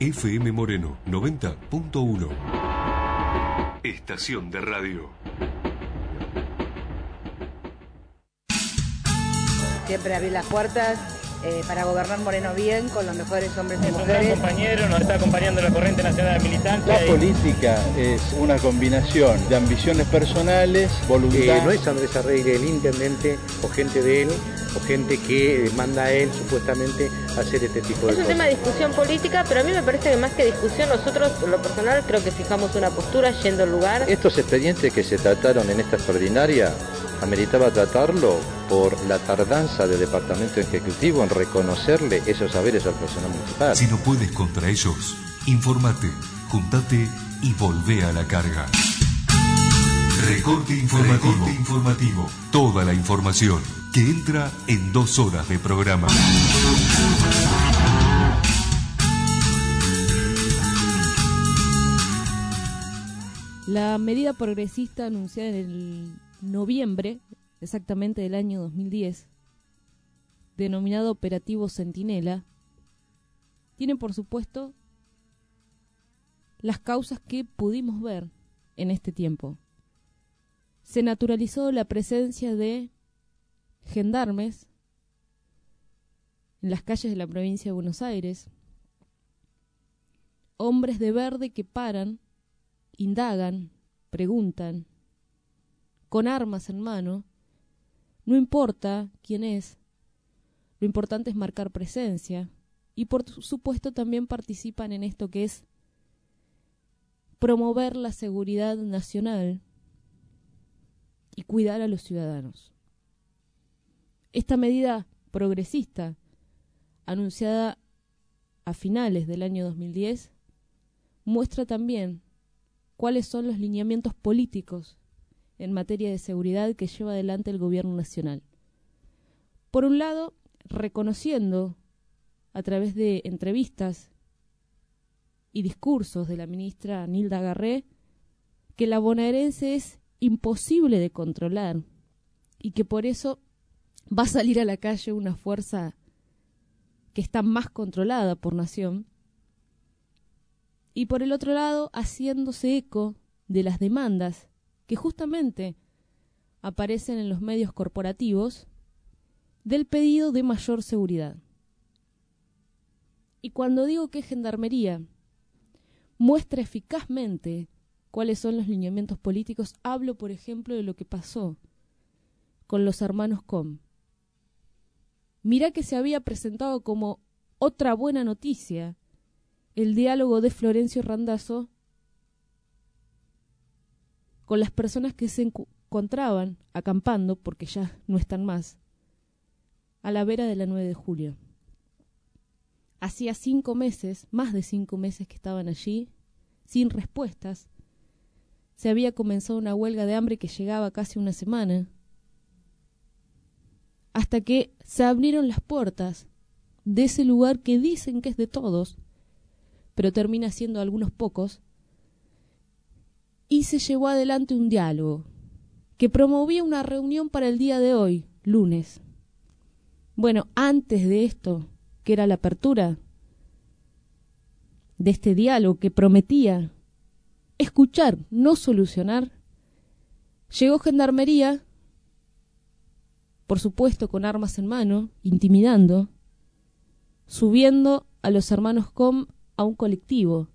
FM Moreno 90.1. Estación de radio. Siempre abrir las puertas eh, para gobernar Moreno bien, con los mejores hombres y Es un gran mujeres. compañero, nos está acompañando la corriente nacional de militantes. La y- política es una combinación de ambiciones personales, voluntad. Eh, no es Andrés Arregui el intendente o gente de él o gente que manda a él supuestamente a hacer este tipo de Es un cosas. tema de discusión política, pero a mí me parece que más que discusión, nosotros, en lo personal, creo que fijamos una postura yendo al lugar. Estos expedientes que se trataron en esta extraordinaria, ameritaba tratarlo por la tardanza del Departamento Ejecutivo en reconocerle esos saberes al personal municipal. Si no puedes contra ellos, informate, juntate y volvé a la carga. Recorte informativo. Recorte informativo. Toda la información que entra en dos horas de programa. La medida progresista anunciada en el noviembre, exactamente del año 2010, denominado Operativo Centinela, tiene por supuesto las causas que pudimos ver en este tiempo. Se naturalizó la presencia de gendarmes en las calles de la provincia de Buenos Aires, hombres de verde que paran indagan, preguntan, con armas en mano, no importa quién es, lo importante es marcar presencia y por supuesto también participan en esto que es promover la seguridad nacional y cuidar a los ciudadanos. Esta medida progresista, anunciada a finales del año 2010, muestra también cuáles son los lineamientos políticos en materia de seguridad que lleva adelante el gobierno nacional. Por un lado, reconociendo a través de entrevistas y discursos de la ministra Nilda Garré que la bonaerense es imposible de controlar y que por eso va a salir a la calle una fuerza que está más controlada por nación y por el otro lado haciéndose eco de las demandas que justamente aparecen en los medios corporativos del pedido de mayor seguridad. Y cuando digo que Gendarmería muestra eficazmente cuáles son los lineamientos políticos, hablo, por ejemplo, de lo que pasó con los hermanos Com. Mirá que se había presentado como otra buena noticia el diálogo de Florencio Randazzo con las personas que se encontraban acampando, porque ya no están más, a la vera de la 9 de julio. Hacía cinco meses, más de cinco meses que estaban allí, sin respuestas. Se había comenzado una huelga de hambre que llegaba casi una semana, hasta que se abrieron las puertas de ese lugar que dicen que es de todos, pero termina siendo algunos pocos, y se llevó adelante un diálogo que promovía una reunión para el día de hoy, lunes. Bueno, antes de esto, que era la apertura de este diálogo que prometía escuchar, no solucionar, llegó Gendarmería, por supuesto con armas en mano, intimidando, subiendo a los hermanos Com a un colectivo,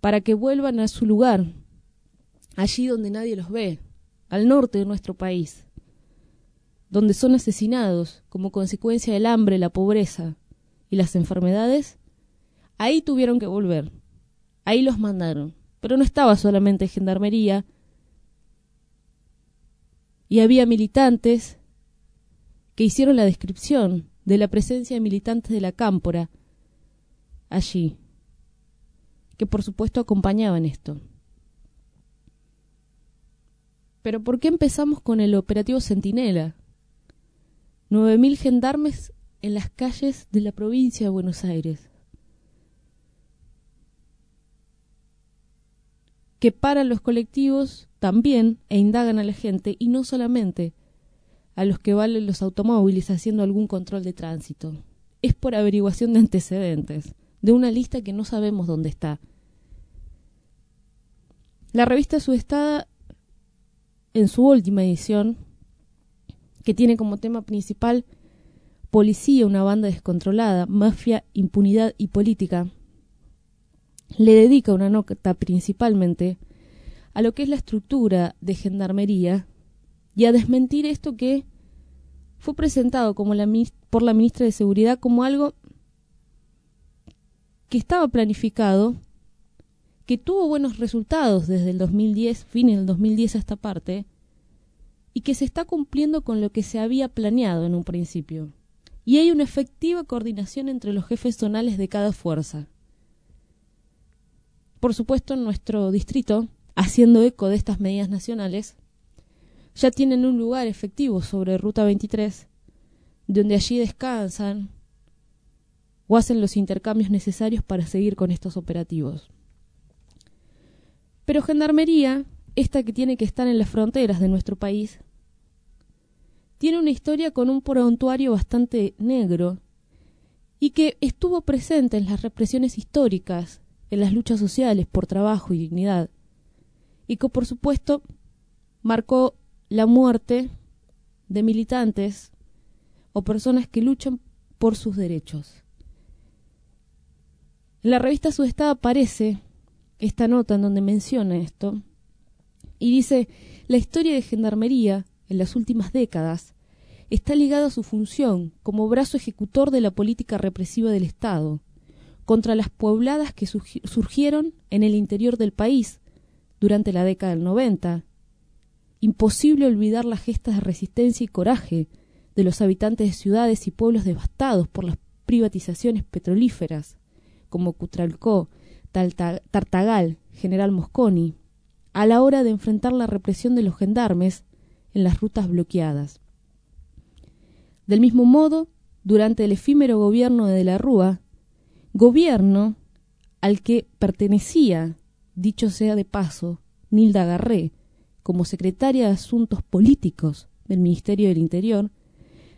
para que vuelvan a su lugar, allí donde nadie los ve, al norte de nuestro país, donde son asesinados como consecuencia del hambre, la pobreza y las enfermedades, ahí tuvieron que volver, ahí los mandaron. Pero no estaba solamente Gendarmería, y había militantes que hicieron la descripción de la presencia de militantes de la Cámpora allí, que por supuesto acompañaban esto. Pero ¿por qué empezamos con el operativo Centinela? 9.000 gendarmes en las calles de la provincia de Buenos Aires. Que paran los colectivos también e indagan a la gente y no solamente a los que valen los automóviles haciendo algún control de tránsito. Es por averiguación de antecedentes, de una lista que no sabemos dónde está. La revista Sudestada, en su última edición, que tiene como tema principal Policía, una banda descontrolada, mafia, impunidad y política, le dedica una nota principalmente a lo que es la estructura de gendarmería y a desmentir esto que fue presentado como la, por la ministra de Seguridad como algo que estaba planificado, que tuvo buenos resultados desde el 2010, fin del 2010 a esta parte, y que se está cumpliendo con lo que se había planeado en un principio. Y hay una efectiva coordinación entre los jefes zonales de cada fuerza. Por supuesto, nuestro distrito, haciendo eco de estas medidas nacionales, ya tienen un lugar efectivo sobre Ruta 23, donde allí descansan o hacen los intercambios necesarios para seguir con estos operativos. Pero Gendarmería, esta que tiene que estar en las fronteras de nuestro país, tiene una historia con un prontuario bastante negro y que estuvo presente en las represiones históricas, en las luchas sociales por trabajo y dignidad, y que por supuesto marcó la muerte de militantes o personas que luchan por sus derechos. En la revista Sudestada aparece esta nota en donde menciona esto y dice, la historia de Gendarmería en las últimas décadas está ligada a su función como brazo ejecutor de la política represiva del Estado contra las pobladas que surgieron en el interior del país durante la década del 90. Imposible olvidar las gestas de resistencia y coraje de los habitantes de ciudades y pueblos devastados por las privatizaciones petrolíferas, como Cutralcó, Tartagal, General Mosconi, a la hora de enfrentar la represión de los gendarmes en las rutas bloqueadas. Del mismo modo, durante el efímero gobierno de De la Rúa, gobierno al que pertenecía, dicho sea de paso, Nilda Garré, como secretaria de Asuntos Políticos del Ministerio del Interior,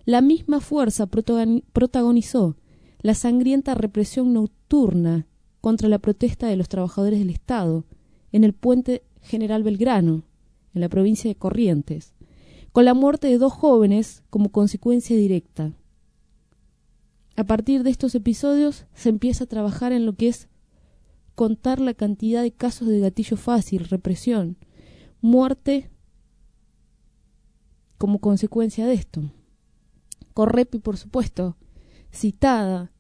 la misma fuerza protagonizó la sangrienta represión nocturna contra la protesta de los trabajadores del Estado en el puente General Belgrano, en la provincia de Corrientes, con la muerte de dos jóvenes como consecuencia directa. A partir de estos episodios se empieza a trabajar en lo que es contar la cantidad de casos de gatillo fácil, represión, muerte como consecuencia de esto. Correpi, por supuesto, citada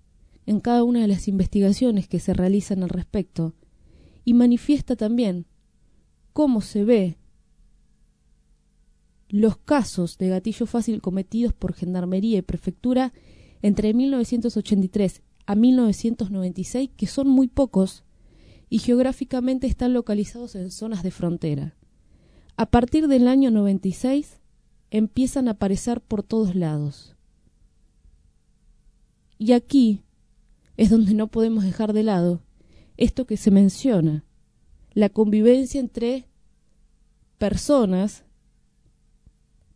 en cada una de las investigaciones que se realizan al respecto, y manifiesta también cómo se ve los casos de gatillo fácil cometidos por Gendarmería y Prefectura entre 1983 a 1996, que son muy pocos y geográficamente están localizados en zonas de frontera. A partir del año 96 empiezan a aparecer por todos lados. Y aquí es donde no podemos dejar de lado esto que se menciona, la convivencia entre personas,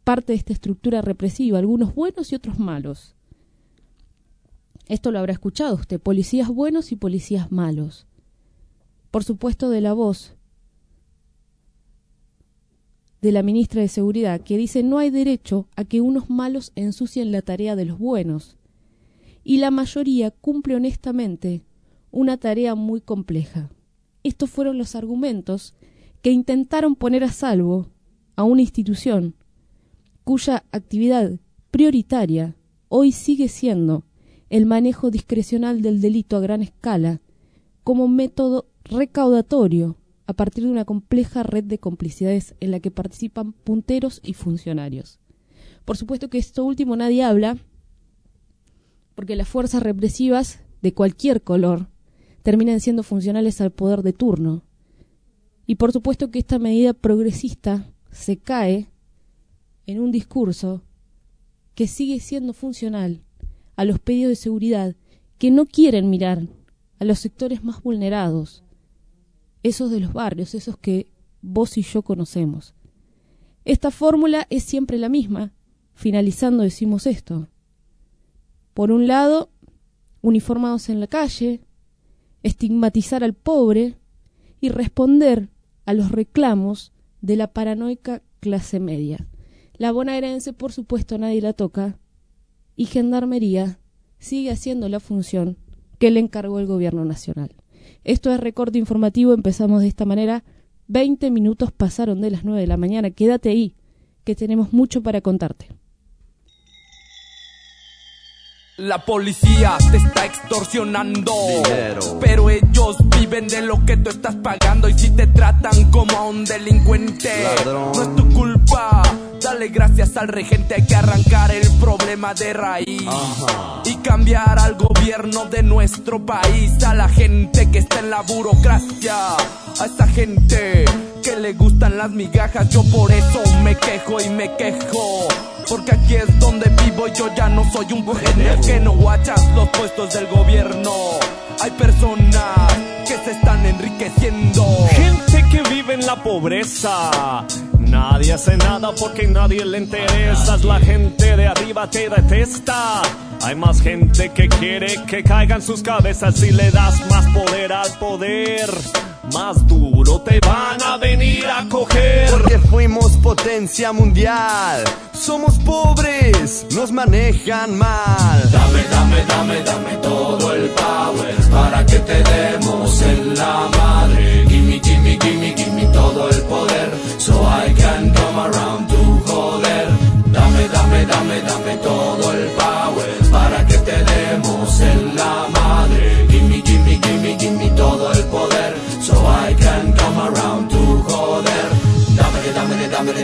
parte de esta estructura represiva, algunos buenos y otros malos. Esto lo habrá escuchado usted, policías buenos y policías malos. Por supuesto, de la voz de la ministra de Seguridad, que dice no hay derecho a que unos malos ensucien la tarea de los buenos. Y la mayoría cumple honestamente una tarea muy compleja. Estos fueron los argumentos que intentaron poner a salvo a una institución cuya actividad prioritaria hoy sigue siendo el manejo discrecional del delito a gran escala como método recaudatorio a partir de una compleja red de complicidades en la que participan punteros y funcionarios. Por supuesto que esto último nadie habla, porque las fuerzas represivas de cualquier color terminan siendo funcionales al poder de turno. Y por supuesto que esta medida progresista se cae en un discurso que sigue siendo funcional a los pedidos de seguridad que no quieren mirar a los sectores más vulnerados, esos de los barrios, esos que vos y yo conocemos. Esta fórmula es siempre la misma. Finalizando decimos esto. Por un lado, uniformados en la calle, estigmatizar al pobre y responder a los reclamos de la paranoica clase media. La bonaerense, por supuesto, nadie la toca y Gendarmería sigue haciendo la función que le encargó el gobierno nacional. Esto es recorte informativo, empezamos de esta manera. Veinte minutos pasaron de las nueve de la mañana. Quédate ahí, que tenemos mucho para contarte. La policía te está extorsionando, pero ellos viven de lo que tú estás pagando. Y si te tratan como a un delincuente, no es tu culpa. Dale gracias al regente, hay que arrancar el problema de raíz. Y cambiar al gobierno de nuestro país, a la gente que está en la burocracia, a esa gente que le gustan las migajas, yo por eso me quejo y me quejo. Porque aquí es donde vivo y yo ya no soy un genio que no guachas los puestos del gobierno. Hay personas que se están enriqueciendo. Gente que vive en la pobreza. Nadie hace nada porque nadie le interesa. La gente de arriba te detesta. Hay más gente que quiere que caigan sus cabezas si le das más poder al poder más duro te van a venir a coger. Porque fuimos potencia mundial. Somos pobres, nos manejan mal. Dame, dame, dame, dame todo el power para que te demos en la madre. Gimme, gimme, gimme, gimme todo el poder. So I can come around to joder. Dame, dame, dame, dame todo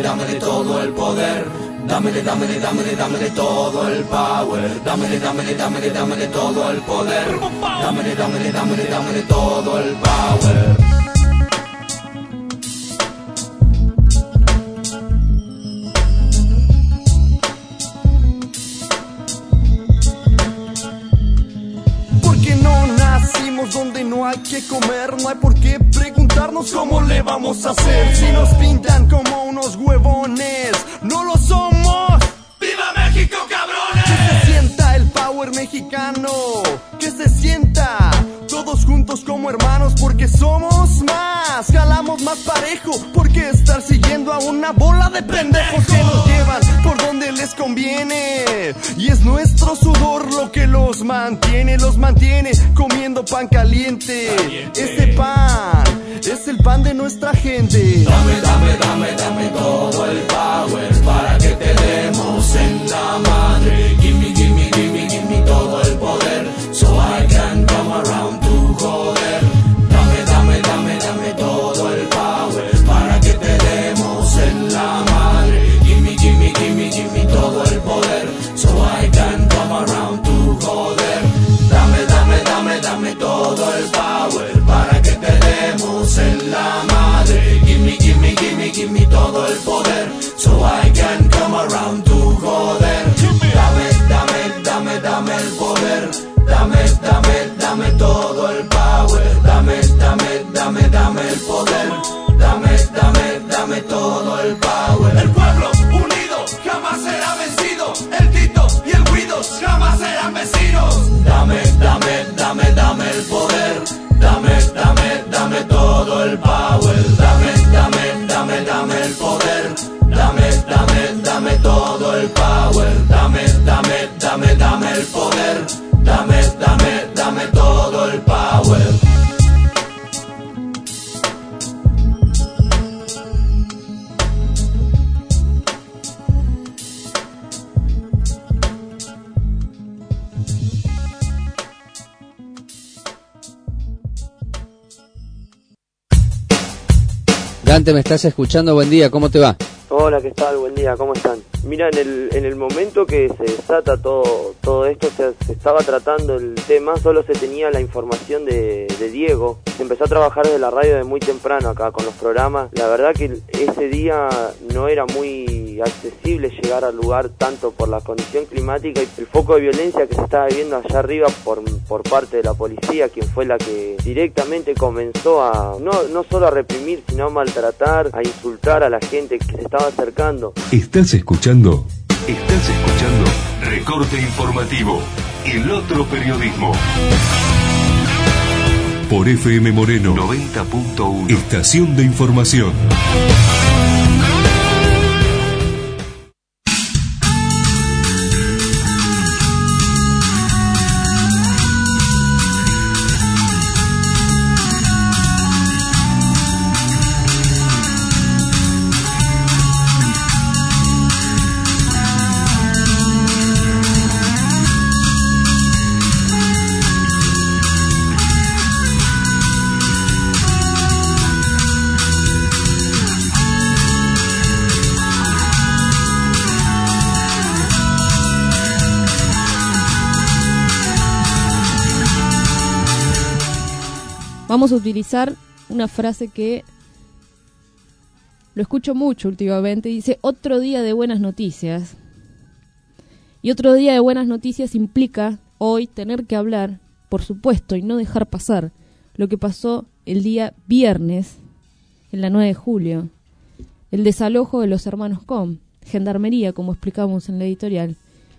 dámele, todo el poder. Dámele, dámele, dámele, dámele todo el power. Dámele, dámele, dámele, dámele todo el poder. Dámele, dámele, dámele, dámele todo el power. Nacimos donde no hay que comer, no hay por qué preguntarnos cómo le vamos a hacer. Si nos pintan como unos huevones, no lo somos. ¡Viva México, cabrones! Que se sienta el power mexicano, que se sienta todos juntos como hermanos porque somos más, jalamos más parejo porque estar siguiendo a una bola de pendejos que nos llevan por donde les conviene y es nuestro sudor lo que los mantiene, los mantiene comiendo pan caliente. Este pan es el pan de nuestra gente. Dame, dame, dame, dame todo el power para que te demos en la madre. ¿Me estás escuchando? Buen día, ¿cómo te va? Hola, ¿qué tal? Buen día, ¿cómo están? Mira, en el, en el momento que se desata todo, todo esto, se, se estaba tratando el tema, solo se tenía la información de, de Diego. Se empezó a trabajar desde la radio de muy temprano acá con los programas. La verdad que ese día no era muy accesible llegar al lugar tanto por la condición climática y el foco de violencia que se estaba viviendo allá arriba por, por parte de la policía, quien fue la que directamente comenzó a no, no solo a reprimir, sino a maltratar, a insultar a la gente que se estaba acercando. ¿Estás escuchando? Estás escuchando Recorte Informativo, el otro periodismo. Por FM Moreno 90.1. Estación de información. Vamos a utilizar una frase que lo escucho mucho últimamente. Dice, otro día de buenas noticias. Y otro día de buenas noticias implica hoy tener que hablar, por supuesto, y no dejar pasar lo que pasó el día viernes, en la 9 de julio. El desalojo de los hermanos Com, gendarmería, como explicamos en la editorial,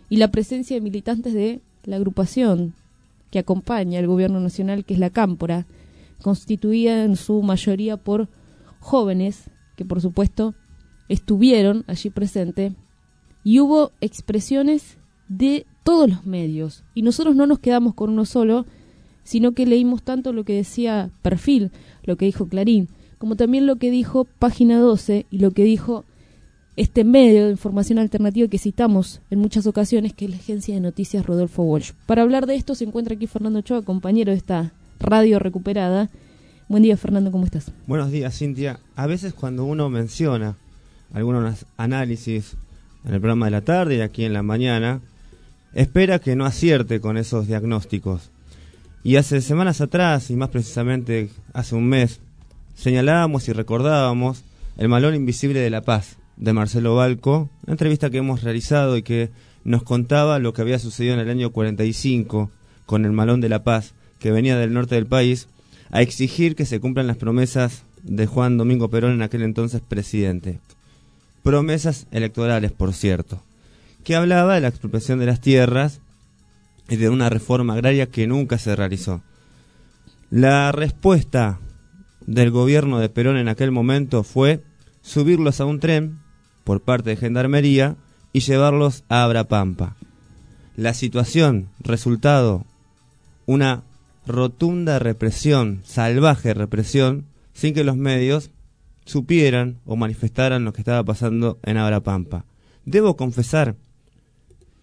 y la presencia de militantes de la agrupación que acompaña al gobierno nacional, que es la Cámpora, constituida en su mayoría por jóvenes que por supuesto estuvieron allí presentes y hubo expresiones de todos los medios y nosotros no nos quedamos con uno solo sino que leímos tanto lo que decía Perfil, lo que dijo Clarín, como también lo que dijo Página 12 y lo que dijo este medio de información alternativa que citamos en muchas ocasiones, que es la agencia de noticias Rodolfo Walsh. Para hablar de esto se encuentra aquí Fernando Ochoa, compañero de esta radio recuperada. Buen día, Fernando, ¿cómo estás? Buenos días, Cintia. A veces cuando uno menciona algunos análisis en el programa de la tarde y aquí en la mañana, espera que no acierte con esos diagnósticos. Y hace semanas atrás, y más precisamente hace un mes, señalábamos y recordábamos El Malón Invisible de la Paz, de Marcelo Balco, una entrevista que hemos realizado y que nos contaba lo que había sucedido en el año 45 con el Malón de la Paz, que venía del norte del país, a exigir que se cumplan las promesas de Juan Domingo Perón en aquel entonces presidente. Promesas electorales, por cierto, que hablaba de la expropiación de las tierras y de una reforma agraria que nunca se realizó. La respuesta del gobierno de Perón en aquel momento fue subirlos a un tren por parte de Gendarmería y llevarlos a Abrapampa. La situación, resultado, una rotunda represión, salvaje represión, sin que los medios supieran o manifestaran lo que estaba pasando en Abrapampa. Debo confesar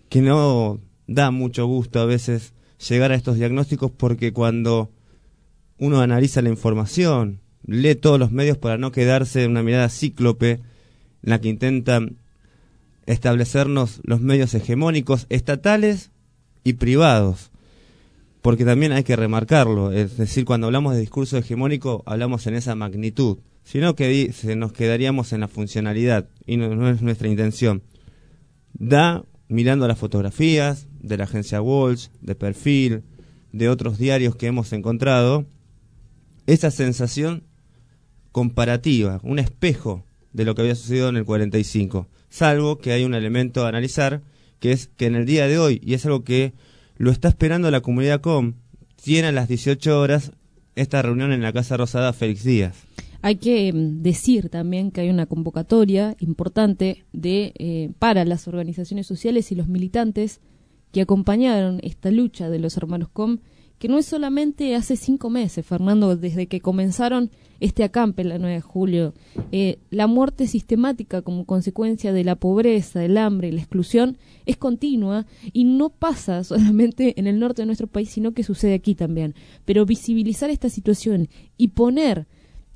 que no da mucho gusto a veces llegar a estos diagnósticos porque cuando uno analiza la información, lee todos los medios para no quedarse en una mirada cíclope en la que intentan establecernos los medios hegemónicos estatales y privados porque también hay que remarcarlo, es decir, cuando hablamos de discurso hegemónico hablamos en esa magnitud, sino que nos quedaríamos en la funcionalidad y no, es nuestra intención. Da, mirando las fotografías de la agencia Walsh, de Perfil, de otros diarios que hemos encontrado, esa sensación comparativa, un espejo de lo que había sucedido en el 45, salvo que hay un elemento a analizar, que es que en el día de hoy, y es algo que lo está esperando la comunidad com. Tiene a las 18 horas esta reunión en la Casa Rosada Félix Díaz. Hay que mm, decir también que hay una convocatoria importante de eh, para las organizaciones sociales y los militantes que acompañaron esta lucha de los hermanos Com que no es solamente hace cinco meses, Fernando, desde que comenzaron este acampe el 9 de julio. Eh, la muerte sistemática como consecuencia de la pobreza, el hambre y la exclusión es continua y no pasa solamente en el norte de nuestro país, sino que sucede aquí también. Pero visibilizar esta situación y poner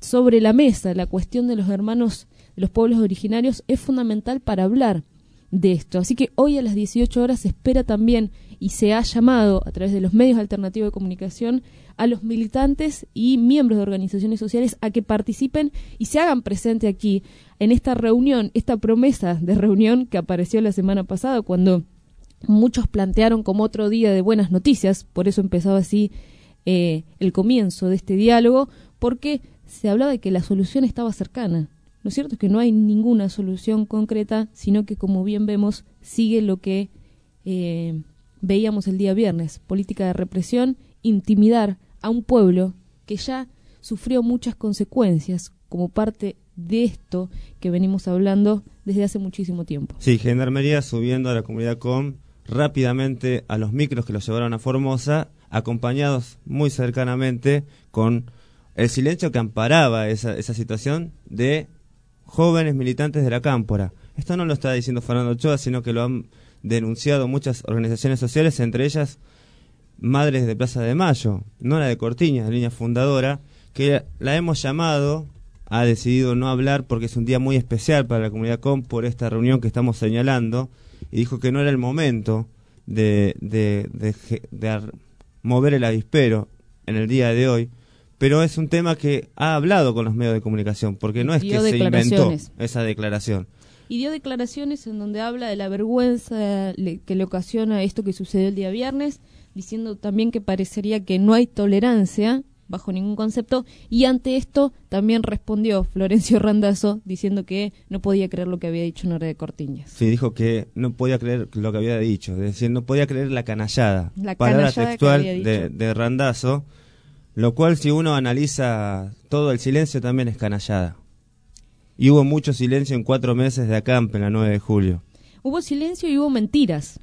sobre la mesa la cuestión de los hermanos de los pueblos originarios es fundamental para hablar de esto. Así que hoy a las 18 horas se espera también y se ha llamado a través de los medios alternativos de comunicación a los militantes y miembros de organizaciones sociales a que participen y se hagan presente aquí en esta reunión, esta promesa de reunión que apareció la semana pasada cuando muchos plantearon como otro día de buenas noticias, por eso empezaba así eh, el comienzo de este diálogo, porque se hablaba de que la solución estaba cercana. Lo cierto es que no hay ninguna solución concreta, sino que como bien vemos sigue lo que eh, veíamos el día viernes, política de represión, intimidar a un pueblo que ya sufrió muchas consecuencias como parte de esto que venimos hablando desde hace muchísimo tiempo. Sí, Gendarmería subiendo a la comunidad com rápidamente a los micros que los llevaron a Formosa, acompañados muy cercanamente con el silencio que amparaba esa, esa situación de jóvenes militantes de la Cámpora. Esto no lo está diciendo Fernando Ochoa, sino que lo han denunciado muchas organizaciones sociales, entre ellas Madres de Plaza de Mayo, no la de Cortiñas, la línea fundadora, que la hemos llamado, ha decidido no hablar porque es un día muy especial para la comunidad COM por esta reunión que estamos señalando, y dijo que no era el momento de, de, de, mover el avispero en el día de hoy, pero es un tema que ha hablado con los medios de comunicación, porque no es que se inventó esa declaración. Y dio declaraciones en donde habla de la vergüenza que le ocasiona esto que sucedió el día viernes, diciendo también que parecería que no hay tolerancia bajo ningún concepto. Y ante esto también respondió Florencio Randazzo diciendo que no podía creer lo que había dicho Nora de Cortiñas. Sí, dijo que no podía creer lo que había dicho, es decir, no podía creer la canallada. La palabra textual de, de Randazzo, lo cual si uno analiza todo el silencio también es canallada. Y hubo mucho silencio en cuatro meses de acampe en la 9 de julio. Hubo silencio y hubo mentiras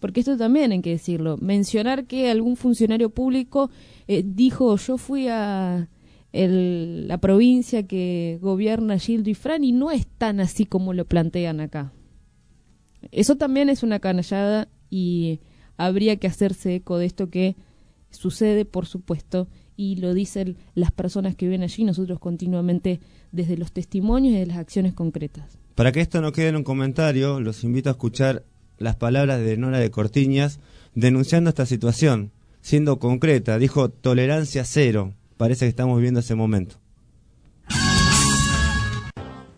porque esto también hay que decirlo, mencionar que algún funcionario público eh, dijo yo fui a la provincia que gobierna Gildo y Fran y no es tan así como lo plantean acá. Eso también es una canallada y habría que hacerse eco de esto que sucede, por supuesto, y lo dicen las personas que viven allí, nosotros continuamente desde los testimonios y de las acciones concretas. Para que esto no quede en un comentario, los invito a escuchar las palabras de Nora de Cortiñas denunciando esta situación, siendo concreta, dijo tolerancia cero. Parece que estamos viviendo ese momento.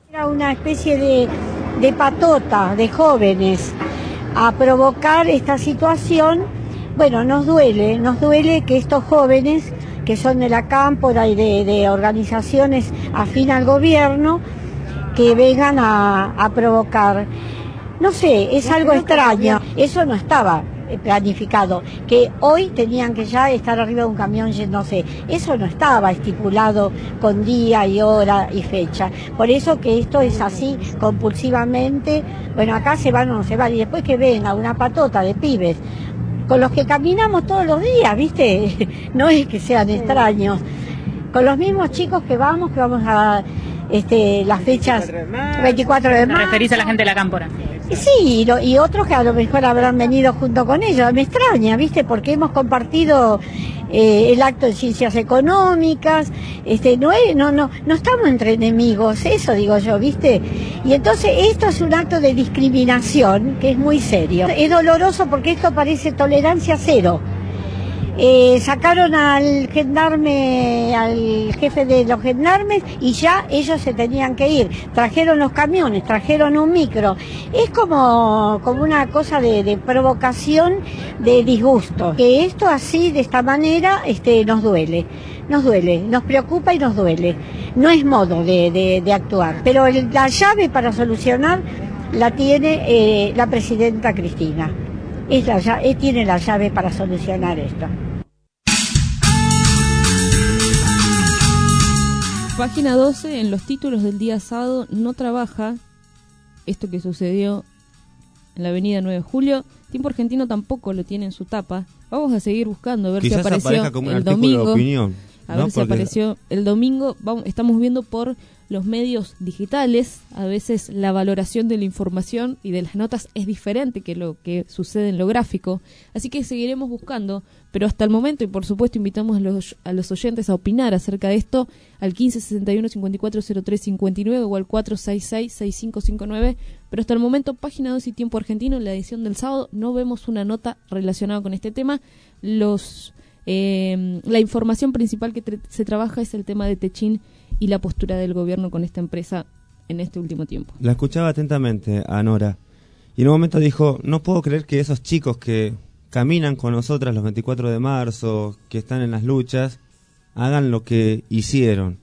Era una especie de, de patota de jóvenes a provocar esta situación. Bueno, nos duele, nos duele que estos jóvenes que son de la cámpora y de, organizaciones afín al gobierno, que vengan a, a provocar. No sé, es algo extraño. Eso no estaba eh, planificado, que hoy tenían que ya estar arriba de un camión yéndose. Eso no estaba estipulado con día y hora y fecha. Por eso que esto es así compulsivamente. Bueno, acá se van o no se van. Y después que venga una patota de pibes con los que caminamos todos los días, ¿viste? No es que sean extraños. Con los mismos chicos que vamos, que vamos a este, las fechas 24 de marzo. referís a la gente de la cámpora? Sí, y, otros que a lo mejor habrán venido junto con ellos. Me extraña, ¿viste? Porque hemos compartido eh, el acto de ciencias económicas. Este, no, no, no, no estamos entre enemigos, eso digo yo, ¿viste? Y entonces esto es un acto de discriminación que es muy serio. Es doloroso porque esto parece tolerancia cero. Eh, sacaron al gendarme, al jefe de los gendarmes y ya ellos se tenían que ir. Trajeron los camiones, trajeron un micro. Es como, como una cosa de, provocación, de disgusto. Que esto así, de esta manera, este, nos duele. Nos duele, nos preocupa y nos duele. No es modo de, actuar. Pero la llave para solucionar la tiene eh, la presidenta Cristina. Ella tiene la llave para solucionar esto. Página 12, en los títulos del día sábado, no trabaja esto que sucedió en la avenida 9 de julio. Tiempo Argentino tampoco lo tiene en su tapa. Vamos a seguir buscando a ver si apareció el domingo. A ver si apareció el domingo. Vamos, estamos viendo por los medios digitales, a veces la valoración de la información y de las notas es diferente que lo que sucede en lo gráfico, así que seguiremos buscando, pero hasta el momento, y por supuesto invitamos a los, a los oyentes a opinar acerca de esto al 1561 540359 o al 466 6559, pero hasta el momento página 2 y tiempo argentino en la edición del sábado no vemos una nota relacionada con este tema, los eh, la información principal que se trabaja es el tema de Techín y la postura del gobierno con esta empresa en este último tiempo. La escuchaba atentamente a Nora y en un momento dijo, no puedo creer que esos chicos que caminan con nosotras los 24 de marzo, que están en las luchas, hagan lo que hicieron.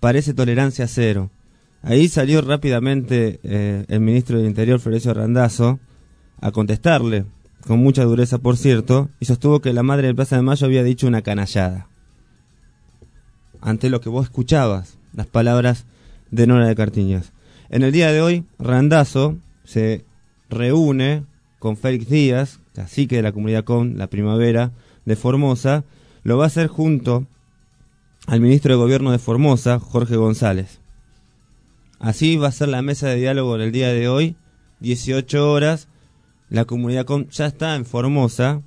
Parece tolerancia cero. Ahí salió rápidamente eh, el ministro del Interior, Florencio Randazzo, a contestarle, con mucha dureza por cierto, y sostuvo que la madre de Plaza de Mayo había dicho una canallada. Ante lo que vos escuchabas, las palabras de Nora de Cartiñas. En el día de hoy, Randazo se reúne con Félix Díaz, cacique de la comunidad con la primavera de Formosa, lo va a hacer junto al ministro de Gobierno de Formosa, Jorge González. Así va a ser la mesa de diálogo en el día de hoy, 18 horas. La comunidad con ya está en Formosa,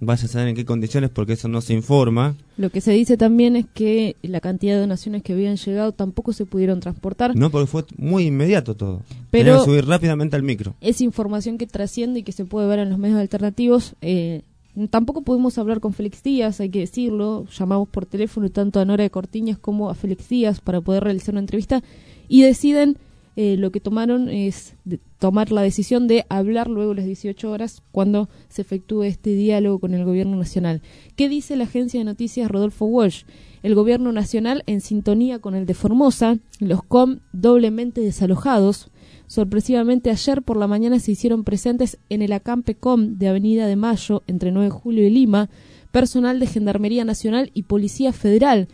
vaya a saber en qué condiciones porque eso no se informa. Lo que se dice también es que la cantidad de donaciones que habían llegado tampoco se pudieron transportar. No, porque fue muy inmediato todo. Pero que subir rápidamente al micro. Es información que trasciende y que se puede ver en los medios alternativos. Eh, tampoco pudimos hablar con Félix Díaz, hay que decirlo. Llamamos por teléfono tanto a Nora de Cortiñas como a Félix Díaz para poder realizar una entrevista y deciden eh, lo que tomaron es tomar la decisión de hablar luego las 18 horas cuando se efectúe este diálogo con el gobierno nacional. ¿Qué dice la agencia de noticias Rodolfo Walsh? El gobierno nacional en sintonía con el de Formosa, los COM doblemente desalojados. Sorpresivamente ayer por la mañana se hicieron presentes en el acampe COM de Avenida de Mayo entre 9 de julio y Lima, personal de Gendarmería Nacional y Policía Federal,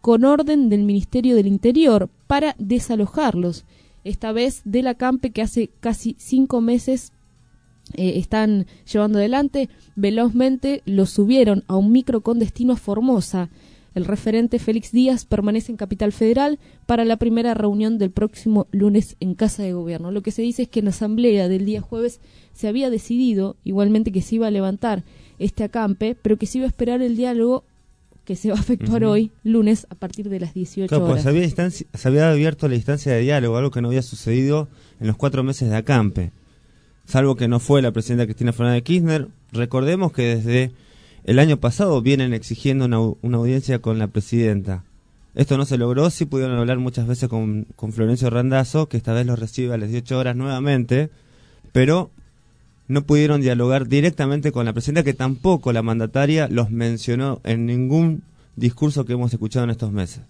con orden del Ministerio del Interior para desalojarlos esta vez del acampe que hace casi cinco meses eh, están llevando adelante. Velozmente lo subieron a un micro con destino a Formosa. El referente Félix Díaz permanece en Capital Federal para la primera reunión del próximo lunes en Casa de Gobierno. Lo que se dice es que en la asamblea del día jueves se había decidido igualmente que se iba a levantar este acampe, pero que se iba a esperar el diálogo que se va a efectuar hoy, lunes, a partir de las 18 Claro, pues horas. se había, distancia- se había abierto la instancia de diálogo, algo que no había sucedido en los cuatro meses de acampe. Salvo que no fue la presidenta Cristina Fernández de Kirchner. Recordemos que desde el año pasado vienen exigiendo una, au- una audiencia con la presidenta. Esto no se logró, sí pudieron hablar muchas veces con, con Florencio Randazzo, que esta vez lo recibe a las 18 horas nuevamente, pero no pudieron dialogar directamente con la presidenta, que tampoco la mandataria los mencionó en ningún discurso que hemos escuchado en estos meses.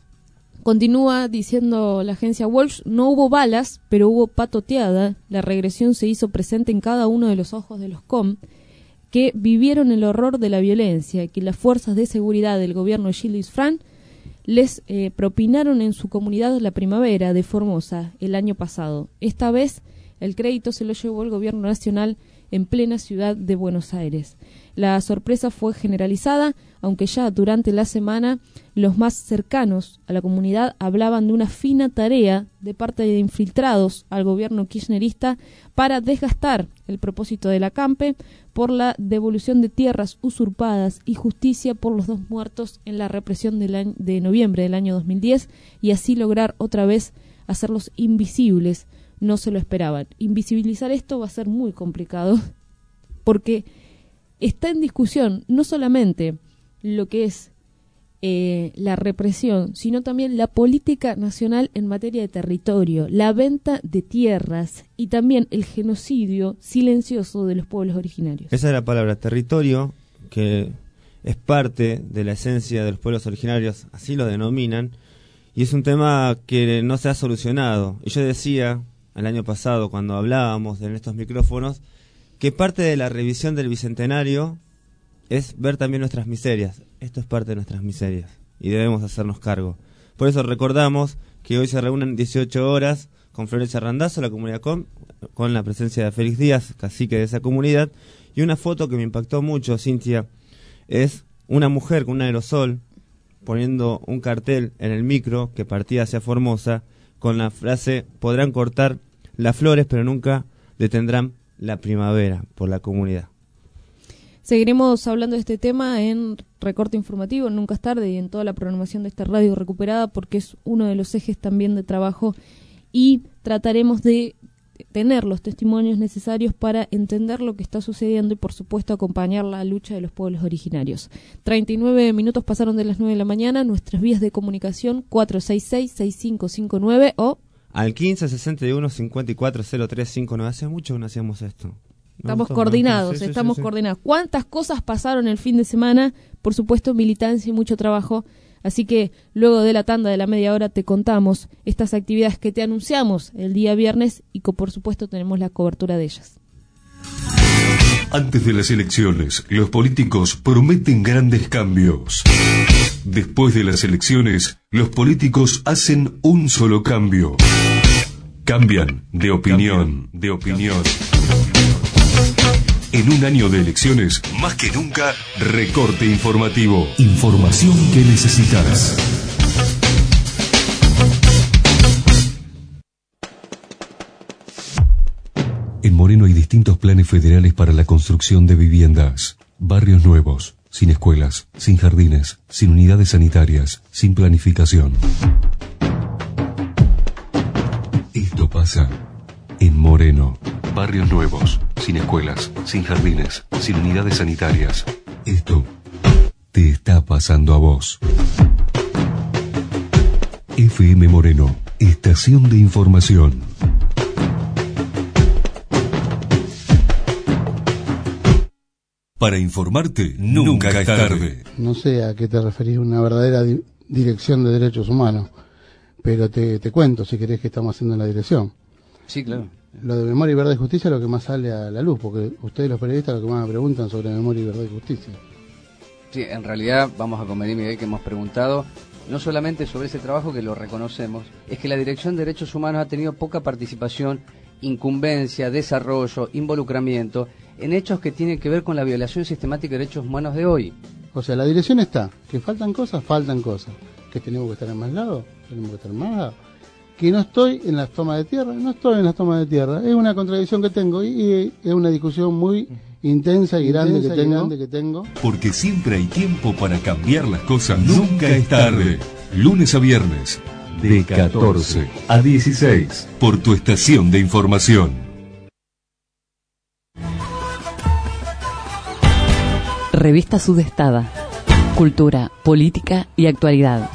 Continúa diciendo la agencia Walsh, no hubo balas, pero hubo patoteada. La regresión se hizo presente en cada uno de los ojos de los COM, que vivieron el horror de la violencia, que las fuerzas de seguridad del gobierno de Gilles Fran les eh, propinaron en su comunidad la primavera de Formosa el año pasado. Esta vez el crédito se lo llevó el gobierno nacional en plena ciudad de Buenos Aires. La sorpresa fue generalizada, aunque ya durante la semana los más cercanos a la comunidad hablaban de una fina tarea de parte de infiltrados al gobierno kirchnerista para desgastar el propósito del acampe por la devolución de tierras usurpadas y justicia por los dos muertos en la represión del año- de noviembre del año 2010 y así lograr otra vez hacerlos invisibles. No se lo esperaban. Invisibilizar esto va a ser muy complicado porque está en discusión no solamente lo que es eh, la represión, sino también la política nacional en materia de territorio, la venta de tierras y también el genocidio silencioso de los pueblos originarios. Esa es la palabra territorio, que es parte de la esencia de los pueblos originarios, así lo denominan, y es un tema que no se ha solucionado. Y yo decía el año pasado, cuando hablábamos en estos micrófonos, que parte de la revisión del bicentenario es ver también nuestras miserias. Esto es parte de nuestras miserias y debemos hacernos cargo. Por eso recordamos que hoy se reúnen 18 horas con Florencia Randazzo, la comunidad com, con la presencia de Félix Díaz, cacique de esa comunidad, y una foto que me impactó mucho, Cintia, es una mujer con un aerosol poniendo un cartel en el micro que partía hacia Formosa con la frase podrán cortar las flores pero nunca detendrán la primavera por la comunidad. Seguiremos hablando de este tema en recorte informativo, Nunca es tarde y en toda la programación de esta radio recuperada porque es uno de los ejes también de trabajo y trataremos de tener los testimonios necesarios para entender lo que está sucediendo y por supuesto acompañar la lucha de los pueblos originarios. 39 minutos pasaron de las 9 de la mañana, nuestras vías de comunicación 466-6559 o Al 15 61 54 0359. Hace mucho que no hacíamos esto. Me Estamos gustó, coordinados, sí, estamos sí, sí. coordinados. ¿Cuántas cosas pasaron el fin de semana? Por supuesto, militancia y mucho trabajo. Así que luego de la tanda de la media hora te contamos estas actividades que te anunciamos el día viernes y que por supuesto tenemos la cobertura de ellas. Antes de las elecciones, los políticos prometen grandes cambios. Después de las elecciones, los políticos hacen un solo cambio. Cambian de opinión, de opinión. En un año de elecciones, más que nunca, recorte informativo. Información que necesitas. En Moreno hay distintos planes federales para la construcción de viviendas, barrios nuevos, sin escuelas, sin jardines, sin unidades sanitarias, sin planificación. Esto pasa en Moreno. Barrios nuevos, sin escuelas, sin jardines, sin unidades sanitarias. Esto te está pasando a vos. FM Moreno, estación de información. Para informarte, nunca es tarde. No sé a qué te referís una verdadera di- dirección de derechos humanos, pero te, te cuento si querés que estamos haciendo en la dirección. Sí, claro. Lo de memoria y verdad y justicia es lo que más sale a la luz, porque ustedes los periodistas lo que más me preguntan sobre memoria y verdad y justicia. Sí, en realidad vamos a convenir, Miguel, que hemos preguntado no solamente sobre ese trabajo que lo reconocemos, es que la Dirección de Derechos Humanos ha tenido poca participación, incumbencia, desarrollo, involucramiento en hechos que tienen que ver con la violación sistemática de derechos humanos de hoy. O sea, la dirección está, que faltan cosas, faltan cosas, que tenemos que estar en más lados, tenemos que estar más lados. Que no estoy en las tomas de tierra, no estoy en las tomas de tierra. Es una contradicción que tengo y, y es una discusión muy intensa y grande, Intensa que, y tengo, grande que tengo. Porque siempre hay tiempo para cambiar las cosas. Nunca es tarde. Lunes a viernes, de 14 a 16, por tu estación de información. Revista Sudestada. Cultura, política y actualidad.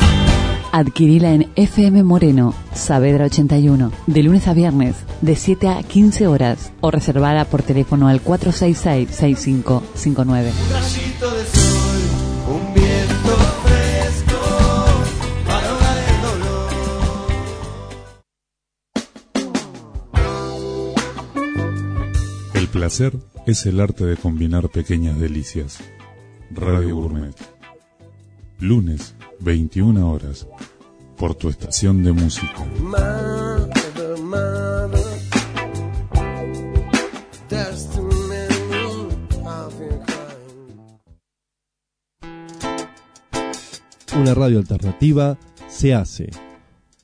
Adquirila en FM Moreno, Saavedra 81, de lunes a viernes, de 7 a 15 horas, o reservada por teléfono al 466-6559. rayito de sol, un viento fresco para ahogar el dolor. El placer es el arte de combinar pequeñas delicias. Radio Gourmet. Lunes, 21 horas. Por tu estación de música. Una radio alternativa se hace.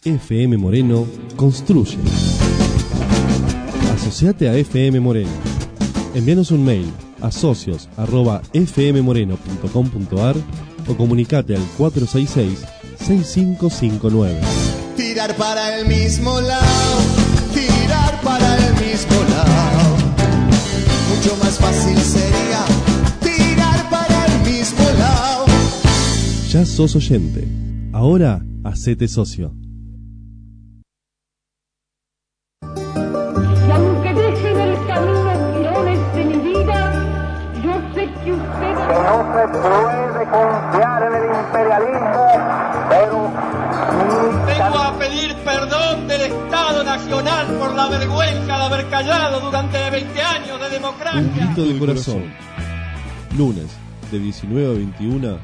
FM Moreno construye. Asociate a FM Moreno. Envíanos un mail a socios arroba fmmoreno.com.ar o comunicate al 466-6559. Tirar para el mismo lado, tirar para el mismo lado. Mucho más fácil sería tirar para el mismo lado. Ya sos oyente. Ahora, hacete socio. Y confiar en el imperialismo, pero... Vengo a pedir perdón del Estado Nacional por la vergüenza de haber callado durante 20 años de Un democracia. grito de corazón. Lunes, de 19 a 21,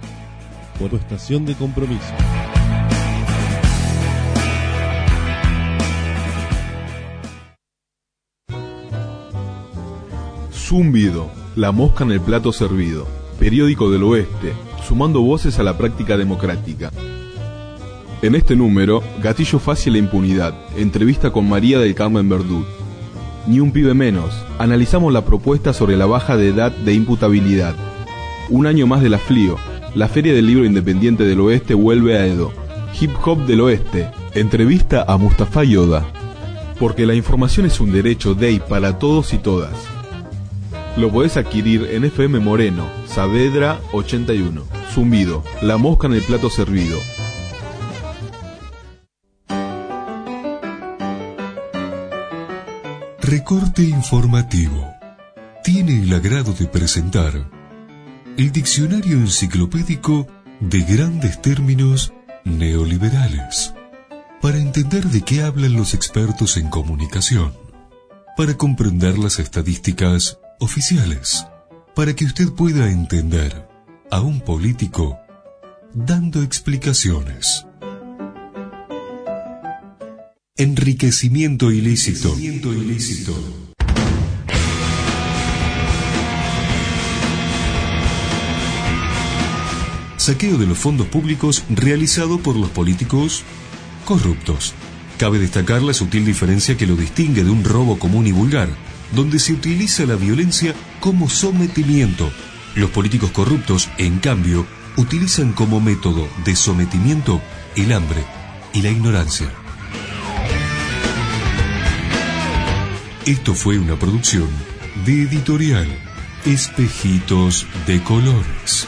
por tu estación de compromiso. Zúmbido, la mosca en el plato servido. Periódico del Oeste, sumando voces a la práctica democrática. En este número, Gatillo Fácil e Impunidad, entrevista con María del Carmen Verdú. Ni un pibe menos, analizamos la propuesta sobre la baja de edad de imputabilidad. Un año más de la FLIO, la Feria del Libro Independiente del Oeste vuelve a Edo. Hip Hop del Oeste, entrevista a Mustafa Yoda. Porque la información es un derecho de y para todos y todas. Lo podés adquirir en FM Moreno, Saavedra 81. Zumbido, la mosca en el plato servido. Recorte informativo. Tiene el agrado de presentar el diccionario enciclopédico de grandes términos neoliberales. Para entender de qué hablan los expertos en comunicación. Para comprender las estadísticas oficiales. Para que usted pueda entender a un político dando explicaciones. Enriquecimiento ilícito. Enriquecimiento ilícito. Saqueo de los fondos públicos realizado por los políticos corruptos. Cabe destacar la sutil diferencia que lo distingue de un robo común y vulgar, donde se utiliza la violencia como sometimiento. Los políticos corruptos, en cambio, utilizan como método de sometimiento el hambre y la ignorancia. Esto fue una producción de editorial Espejitos de Colores.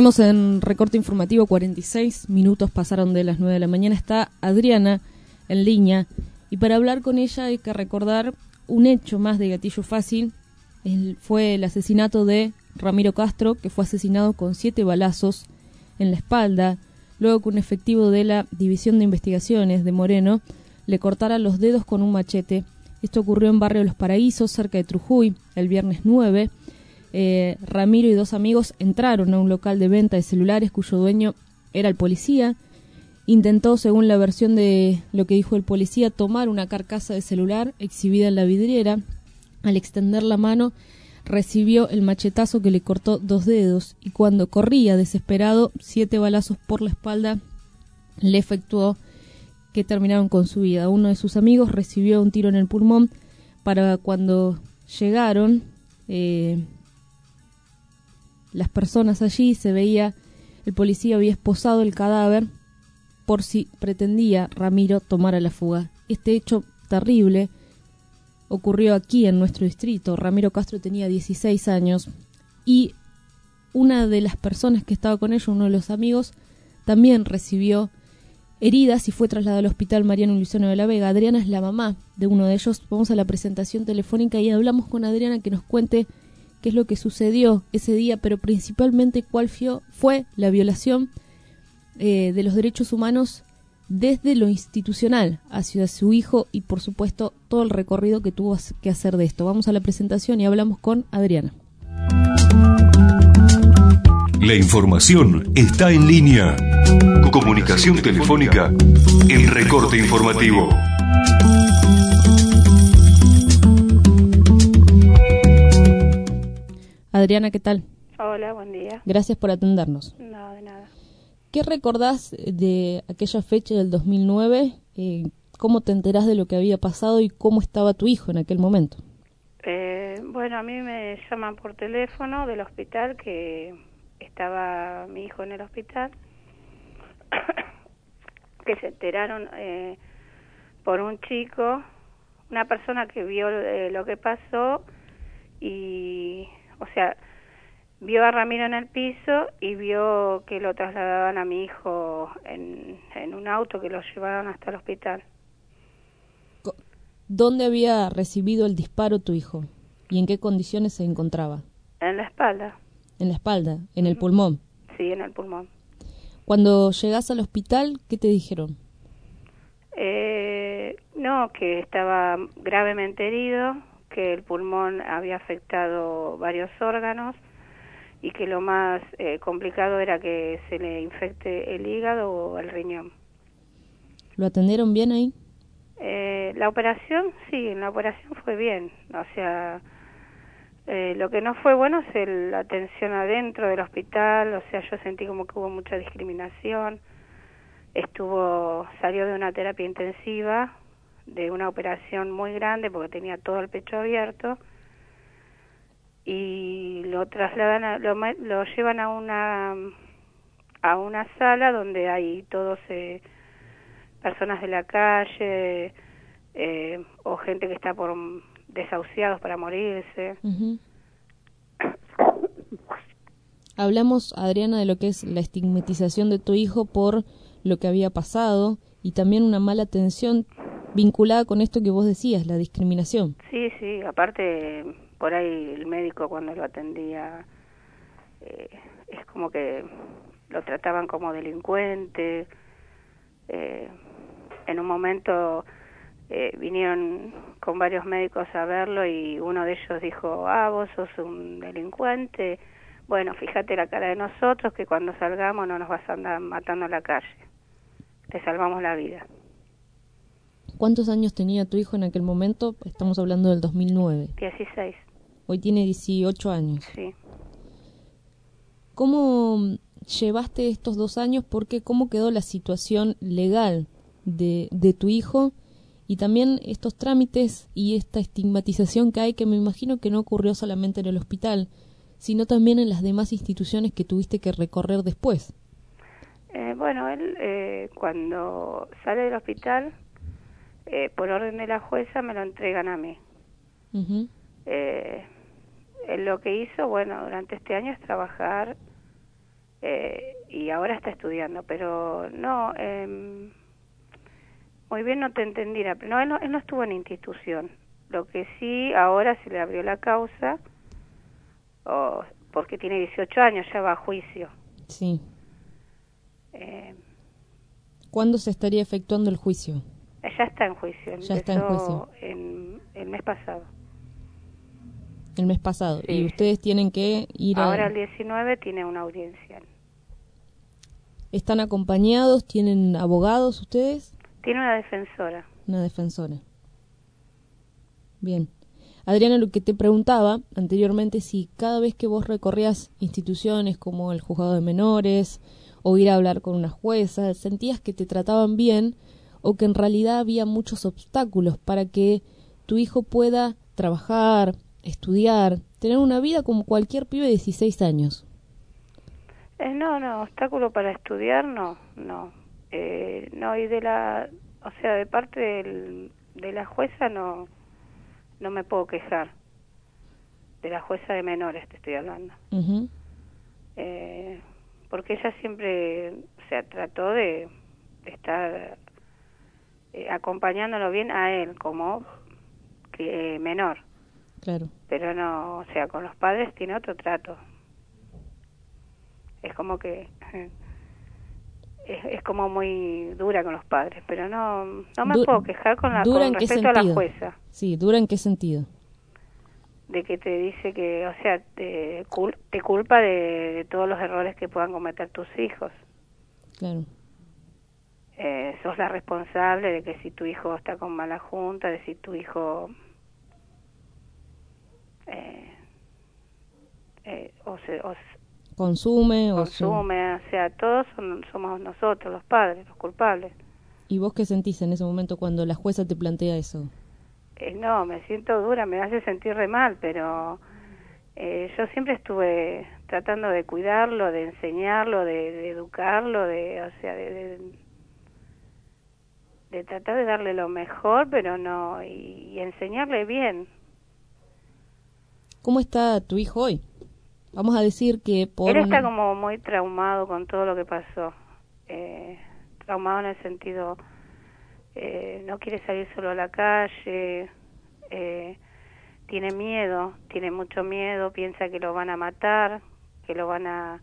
En recorte informativo, 46 minutos pasaron de las 9 de la mañana. Está Adriana en línea y para hablar con ella hay que recordar un hecho más de gatillo fácil. fue el asesinato de Ramiro Castro, que fue asesinado con siete balazos en la espalda, luego que un efectivo de la División de Investigaciones de Moreno le cortara los dedos con un machete. Esto ocurrió en Barrio Los Paraísos, cerca de Trujuy, el viernes 9 eh, Ramiro y dos amigos entraron a un local de venta de celulares cuyo dueño era el policía. Intentó, según la versión de lo que dijo el policía, tomar una carcasa de celular exhibida en la vidriera. Al extender la mano, recibió el machetazo que le cortó dos dedos y cuando corría desesperado, siete balazos por la espalda le efectuó que terminaron con su vida. Uno de sus amigos recibió un tiro en el pulmón para cuando llegaron. Eh, las personas allí, se veía el policía había esposado el cadáver por si pretendía Ramiro tomar a la fuga. Este hecho terrible ocurrió aquí en nuestro distrito. Ramiro Castro tenía 16 años y una de las personas que estaba con ellos, uno de los amigos, también recibió heridas y fue trasladado al hospital Mariano Luciano de la Vega. Adriana es la mamá de uno de ellos. Vamos a la presentación telefónica y hablamos con Adriana que nos cuente qué es lo que sucedió ese día, pero principalmente cuál fue la violación eh, de los derechos humanos desde lo institucional hacia su hijo y por supuesto todo el recorrido que tuvo que hacer de esto. Vamos a la presentación y hablamos con Adriana. La información está en línea. Comunicación telefónica en recorte informativo. Adriana, ¿qué tal? Hola, buen día. Gracias por atendernos. No, de nada. ¿Qué recordás de aquella fecha del 2009? Eh, ¿Cómo te enterás de lo que había pasado y cómo estaba tu hijo en aquel momento? Eh, bueno, a mí me llaman por teléfono del hospital que estaba mi hijo en el hospital, que se enteraron eh, por un chico, una persona que vio eh, lo que pasó y o sea, vio a Ramiro en el piso y vio que lo trasladaban a mi hijo en, en un auto que lo llevaban hasta el hospital. ¿Dónde había recibido el disparo tu hijo? ¿Y en qué condiciones se encontraba? En la espalda. En la espalda, en el pulmón. Sí, en el pulmón. Cuando llegas al hospital, ¿qué te dijeron? Eh, no, que estaba gravemente herido, que el pulmón había afectado varios órganos, y que lo más eh, complicado era que se le infecte el hígado o el riñón. ¿Lo atendieron bien ahí? Eh, la operación, sí, en la operación fue bien. O sea, eh, lo que no fue bueno es el- la atención adentro del hospital. O sea, yo sentí como que hubo mucha discriminación. Estuvo, salió de una terapia intensiva, de una operación muy grande porque tenía todo el pecho abierto. Y lo trasladan, a- lo, lo llevan a una a una sala donde hay todos eh, personas de la calle eh, o gente que está por desahuciados para morirse. Ujú. Hablamos, Adriana, de lo que es la estigmatización de tu hijo por lo que había pasado y también una mala atención vinculada con esto que vos decías, la discriminación. Sí, sí, aparte por ahí el médico cuando lo atendía eh, es como que lo trataban como delincuente. Eh, en un momento eh, vinieron con varios médicos a verlo y uno de ellos dijo, ah, vos sos un delincuente. Bueno, fíjate la cara de nosotros que cuando salgamos no nos vas a andar matando en la calle. Te salvamos la vida. ¿Cuántos años tenía tu hijo en aquel momento? Estamos hablando del 2009. 16, Hoy tiene 18 años. sí. ¿Cómo llevaste estos dos años? Porque cómo quedó la situación legal de, de tu hijo y también estos trámites y esta estigmatización que hay, que me imagino que no ocurrió solamente en el hospital, sino también en las demás instituciones que tuviste que recorrer después. Eh, bueno, él eh, cuando sale del hospital, eh, por orden de la jueza, me lo entregan a mí. Eh, él lo que hizo, bueno, durante este año es trabajar eh, y ahora está estudiando, pero no, em, muy bien no te entendí. No él, no, él no estuvo en institución. Lo que sí, ahora se le abrió la causa, o, porque tiene 18 años, ya va a juicio. Sí. Eh, ¿Cuándo se estaría efectuando el juicio? Ya está en juicio. Ya está en juicio. en- el mes pasado. El mes pasado. Sí, y ustedes tienen que ir Ahora a... el 19 tiene una audiencia. ¿Están acompañados? ¿Tienen abogados ustedes? Tiene una defensora. Una defensora. Bien. Adriana, lo que te preguntaba anteriormente, si cada vez que vos recorrías instituciones como el juzgado de menores o ir a hablar con una jueza, sentías que te trataban bien o que en realidad había muchos obstáculos para que tu hijo pueda trabajar, estudiar, tener una vida como cualquier pibe de 16 años. Eh, no, no, obstáculo para estudiar, no, no. Eh, no, y de la, o sea, de parte del- de la jueza no, no me puedo quejar. De la jueza de menores te estoy hablando. Eh, porque ella siempre, o sea, trató de, de estar eh, acompañándolo bien a él como que, menor. Claro. pero no, o sea, con los padres tiene otro trato. Es como que es, es como muy dura con los padres, pero no no me Du- puedo quejar con la ¿Dura con respecto a la jueza Sí, ¿dura en qué sentido? de que te dice que, o sea, te, cul- te culpa de, de todos los errores que puedan cometer tus hijos. Claro. Eh, sos la responsable de que si tu hijo está con mala junta, de si tu hijo eh, eh, o se, o se- Consume o se- consume, o sea, todos son- somos nosotros, los padres, los culpables. ¿Y vos qué sentís en ese momento cuando la jueza te plantea eso? Eh, no, me siento dura, me hace sentir re mal, pero eh, yo siempre estuve tratando de cuidarlo, de enseñarlo, de, de educarlo, de, o sea, de, de, de tratar de darle lo mejor, pero no, y, y enseñarle bien. ¿Cómo está tu hijo hoy? Vamos a decir que por... Él está como muy traumado con todo lo que pasó. Eh, traumado en el sentido, eh, no quiere salir solo a la calle, eh, tiene miedo, tiene mucho miedo, piensa que lo van a matar, que lo van a,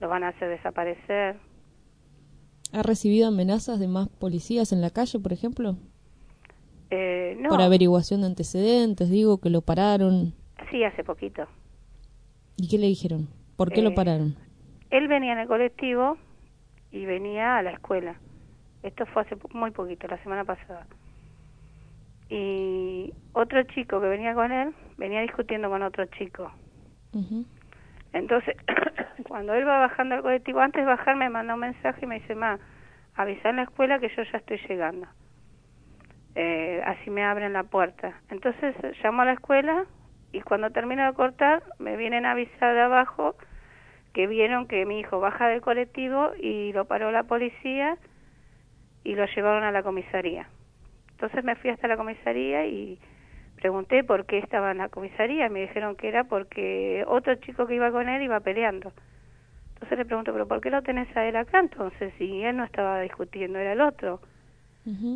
lo van a hacer desaparecer. ¿Ha recibido amenazas de más policías en la calle, por ejemplo? Eh, no, Por averiguación de antecedentes, digo, que lo pararon. sí, hace poquito. ¿Y qué le dijeron? ¿Por qué lo Eh, pararon? Él venía en el colectivo y venía a la escuela. Esto fue hace muy poquito, la semana pasada. Y otro chico que venía con él venía discutiendo con otro chico. Ujú. Entonces, cuando él va bajando al colectivo, antes de bajar me manda un mensaje y me dice, ma, avisa en la escuela que yo ya estoy llegando. Eh, así me abren la puerta. Entonces llamo a la escuela y cuando termino de cortar me vienen a avisar de abajo que vieron que mi hijo baja del colectivo y lo paró la policía y lo llevaron a la comisaría. Entonces me fui hasta la comisaría y pregunté por qué estaba en la comisaría. Me dijeron que era porque otro chico que iba con él iba peleando. Entonces le pregunto, ¿pero por qué lo tenés a él acá entonces? Si él no estaba discutiendo, era el otro.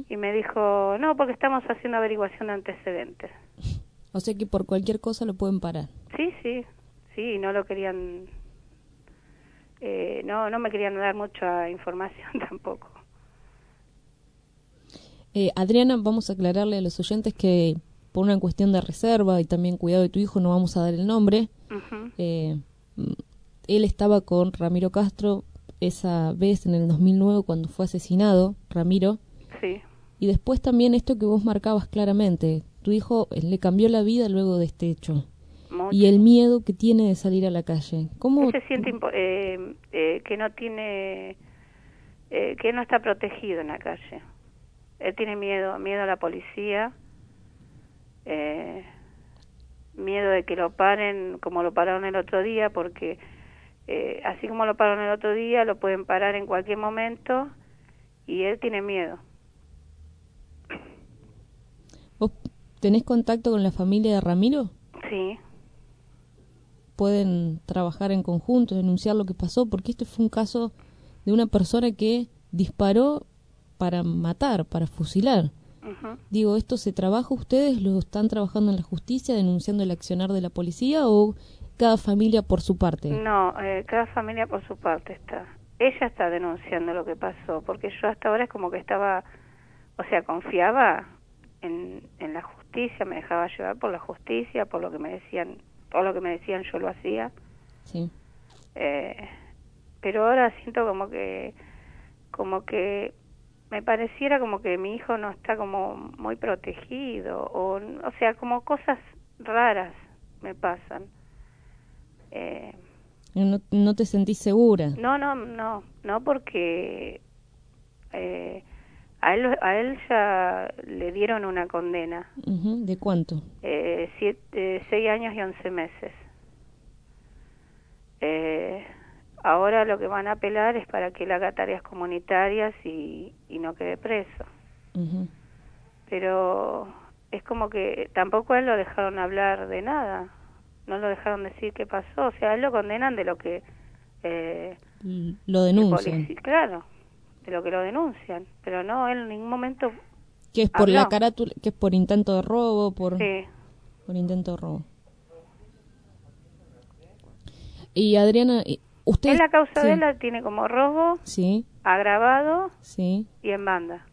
Y me dijo, no, porque estamos haciendo averiguación de antecedentes. O sea que por cualquier cosa lo pueden parar. Sí, sí, sí, no lo querían, eh, no, no me querían dar mucha información tampoco. Eh, Adriana, vamos a aclararle a los oyentes que por una cuestión de reserva y también cuidado de tu hijo no vamos a dar el nombre. Eh, mm, él estaba con Ramiro Castro esa vez en el 2009 cuando fue asesinado, Ramiro. Sí, Y después también esto que vos marcabas claramente, tu hijo eh, le cambió la vida luego de este hecho. mucho. Y el miedo que tiene de salir a la calle. ¿Cómo? Se siente eh, eh, que no tiene, eh, que no está protegido en la calle. Él tiene miedo, miedo a la policía, eh, miedo de que lo paren como lo pararon el otro día, porque eh, así como lo pararon el otro día, lo pueden parar en cualquier momento y él tiene miedo. ¿Vos tenés contacto con la familia de Ramiro? Sí, pueden trabajar en conjunto, denunciar lo que pasó, porque este fue un caso de una persona que disparó para matar, para fusilar. Digo, ¿esto se trabaja ustedes? ¿Lo están trabajando en la justicia, denunciando el accionar de la policía o cada familia por su parte? No, eh, cada familia por su parte está. Ella está denunciando lo que pasó, porque yo hasta ahora es como que estaba, o sea, confiaba en, en la justicia, me dejaba llevar por la justicia, por lo que me decían, todo lo que me decían yo lo hacía. Sí. Eh, pero ahora siento como que, como que me pareciera como que mi hijo no está como muy protegido, o, o sea, como cosas raras me pasan. Eh, No, no te sentís segura. no, no, no, no porque eh, a él a él ya le dieron una condena, ¿De cuánto? eh, siete, seis años y once meses. Eh, ahora lo que van a apelar es para que él haga tareas comunitarias y, y no quede preso. Pero es como que tampoco a él lo dejaron hablar de nada, no lo dejaron decir qué pasó, o sea, a él lo condenan de lo que eh, Lo de denuncian. claro, de lo que lo denuncian, pero no, él en ningún momento Que es por la carátula, que es por intento de robo, por, Sí. por intento de robo. Y Adriana, usted... En la causa sí, de la tiene como robo, Sí, agravado sí. y en banda.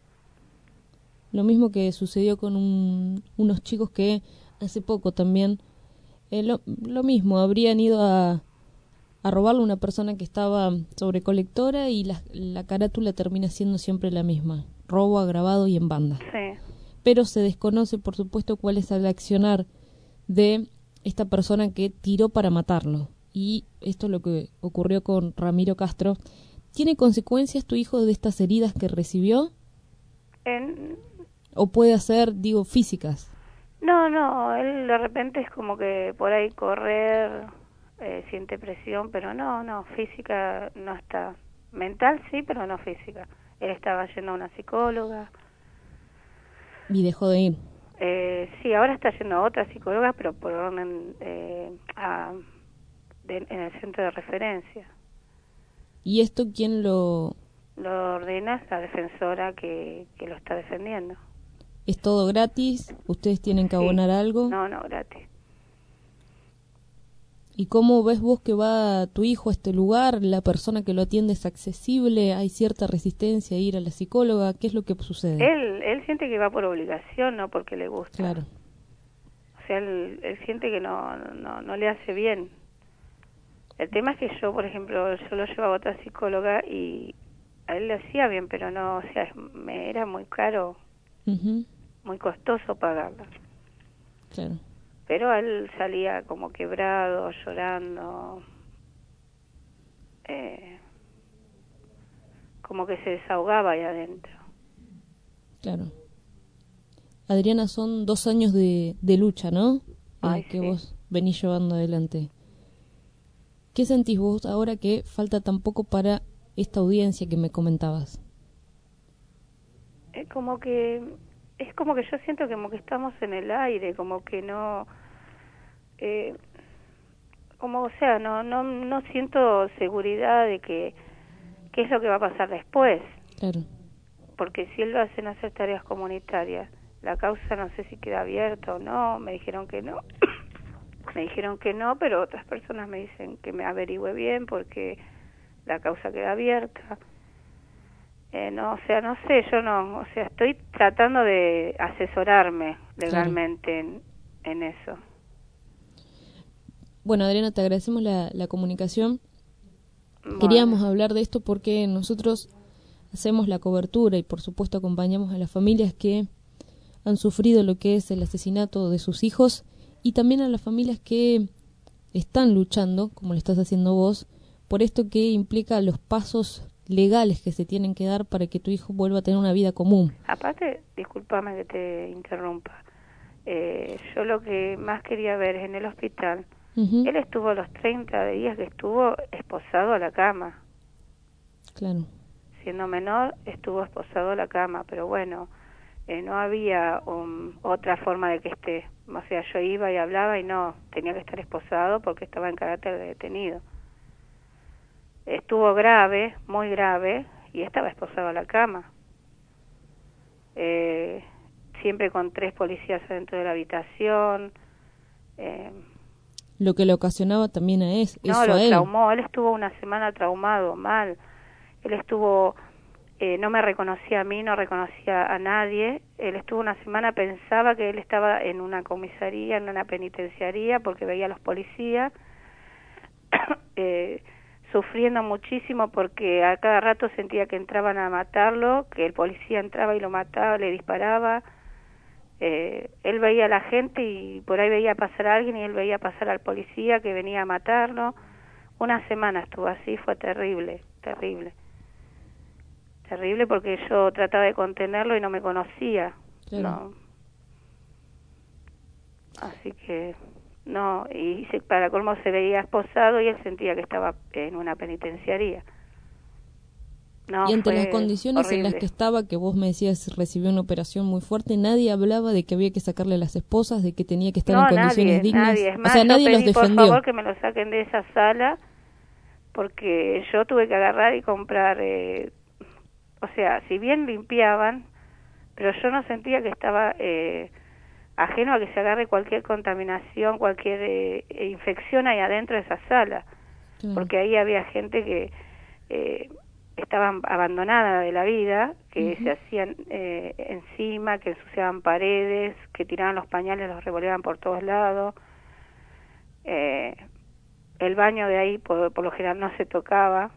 Lo mismo que sucedió con un- unos chicos que hace poco también, eh, lo, lo mismo, habrían ido a, a robarle a una persona que estaba sobrecolectora y la, la carátula termina siendo siempre la misma, robo agravado y en banda. Sí. Pero se desconoce, por supuesto, cuál es el accionar de esta persona que tiró para matarlo. Y esto es lo que ocurrió con Ramiro Castro. ¿Tiene consecuencias tu hijo de estas heridas que recibió? En- ¿O puede ser, digo, físicas? no, no, él de repente es como que por ahí correr, eh, siente presión, pero no, no, física no está. Mental sí, pero no física. Él estaba yendo a una psicóloga. Y dejó de ir. Eh, sí, ahora está yendo a otra psicóloga, pero por orden eh, a- de- en el centro de referencia. ¿Y esto quién lo... Lo ordena la defensora que, que lo está defendiendo. ¿Es todo gratis? ¿Ustedes tienen que Sí. abonar algo? No, no, gratis. ¿Y cómo ves vos que va tu hijo a este lugar? ¿La persona que lo atiende es accesible? ¿Hay cierta resistencia a ir a la psicóloga? ¿Qué es lo que sucede? Él, él siente que va por obligación, no porque le gusta. Claro. O sea, él, él siente que no, no, no le hace bien. El tema es que yo, por ejemplo, yo lo llevaba a otra psicóloga y a él le hacía bien, pero no, o sea, me era muy caro, muy costoso pagarla. Claro. Pero él salía como quebrado, llorando, eh, como que se desahogaba ahí adentro. Claro. Adriana, son dos años de, de lucha, ¿no? Ay, que sí. vos venís llevando adelante. ¿Qué sentís vos ahora que falta tan poco para esta audiencia que me comentabas? Es como que es como que yo siento que como que estamos en el aire, como que no eh, como o sea, no no no siento seguridad de que qué es lo que va a pasar después, Claro. porque si él lo hacen hacer tareas comunitarias, la causa no sé si queda abierta o no, me dijeron que no. Me dijeron que no, pero otras personas me dicen que me averigüe bien porque la causa queda abierta. Eh, no, o sea, no sé, yo no, o sea, estoy tratando de asesorarme legalmente en, en eso. Bueno, Adriana, te agradecemos la, la comunicación. Queríamos hablar de esto porque nosotros hacemos la cobertura y por supuesto acompañamos a las familias que han sufrido lo que es el asesinato de sus hijos y también a las familias que están luchando, como lo estás haciendo vos, por esto que implica los pasos legales que se tienen que dar para que tu hijo vuelva a tener una vida común. Aparte, discúlpame que te interrumpa, eh, yo lo que más quería ver es en el hospital. Él estuvo los 30 días que estuvo esposado a la cama. Claro. Siendo menor, estuvo esposado a la cama, pero bueno, eh, no había um, otra forma de que esté. O sea, yo iba y hablaba y no, tenía que estar esposado porque estaba en carácter de detenido. Estuvo grave, muy grave, y estaba esposado a la cama. Eh, siempre con tres policías dentro de la habitación. Eh, Lo que le ocasionaba también a es, no, eso lo a él. traumó. Él estuvo una semana traumado, mal. Él estuvo, eh, no me reconocía a mí, no reconocía a nadie. Él estuvo una semana, pensaba que él estaba en una comisaría, en una penitenciaría, porque veía a los policías. eh, sufriendo muchísimo porque a cada rato sentía que entraban a matarlo, que el policía entraba y lo mataba, le disparaba. Eh, él veía a la gente y por ahí veía pasar a alguien y él veía pasar al policía que venía a matarlo. Una semana estuvo así, fue terrible, terrible. Terrible porque yo trataba de contenerlo y no me conocía. Claro. No. Así que no, y se- para colmo se veía esposado y él sentía que estaba en una penitenciaría. No, y ante fue las condiciones en las que estaba, que vos me decías recibió una operación muy fuerte, nadie hablaba de que había que sacarle a las esposas, de que tenía que estar no, en condiciones nadie, dignas. nadie. Es más, o sea, nadie los pedí, por defendió. favor que me lo saquen de esa sala porque yo tuve que agarrar y comprar, eh, o sea, si bien limpiaban, pero yo no sentía que estaba eh, ajeno a que se agarre cualquier contaminación, cualquier eh, infección ahí adentro de esa sala, porque ahí había gente que eh, estaba abandonada de la vida, que se hacían eh, encima, que ensuciaban paredes, que tiraban los pañales, los revoleaban por todos lados. Eh, el baño de ahí por, por lo general no se tocaba.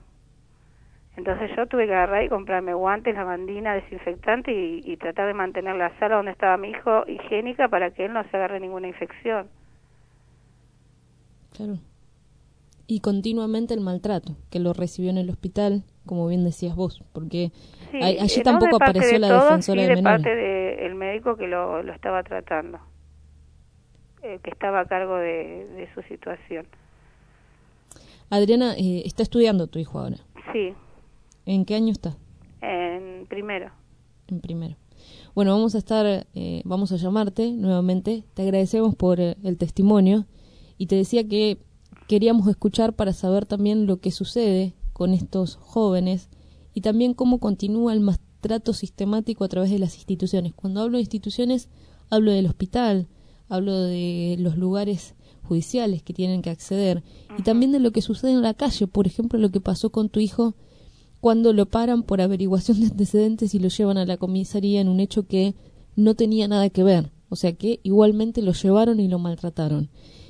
Entonces yo tuve que agarrar y comprarme guantes, lavandina, desinfectante y, y tratar de mantener la sala donde estaba mi hijo higiénica para que él no se agarre ninguna infección. Claro. Y continuamente el maltrato, que lo recibió en el hospital, como bien decías vos, porque Sí, a- allí eh, no tampoco de parte apareció de la todos, defensora sí de de menores. parte del médico que lo, lo estaba tratando, eh, que estaba a cargo de, de su situación. Adriana, eh, está estudiando tu hijo ahora. Sí, ¿En qué año está? en primero. En primero. Bueno, vamos a estar, eh, vamos a llamarte nuevamente. Te agradecemos por eh, el testimonio y te decía que queríamos escuchar para saber también lo que sucede con estos jóvenes y también cómo continúa el maltrato sistemático a través de las instituciones. Cuando hablo de instituciones, hablo del hospital, hablo de los lugares judiciales que tienen que acceder y también de lo que sucede en la calle, por ejemplo, lo que pasó con tu hijo cuando lo paran por averiguación de antecedentes y lo llevan a la comisaría en un hecho que no tenía nada que ver, o sea que igualmente lo llevaron y lo maltrataron.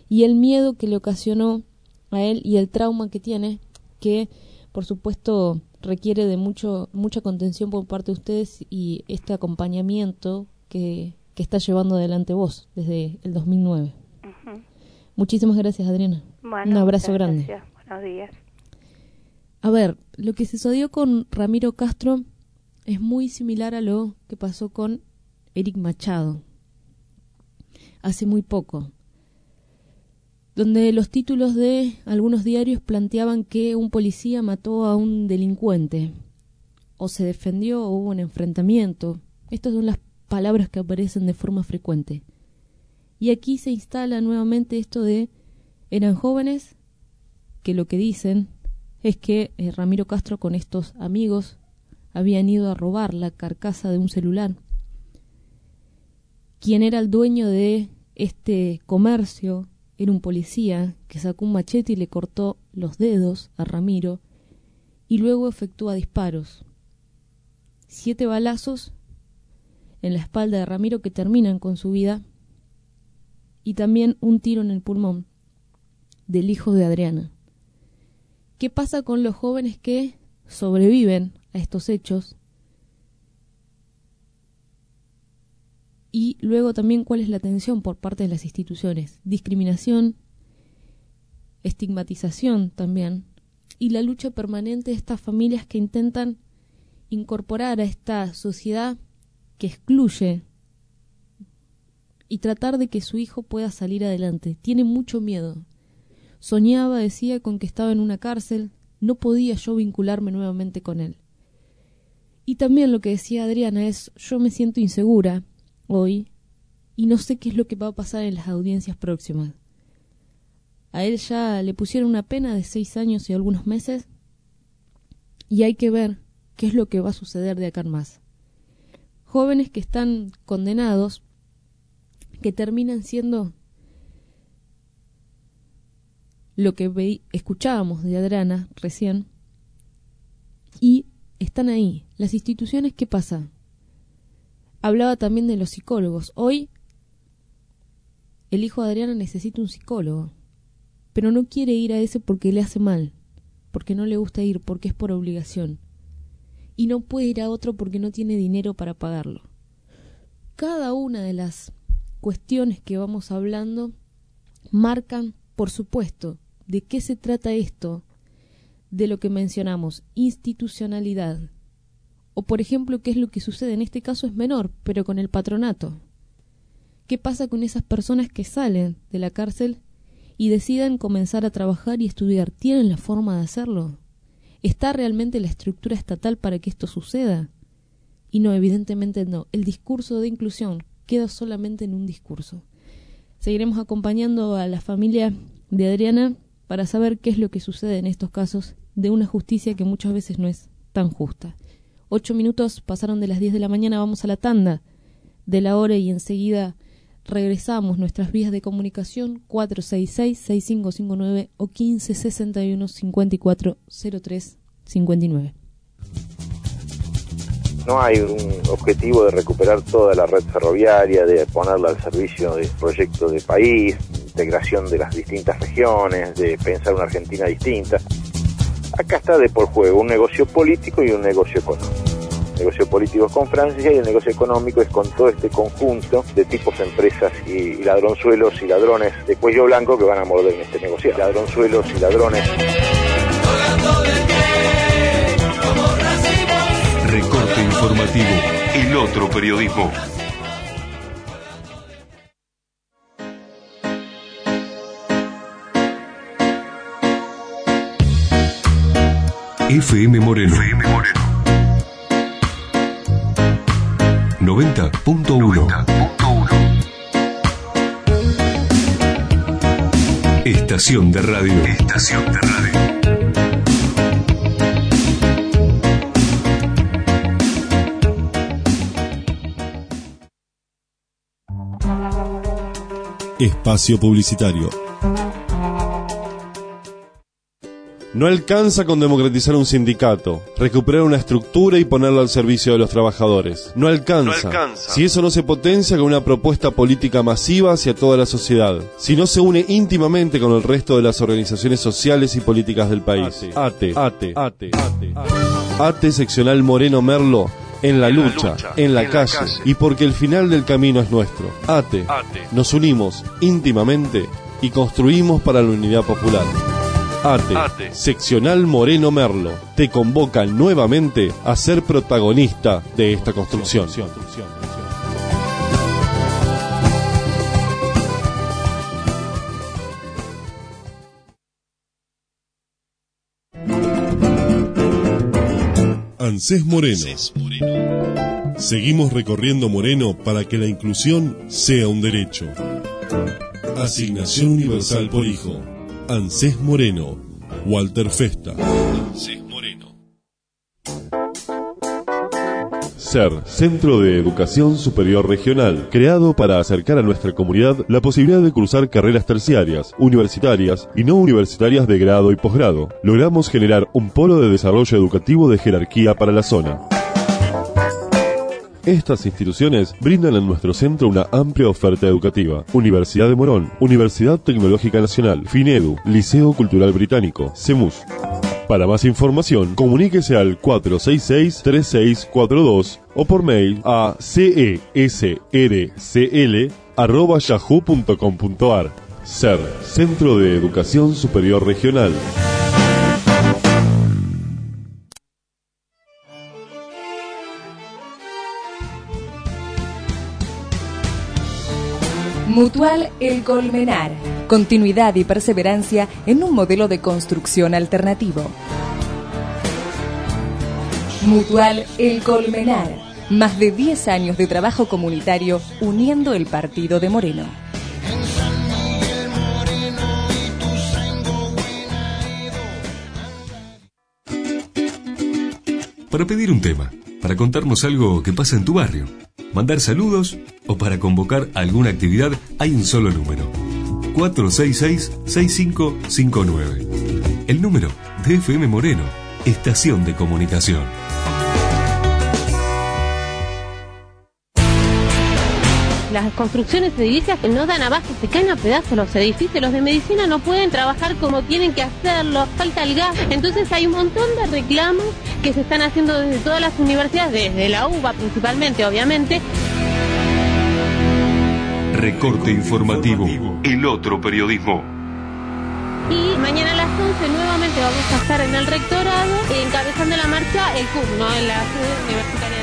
Y el miedo que le ocasionó a él y el trauma que tiene, que por supuesto requiere de mucho mucha contención por parte de ustedes y este acompañamiento que, que está llevando adelante vos desde el 2009. Muchísimas gracias, Adriana. Bueno, Un abrazo grande. Buenos días. A ver, lo que sucedió con Ramiro Castro es muy similar a lo que pasó con Eric Machado hace muy poco, donde los títulos de algunos diarios planteaban que un policía mató a un delincuente, o se defendió o hubo un enfrentamiento. Estas son las palabras que aparecen de forma frecuente. Y aquí se instala nuevamente esto de eran jóvenes que lo que dicen es que eh, Ramiro Castro con estos amigos habían ido a robar la carcasa de un celular. Quien era el dueño de este comercio era un policía que sacó un machete y le cortó los dedos a Ramiro y luego efectúa disparos. Siete balazos en la espalda de Ramiro que terminan con su vida y también un tiro en el pulmón del hijo de Adriana. ¿Qué pasa con los jóvenes que sobreviven a estos hechos? Y luego también cuál es la atención por parte de las instituciones. Discriminación, estigmatización también, y la lucha permanente de estas familias que intentan incorporar a esta sociedad que excluye y tratar de que su hijo pueda salir adelante. Tiene mucho miedo. Soñaba, decía, con que estaba en una cárcel, no podía yo vincularme nuevamente con él. Y también lo que decía Adriana es, yo me siento insegura hoy y no sé qué es lo que va a pasar en las audiencias próximas. A él ya le pusieron una pena de seis años y algunos meses y hay que ver qué es lo que va a suceder de acá en más. Jóvenes que están condenados, que terminan siendo lo que ve- escuchábamos de Adriana recién, y están ahí. Las instituciones, ¿qué pasa? Hablaba también de los psicólogos. Hoy el hijo de Adriana necesita un psicólogo, pero no quiere ir a ese porque le hace mal, porque no le gusta ir, porque es por obligación. Y no puede ir a otro porque no tiene dinero para pagarlo. Cada una de las cuestiones que vamos hablando marcan, por supuesto, de qué se trata esto, de lo que mencionamos, institucionalidad. O, por ejemplo, qué es lo que sucede, en este caso es menor, pero con el patronato. ¿Qué pasa con esas personas que salen de la cárcel y deciden comenzar a trabajar y estudiar? ¿Tienen la forma de hacerlo? ¿Está realmente la estructura estatal para que esto suceda? Y no, evidentemente no. El discurso de inclusión queda solamente en un discurso. Seguiremos acompañando a la familia de Adriana para saber qué es lo que sucede en estos casos de una justicia que muchas veces no es tan justa. Ocho minutos pasaron de las diez de la mañana, vamos a la tanda de la hora y enseguida regresamos nuestras vías de comunicación 466-6559 o 1561-5403-59. No hay un objetivo de recuperar toda la red ferroviaria, de ponerla al servicio de proyectos de país, integración de las distintas regiones, de pensar una Argentina distinta. Acá está de por juego un negocio político y un negocio económico. El negocio político es con Francia y el negocio económico es con todo este conjunto de tipos, empresas y, ladronzuelos y ladrones de cuello blanco que van a morder en este negocio. Ladronzuelos y ladrones. Recorte informativo. El otro periodismo. FM Moreno. FM Moreno. 90.1. Estación de radio. Estación de radio. Espacio Publicitario. No alcanza con democratizar un sindicato, recuperar una estructura y ponerla al servicio de los trabajadores. No alcanza. No alcanza. Si eso no se potencia con una propuesta política masiva hacia toda la sociedad. Si no se une íntimamente con el resto de las organizaciones sociales y políticas del país. ATE, ATE, ATE, ATE. ATE seccional Moreno Merlo en la, lucha, en la, calle, y porque el final del camino es nuestro. ATE, nos unimos íntimamente y construimos para la unidad popular. ATE, seccional Moreno Merlo, te convoca nuevamente a ser protagonista de esta construcción. ANSES Moreno. Seguimos recorriendo Moreno para que la inclusión sea un derecho. Asignación Universal por Hijo. ANSES Moreno. Walter Festa. SER, Centro de Educación Superior Regional, creado para acercar a nuestra comunidad la posibilidad de cursar carreras terciarias, universitarias y no universitarias de grado y posgrado. Logramos generar un polo de desarrollo educativo de jerarquía para la zona. Estas instituciones brindan en nuestro centro una amplia oferta educativa. Universidad de Morón, Universidad Tecnológica Nacional, FINEDU, Liceo Cultural Británico, CEMUS. Para más información, comuníquese al 466-3642 o por mail a cesrcl.yahoo.com.ar. SER, Centro de Educación Superior Regional. Mutual El Colmenar. Continuidad y perseverancia en un modelo de construcción alternativo. Mutual El Colmenar. Más de 10 años de trabajo comunitario uniendo el partido de Moreno. Para pedir un tema, para contarnos algo que pasa en tu barrio, mandar saludos o para convocar alguna actividad, hay un solo número. 466-6559. El número de FM Moreno, Estación de Comunicación. Las construcciones edilicias no dan abajo, se caen a pedazos los edificios, los de medicina no pueden trabajar como tienen que hacerlo, falta el gas. Entonces hay un montón de reclamos que se están haciendo desde todas las universidades, desde la UBA principalmente, obviamente. Recorte informativo. El otro periodismo. Y mañana a las 11 nuevamente vamos a estar en el rectorado encabezando la marcha el CUB, ¿no? En la sede universitaria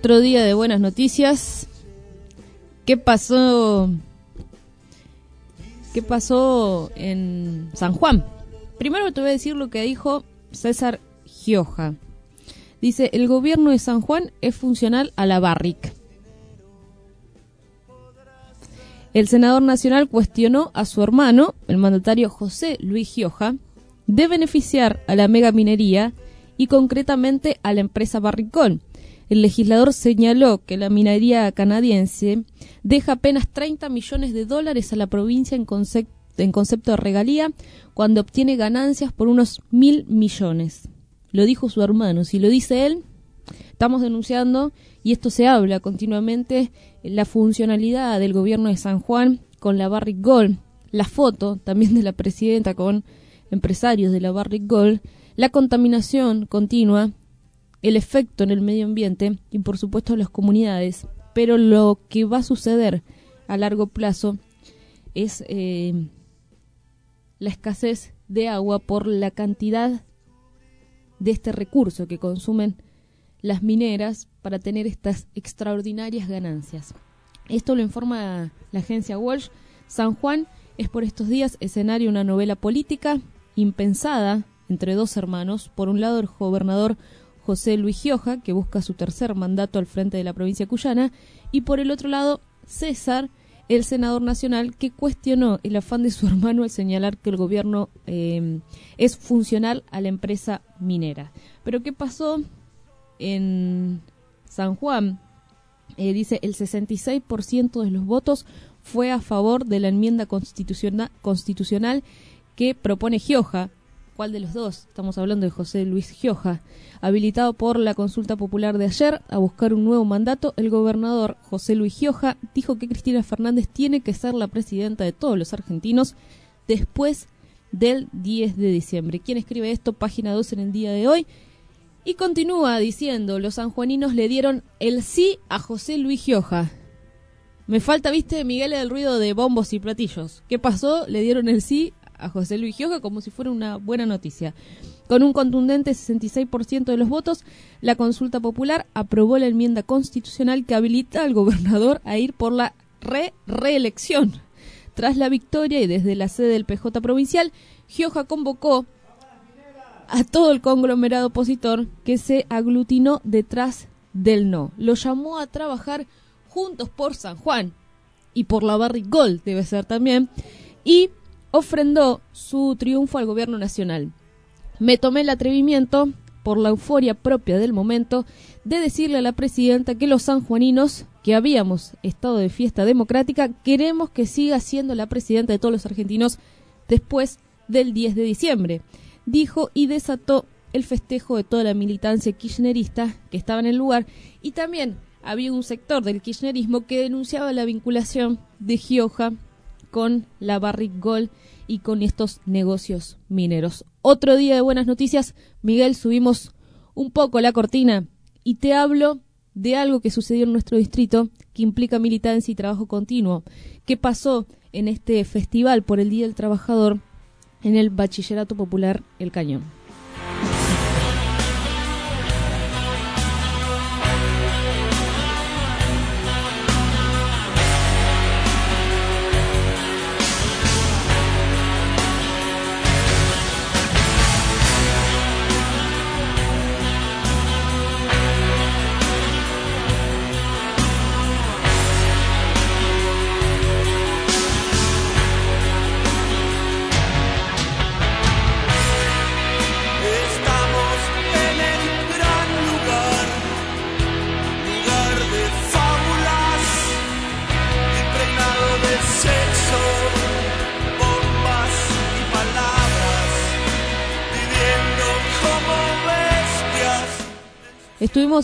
Otro día de buenas noticias. ¿Qué pasó? ¿Qué pasó en San Juan? Primero te voy a decir lo que dijo César Gioja. Dice, el gobierno de San Juan es funcional a la Barrick. El senador nacional cuestionó a su hermano, el mandatario José Luis Gioja, de beneficiar a la mega minería y concretamente a la empresa Barricón. El legislador señaló que la minería canadiense deja apenas 30 millones de dólares a la provincia en, concep- en concepto de regalía cuando obtiene ganancias por unos mil millones. Lo dijo su hermano. Si lo dice él, estamos denunciando y esto se habla continuamente la funcionalidad del gobierno de San Juan con la Barrick Gold, la foto también de la presidenta con empresarios de la Barrick Gold, la contaminación continua el efecto en el medio ambiente y por supuesto en las comunidades, pero lo que va a suceder a largo plazo es eh, la escasez de agua por la cantidad de este recurso que consumen las mineras para tener estas extraordinarias ganancias. Esto lo informa la agencia Walsh. San Juan es por estos días escenario una novela política impensada entre dos hermanos. Por un lado, el gobernador José Luis Gioja, que busca su tercer mandato al frente de la provincia cuyana, y por el otro lado, César, el senador nacional, que cuestionó el afán de su hermano al señalar que el gobierno eh, es funcional a la empresa minera. Pero ¿qué pasó en San Juan? Eh, dice el 66% de los votos fue a favor de la enmienda constitucional que propone Gioja. ¿Cuál de los dos? Estamos hablando de José Luis Gioja. Habilitado por la consulta popular de ayer a buscar un nuevo mandato, el gobernador José Luis Gioja dijo que Cristina Fernández tiene que ser la presidenta de todos los argentinos después del 10 de diciembre. ¿Quién escribe esto? Página 2 en el día de hoy. Y continúa diciendo, los sanjuaninos le dieron el sí a José Luis Gioja. Me falta, viste, Miguel, el ruido de bombos y platillos. ¿Qué pasó? Le dieron el sí a José Luis Gioja como si fuera una buena noticia. Con un contundente 66% de los votos, la consulta popular aprobó la enmienda constitucional que habilita al gobernador a ir por la re-reelección. Tras la victoria y desde la sede del PJ provincial, Gioja convocó a todo el conglomerado opositor que se aglutinó detrás del no. Lo llamó a trabajar juntos por San Juan y por la Barrigol, debe ser también, y ofrendó su triunfo al gobierno nacional. Me tomé el atrevimiento, por la euforia propia del momento, de decirle a la presidenta que los sanjuaninos, que habíamos estado de fiesta democrática, queremos que siga siendo la presidenta de todos los argentinos después del 10 de diciembre, dijo y desató el festejo de toda la militancia kirchnerista que estaba en el lugar y también había un sector del kirchnerismo que denunciaba la vinculación de Gioja con la Barrick Gold y con estos negocios mineros. Otro día de buenas noticias, Miguel, subimos un poco la cortina y te hablo de algo que sucedió en nuestro distrito que implica militancia y trabajo continuo. ¿Qué pasó en este festival por el Día del Trabajador en el Bachillerato Popular El Cañón?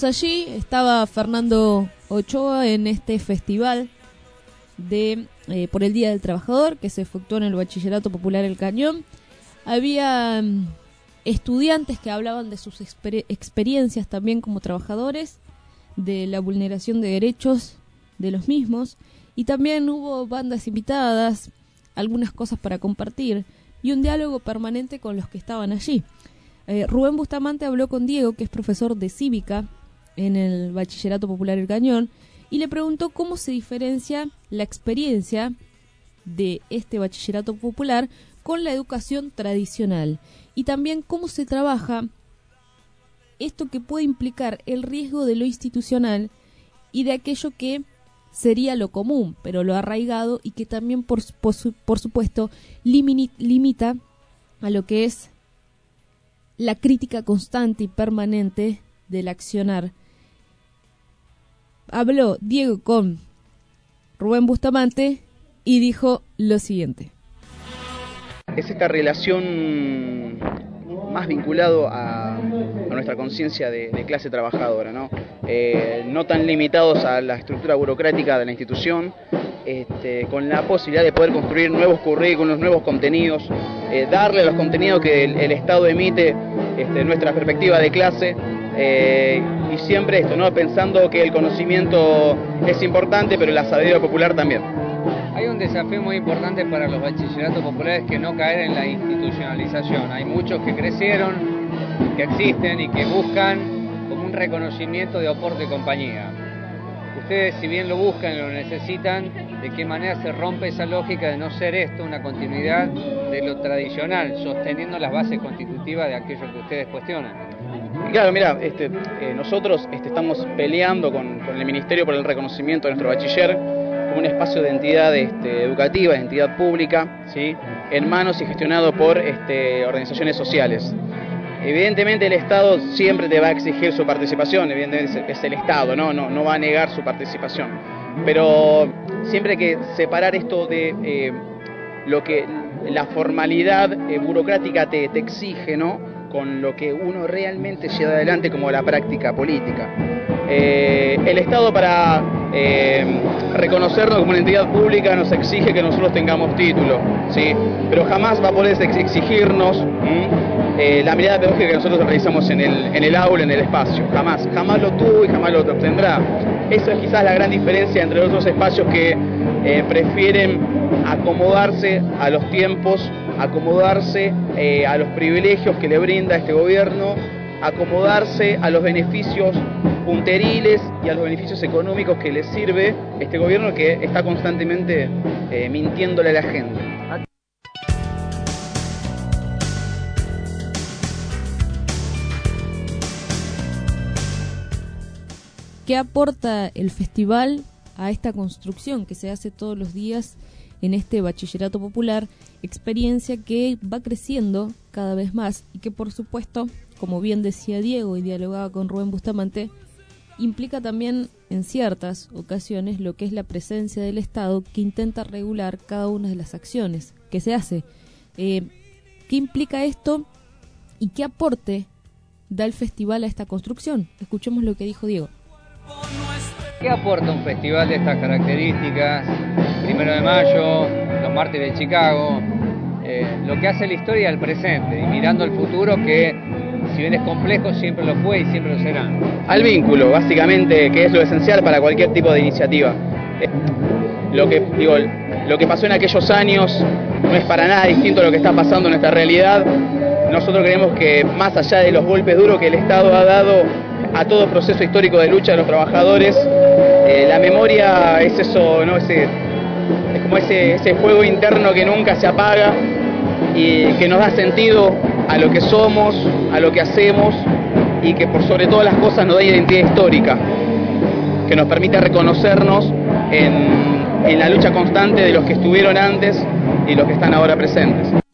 Allí, estaba Fernando Ochoa en este festival de eh, por el Día del Trabajador que se efectuó en el Bachillerato Popular El Cañón. Había mm, estudiantes que hablaban de sus exper- experiencias también como trabajadores, de la vulneración de derechos de los mismos y también hubo bandas invitadas, algunas cosas para compartir y un diálogo permanente con los que estaban allí. Eh, Rubén Bustamante habló con Diego, que es profesor de cívica en el Bachillerato Popular El Cañón, y le preguntó cómo se diferencia la experiencia de este bachillerato popular con la educación tradicional y también cómo se trabaja esto que puede implicar el riesgo de lo institucional y de aquello que sería lo común, pero lo arraigado y que también, por, por, por supuesto, limita a lo que es la crítica constante y permanente del accionar. Habló Diego con Rubén Bustamante y dijo lo siguiente. es esta relación más vinculado a, nuestra conciencia de, clase trabajadora, ¿no? Eh, no tan limitados a la estructura burocrática de la institución, este, con la posibilidad de poder construir nuevos currículos, nuevos contenidos, eh, darle los contenidos que el, el Estado emite este, nuestra perspectiva de clase, eh, y siempre esto, ¿no? Pensando que el conocimiento es importante, pero la sabiduría popular también. Hay un desafío muy importante para los bachilleratos populares que no caer en la institucionalización. Hay muchos que crecieron, que existen y que buscan como un reconocimiento de aporte y compañía. Ustedes, si bien lo buscan lo necesitan, ¿de qué manera se rompe esa lógica de no ser esto una continuidad de lo tradicional, sosteniendo las bases constitutivas de aquello que ustedes cuestionan? Claro, mira, este, eh, nosotros este, estamos peleando con, el Ministerio por el reconocimiento de nuestro bachiller como un espacio de entidad este, educativa, de entidad pública, en manos y gestionado por organizaciones sociales. Evidentemente el Estado siempre te va a exigir su participación, evidentemente es, el Estado, ¿no? No, va a negar su participación. Pero siempre hay que separar esto de eh, lo que la formalidad eh, burocrática te exige, ¿no? Con lo que uno realmente lleva adelante como la práctica política. Eh, el Estado para eh, reconocernos como una entidad pública nos exige que nosotros tengamos título, ¿sí? pero jamás va a poder ex- exigirnos eh, la mirada pedagógica que nosotros realizamos en el, en el aula, en el espacio, jamás, jamás lo tuvo y jamás lo obtendrá. Eso es quizás la gran diferencia entre los otros espacios que eh, prefieren acomodarse a los tiempos, acomodarse eh, a los privilegios que le brinda este gobierno, acomodarse a los beneficios punteriles y a los beneficios económicos que le sirve este gobierno que está constantemente eh, mintiéndole a la gente. ¿Qué aporta el festival a esta construcción que se hace todos los días en este bachillerato popular? Experiencia que va creciendo cada vez más y que por supuesto, como bien decía Diego y dialogaba con Rubén Bustamante, implica también en ciertas ocasiones lo que es la presencia del Estado que intenta regular cada una de las acciones que se hace. Eh, ¿Qué implica esto y qué aporte da el festival a esta construcción? Escuchemos lo que dijo Diego. ¿Qué aporta un festival de estas características? Primero de mayo, los mártires de Chicago, eh, lo que hace la historia al presente y mirando al futuro que si bien es complejo siempre lo fue y siempre lo será. Al vínculo, básicamente, que es lo esencial para cualquier tipo de iniciativa. Lo que, digo, lo que pasó en aquellos años no es para nada distinto a lo que está pasando en nuestra realidad. Nosotros creemos que más allá de los golpes duros que el Estado ha dado a todo proceso histórico de lucha de los trabajadores, eh, la memoria es eso, ¿no? Es como ese, fuego interno que nunca se apaga y que nos da sentido a lo que somos, a lo que hacemos y que por sobre todas las cosas nos da identidad histórica, que nos permite reconocernos en la lucha constante de los que estuvieron antes y los que están ahora presentes.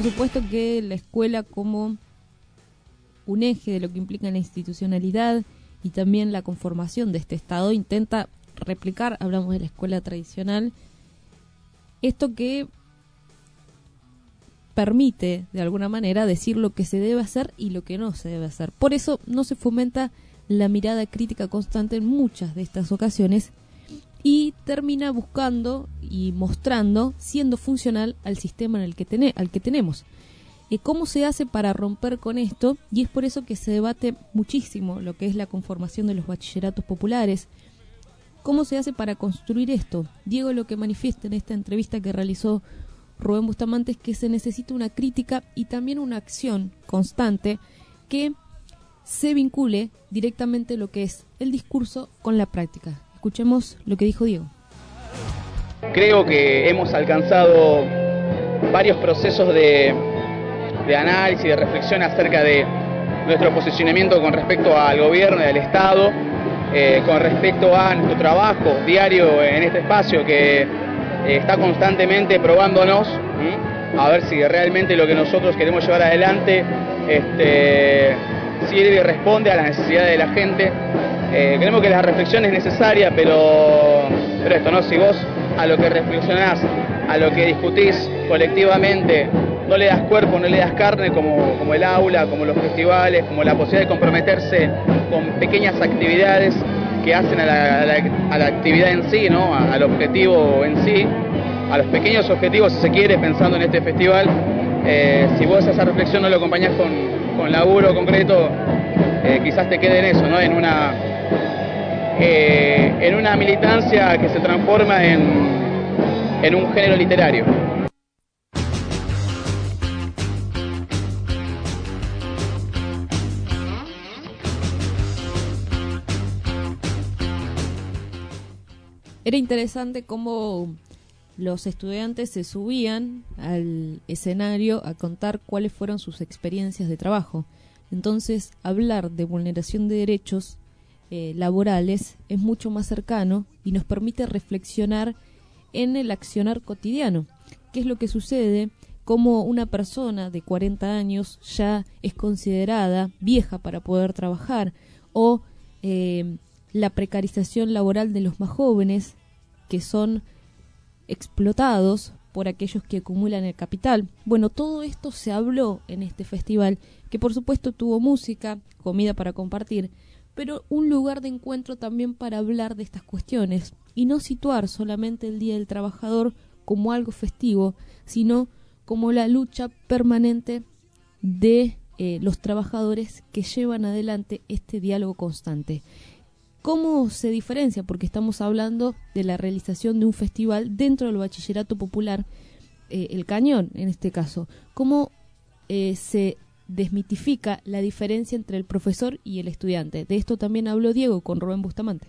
Por supuesto que la escuela como un eje de lo que implica la institucionalidad y también la conformación de este Estado intenta replicar, hablamos de la escuela tradicional, esto que permite de alguna manera decir lo que se debe hacer y lo que no se debe hacer. Por eso no se fomenta la mirada crítica constante en muchas de estas ocasiones y termina buscando y mostrando siendo funcional al sistema en el que tene- al que tenemos. Eh, ¿Cómo se hace para romper con esto? Y es por eso que se debate muchísimo lo que es la conformación de los bachilleratos populares. ¿Cómo se hace para construir esto? Diego lo que manifiesta en esta entrevista que realizó Rubén Bustamante es que se necesita una crítica y también una acción constante que se vincule directamente lo que es el discurso con la práctica. Escuchemos lo que dijo Diego. Creo que hemos alcanzado varios procesos de, de análisis, de reflexión acerca de nuestro posicionamiento con respecto al gobierno y al Estado, eh, con respecto a nuestro trabajo diario en este espacio que eh, está constantemente probándonos ¿m? a ver si realmente lo que nosotros queremos llevar adelante este, sirve y responde a las necesidades de la gente. Eh, creemos que la reflexión es necesaria, pero, pero esto, ¿no? Si vos a lo que reflexionás, a lo que discutís colectivamente, no le das cuerpo, no le das carne como, como el aula, como los festivales, como la posibilidad de comprometerse con pequeñas actividades que hacen a la, a la- actividad en sí, ¿no? Al objetivo en sí, a los pequeños objetivos, si se quiere, pensando en este festival. Eh, si vos esa reflexión no lo acompañás con, con laburo concreto, eh, quizás te quede en eso, ¿no? En una, eh, en una militancia que se transforma en, en un género literario. Era interesante cómo los estudiantes se subían al escenario a contar cuáles fueron sus experiencias de trabajo. Entonces, hablar de vulneración de derechos eh, laborales es mucho más cercano y nos permite reflexionar en el accionar cotidiano. ¿Qué es lo que sucede? Cómo una persona de 40 años ya es considerada vieja para poder trabajar o eh, la precarización laboral de los más jóvenes que son explotados por aquellos que acumulan el capital. Bueno, todo esto se habló en este festival, que por supuesto tuvo música, comida para compartir, pero un lugar de encuentro también para hablar de estas cuestiones y no situar solamente el Día del Trabajador como algo festivo, sino como la lucha permanente de eh, los trabajadores que llevan adelante este diálogo constante. ¿Cómo se diferencia? Porque estamos hablando de la realización de un festival dentro del bachillerato popular, eh, el cañón en este caso. ¿Cómo eh, se desmitifica la diferencia entre el profesor y el estudiante? De esto también habló Diego con Rubén Bustamante.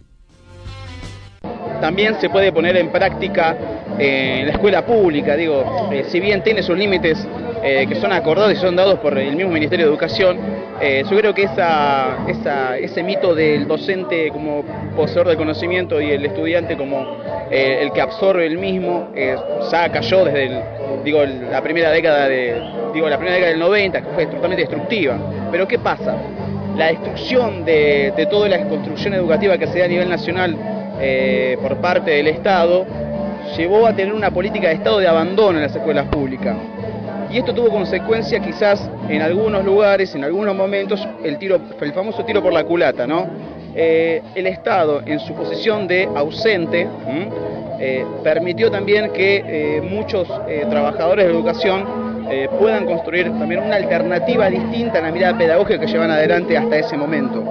también se puede poner en práctica eh, en la escuela pública. Digo, eh, si bien tiene sus límites eh, que son acordados y son dados por el mismo Ministerio de Educación, eh, yo creo que esa, esa- ese mito del docente como poseedor del conocimiento y el estudiante como eh, el que absorbe el mismo, eh, ya cayó desde el, digo, la primera década de, digo, la primera década del 90, que fue totalmente destructiva. Pero ¿qué pasa? La destrucción de, toda la construcción educativa que se da a nivel nacional eh, por parte del Estado llevó a tener una política de Estado de abandono en las escuelas públicas. Y esto tuvo consecuencia quizás en algunos lugares, en algunos momentos, el famoso tiro por la culata, ¿no? Eh, el Estado, en su posición de ausente, eh, permitió también que eh, muchos trabajadores de educación puedan construir también una alternativa distinta a la mirada pedagógica que llevan adelante hasta ese momento.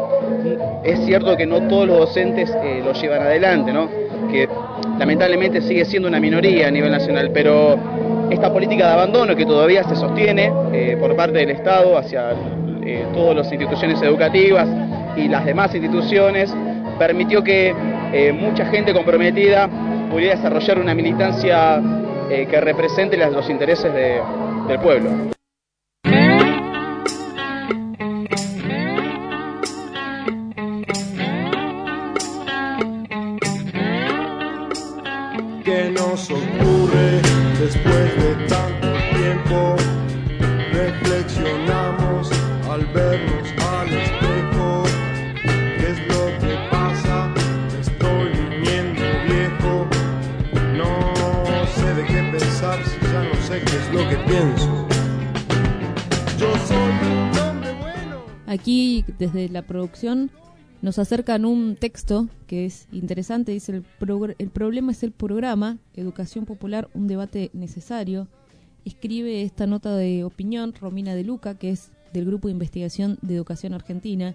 Es cierto que no todos los docentes lo llevan adelante, ¿no? Lamentablemente sigue siendo una minoría a nivel nacional, pero esta política de abandono que todavía se sostiene eh, por parte del Estado hacia eh, todas las instituciones educativas y las demás instituciones permitió que eh, mucha gente comprometida pudiera desarrollar una militancia que represente los intereses de- del pueblo. Desde la producción, nos acercan un texto que es interesante. Dice: el, el problema es el programa, Educación Popular, un debate necesario. Escribe esta nota de opinión Romina de Luca, que es del Grupo de Investigación de Educación Argentina,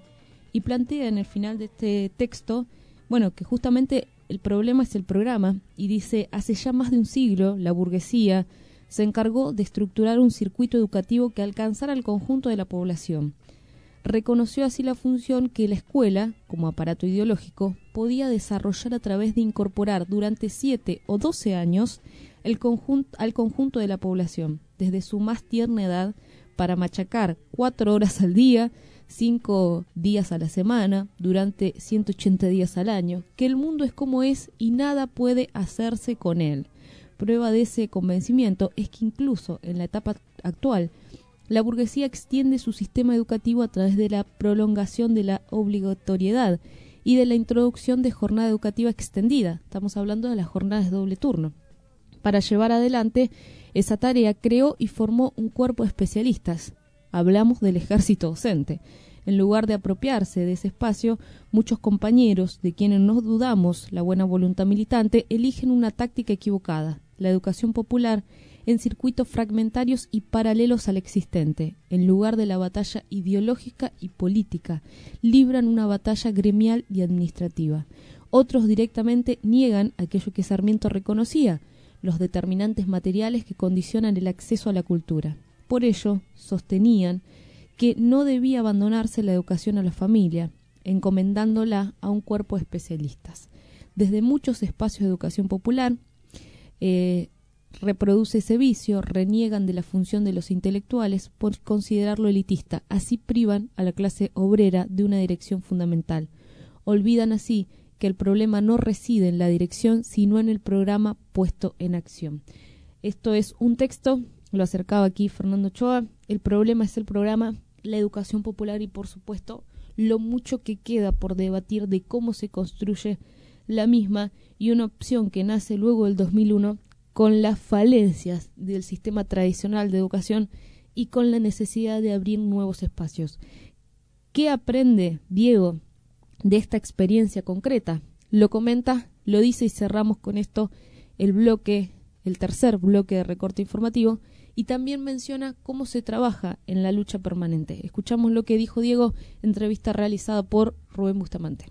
y plantea en el final de este texto, bueno, que justamente el problema es el programa, y dice, hace ya más de un siglo, la burguesía se encargó de estructurar un circuito educativo que alcanzara al conjunto de la población reconoció así la función que la escuela, como aparato ideológico, podía desarrollar a través de incorporar durante siete o doce años el al conjunto de la población, desde su más tierna edad, para machacar cuatro horas al día, cinco días a la semana, durante 180 días al año, que el mundo es como es y nada puede hacerse con él. Prueba de ese convencimiento es que incluso en la etapa actual, la burguesía extiende su sistema educativo a través de la prolongación de la obligatoriedad y de la introducción de jornada educativa extendida. Estamos hablando de las jornadas de doble turno para llevar adelante esa tarea creó y formó un cuerpo de especialistas. Hablamos del ejército docente. En lugar de apropiarse de ese espacio, muchos compañeros, de quienes no dudamos la buena voluntad militante, eligen una táctica equivocada, la educación popular, en circuitos fragmentarios y paralelos al existente. En lugar de la batalla ideológica y política, libran una batalla gremial y administrativa. Otros directamente niegan aquello que Sarmiento reconocía, los determinantes materiales que condicionan el acceso a la cultura. Por ello, sostenían que no debía abandonarse la educación a la familia, encomendándola a un cuerpo de especialistas. Desde muchos espacios de educación popular eh, reproduce ese vicio, reniegan de la función de los intelectuales por considerarlo elitista, así privan a la clase obrera de una dirección fundamental. Olvidan así que el problema no reside en la dirección, sino en el programa puesto en acción. Esto es un texto, lo acercaba aquí Fernando Ochoa, el problema es el programa, la educación popular y por supuesto lo mucho que queda por debatir de cómo se construye la misma y una opción que nace luego del 2001 con las falencias del sistema tradicional de educación y con la necesidad de abrir nuevos espacios. ¿Qué aprende Diego de esta experiencia concreta? Lo comenta, lo dice y cerramos con esto el bloque, el tercer bloque de recorte informativo y también menciona cómo se trabaja en la lucha permanente. Escuchamos lo que dijo Diego, entrevista realizada por Rubén Bustamante.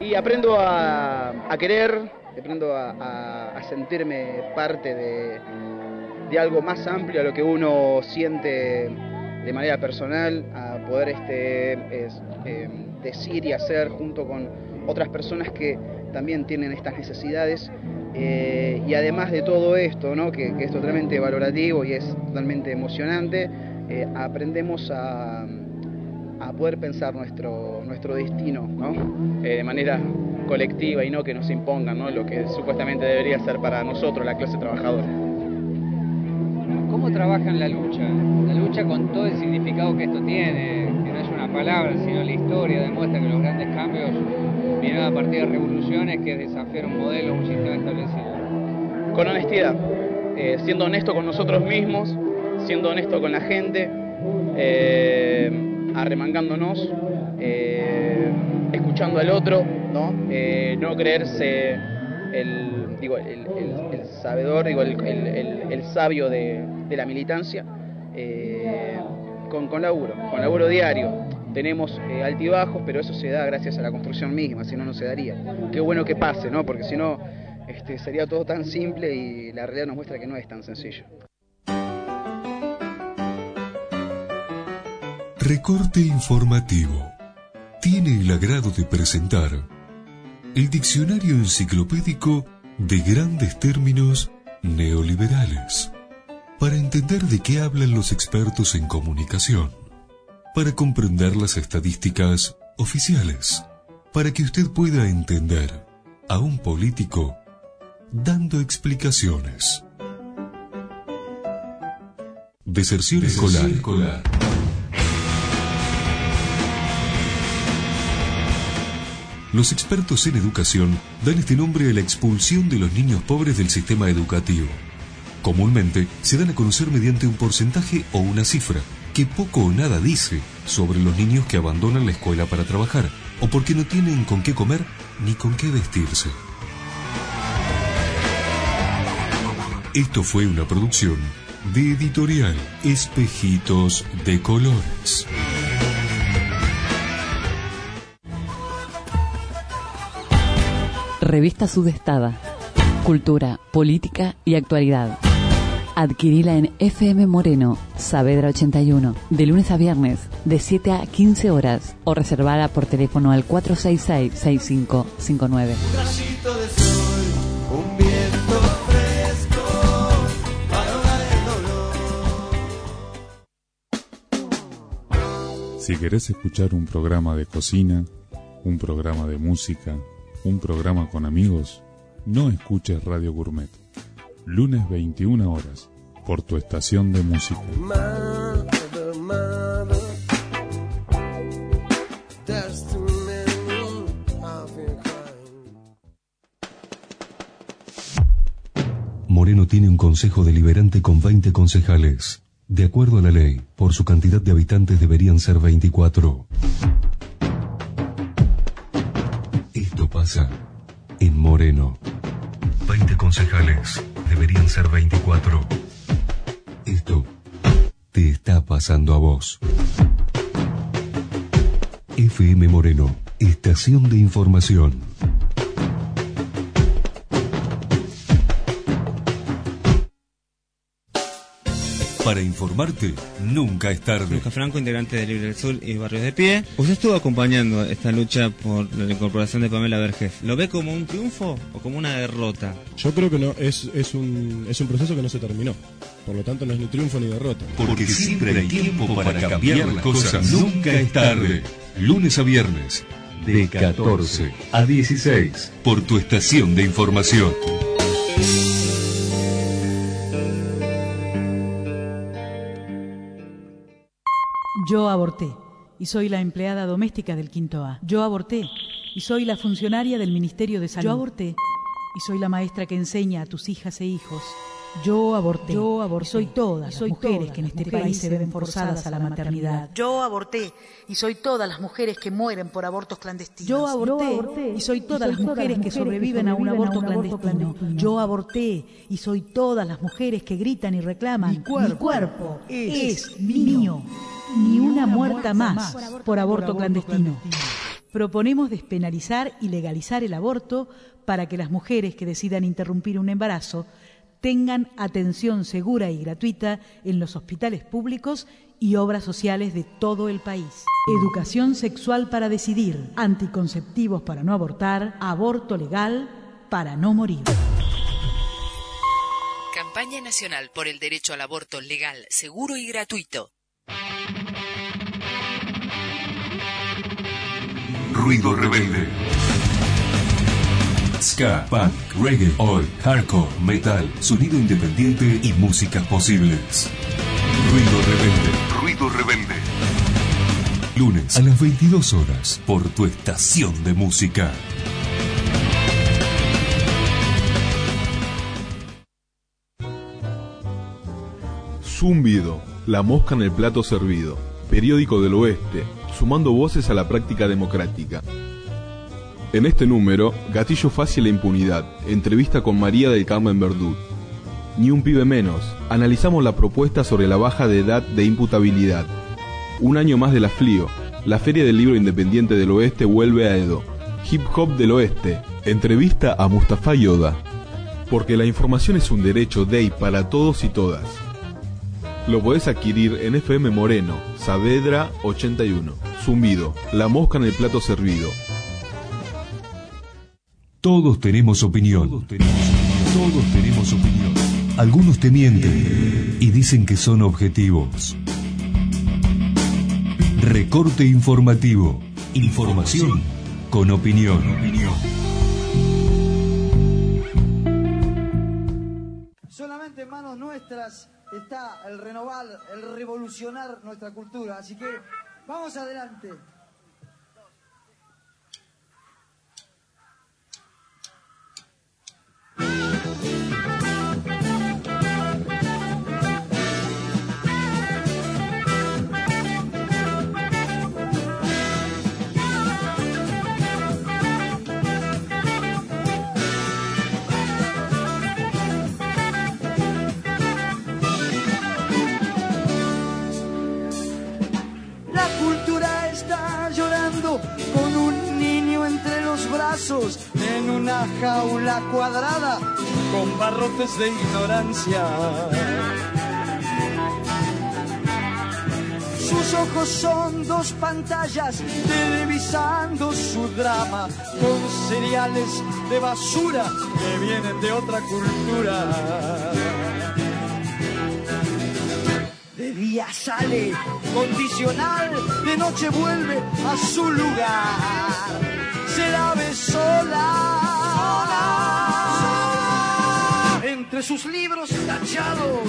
Y aprendo a, a querer, aprendo a, a sentirme parte de, de, algo más amplio a lo que uno siente de manera personal, a poder este, es, eh, decir y hacer junto con otras personas que también tienen estas necesidades. Eh, y además de todo esto, ¿no? que, que, es totalmente valorativo y es totalmente emocionante, eh, aprendemos a, a, poder pensar nuestro, nuestro destino ¿no? de manera colectiva y no que nos impongan ¿no? lo que supuestamente debería ser para nosotros, la clase trabajadora. ¿Cómo trabajan la lucha? La lucha con todo el significado que esto tiene, que no es una palabra, sino la historia demuestra que los grandes cambios vienen a partir de revoluciones que desafiaron un modelo, un sistema establecido. Con honestidad, eh, siendo honesto con nosotros mismos, siendo honesto con la gente, eh, arremangándonos, eh, escuchando al otro, no, no creerse el, digo, el, sabedor, digo, el, sabio de, la militancia, eh, con, con laburo, con laburo diario. Tenemos eh, altibajos, pero eso se da gracias a la construcción misma, si no, no se daría. Qué bueno que pase, ¿no? Porque si no, este, sería todo tan simple y la realidad nos muestra que no es tan sencillo. Recorte informativo. Tiene el agrado de presentar el diccionario enciclopédico de grandes términos neoliberales, para entender de qué hablan los expertos en comunicación, para comprender las estadísticas oficiales, para que usted pueda entender a un político dando explicaciones. Deserción, escolar. escolar. Los expertos en educación dan este nombre a la expulsión de los niños pobres del sistema educativo. Comúnmente se dan a conocer mediante un porcentaje o una cifra, que poco o nada dice sobre los niños que abandonan la escuela para trabajar, o porque no tienen con qué comer ni con qué vestirse. Esto fue una producción de editorial Espejitos de Colores. Revista Sudestada. Cultura, política y actualidad. Adquirila en FM Moreno, Saavedra 81, de lunes a viernes, de 7 a 15 horas, o reservada por teléfono al 466-6559. Si querés escuchar un programa de cocina, un programa de música, un programa con amigos, no escuches Radio Gourmet. Lunes 21 horas, por tu estación de música. Moreno tiene un consejo deliberante con 20 concejales. De acuerdo a la ley, por su cantidad de habitantes deberían ser 24. En Moreno. 20 concejales deberían ser 24. Esto te está pasando a vos. FM Moreno, estación de información. Para informarte, nunca es tarde. Lucas Franco, integrante de Libre del Sur y Barrios de Pie. Usted estuvo acompañando esta lucha por la incorporación de Pamela Vergés. ¿Lo ve como un triunfo o como una derrota? Yo creo que no es, es, un, es un proceso que no se terminó. Por lo tanto, no es ni triunfo ni derrota. Porque siempre hay tiempo para cambiar las cosas. Nunca es tarde. Lunes a viernes, de 14 a 16, por tu estación de información. Yo aborté y soy la empleada doméstica del quinto A. Yo aborté y soy la funcionaria del Ministerio de Salud. Yo aborté y soy la maestra que enseña a tus hijas e hijos. Yo aborté. Yo aborté. Y soy todas las mujeres que en este país se ven forzadas a la maternidad. Yo aborté y soy todas las mujeres que mueren por abortos clandestinos. Yo aborté, y soy todas las mujeres que sobreviven a un aborto clandestino. Yo aborté y soy todas las mujeres que gritan y reclaman. Mi cuerpo, es, mío. Ni una muerta más por aborto clandestino. Proponemos despenalizar y legalizar el aborto para que las mujeres que decidan interrumpir un embarazo tengan atención segura y gratuita en los hospitales públicos y obras sociales de todo el país. Educación sexual para decidir, anticonceptivos para no abortar, aborto legal para no morir. Campaña Nacional por el Derecho al Aborto Legal, Seguro y Gratuito. Ruido rebelde. Ska, punk, reggae, oi, hardcore, metal, sonido independiente y músicas posibles. Ruido rebelde. Ruido rebelde. Lunes a las 22 horas por tu estación de música. Zumbido, la mosca en el plato servido. Periódico del Oeste, sumando voces a la práctica democrática. En este número, Gatillo Fácil e Impunidad, entrevista con María del Carmen Verdú. Ni un pibe menos, analizamos la propuesta sobre la baja de edad de imputabilidad. Un año más de la FLIO, la Feria del Libro Independiente del Oeste vuelve a Edo. Hip Hop del Oeste, entrevista a Mustafa Yoda. Porque la información es un derecho de y para todos y todas. Lo podés adquirir en FM Moreno, Saavedra 81. Zumbido, la mosca en el plato servido. Todos tenemos opinión. Todos tenemos, opinión. Algunos te mienten y dicen que son objetivos. Recorte informativo. Información con opinión. Solamente en manos nuestras está el renovar, el revolucionar nuestra cultura. Así que vamos adelante. En una jaula cuadrada con barrotes de ignorancia. Sus ojos son dos pantallas televisando su drama con cereales de basura que vienen de otra cultura. De día sale condicional, de noche vuelve a su lugar. Sola. Entre sus libros tachados,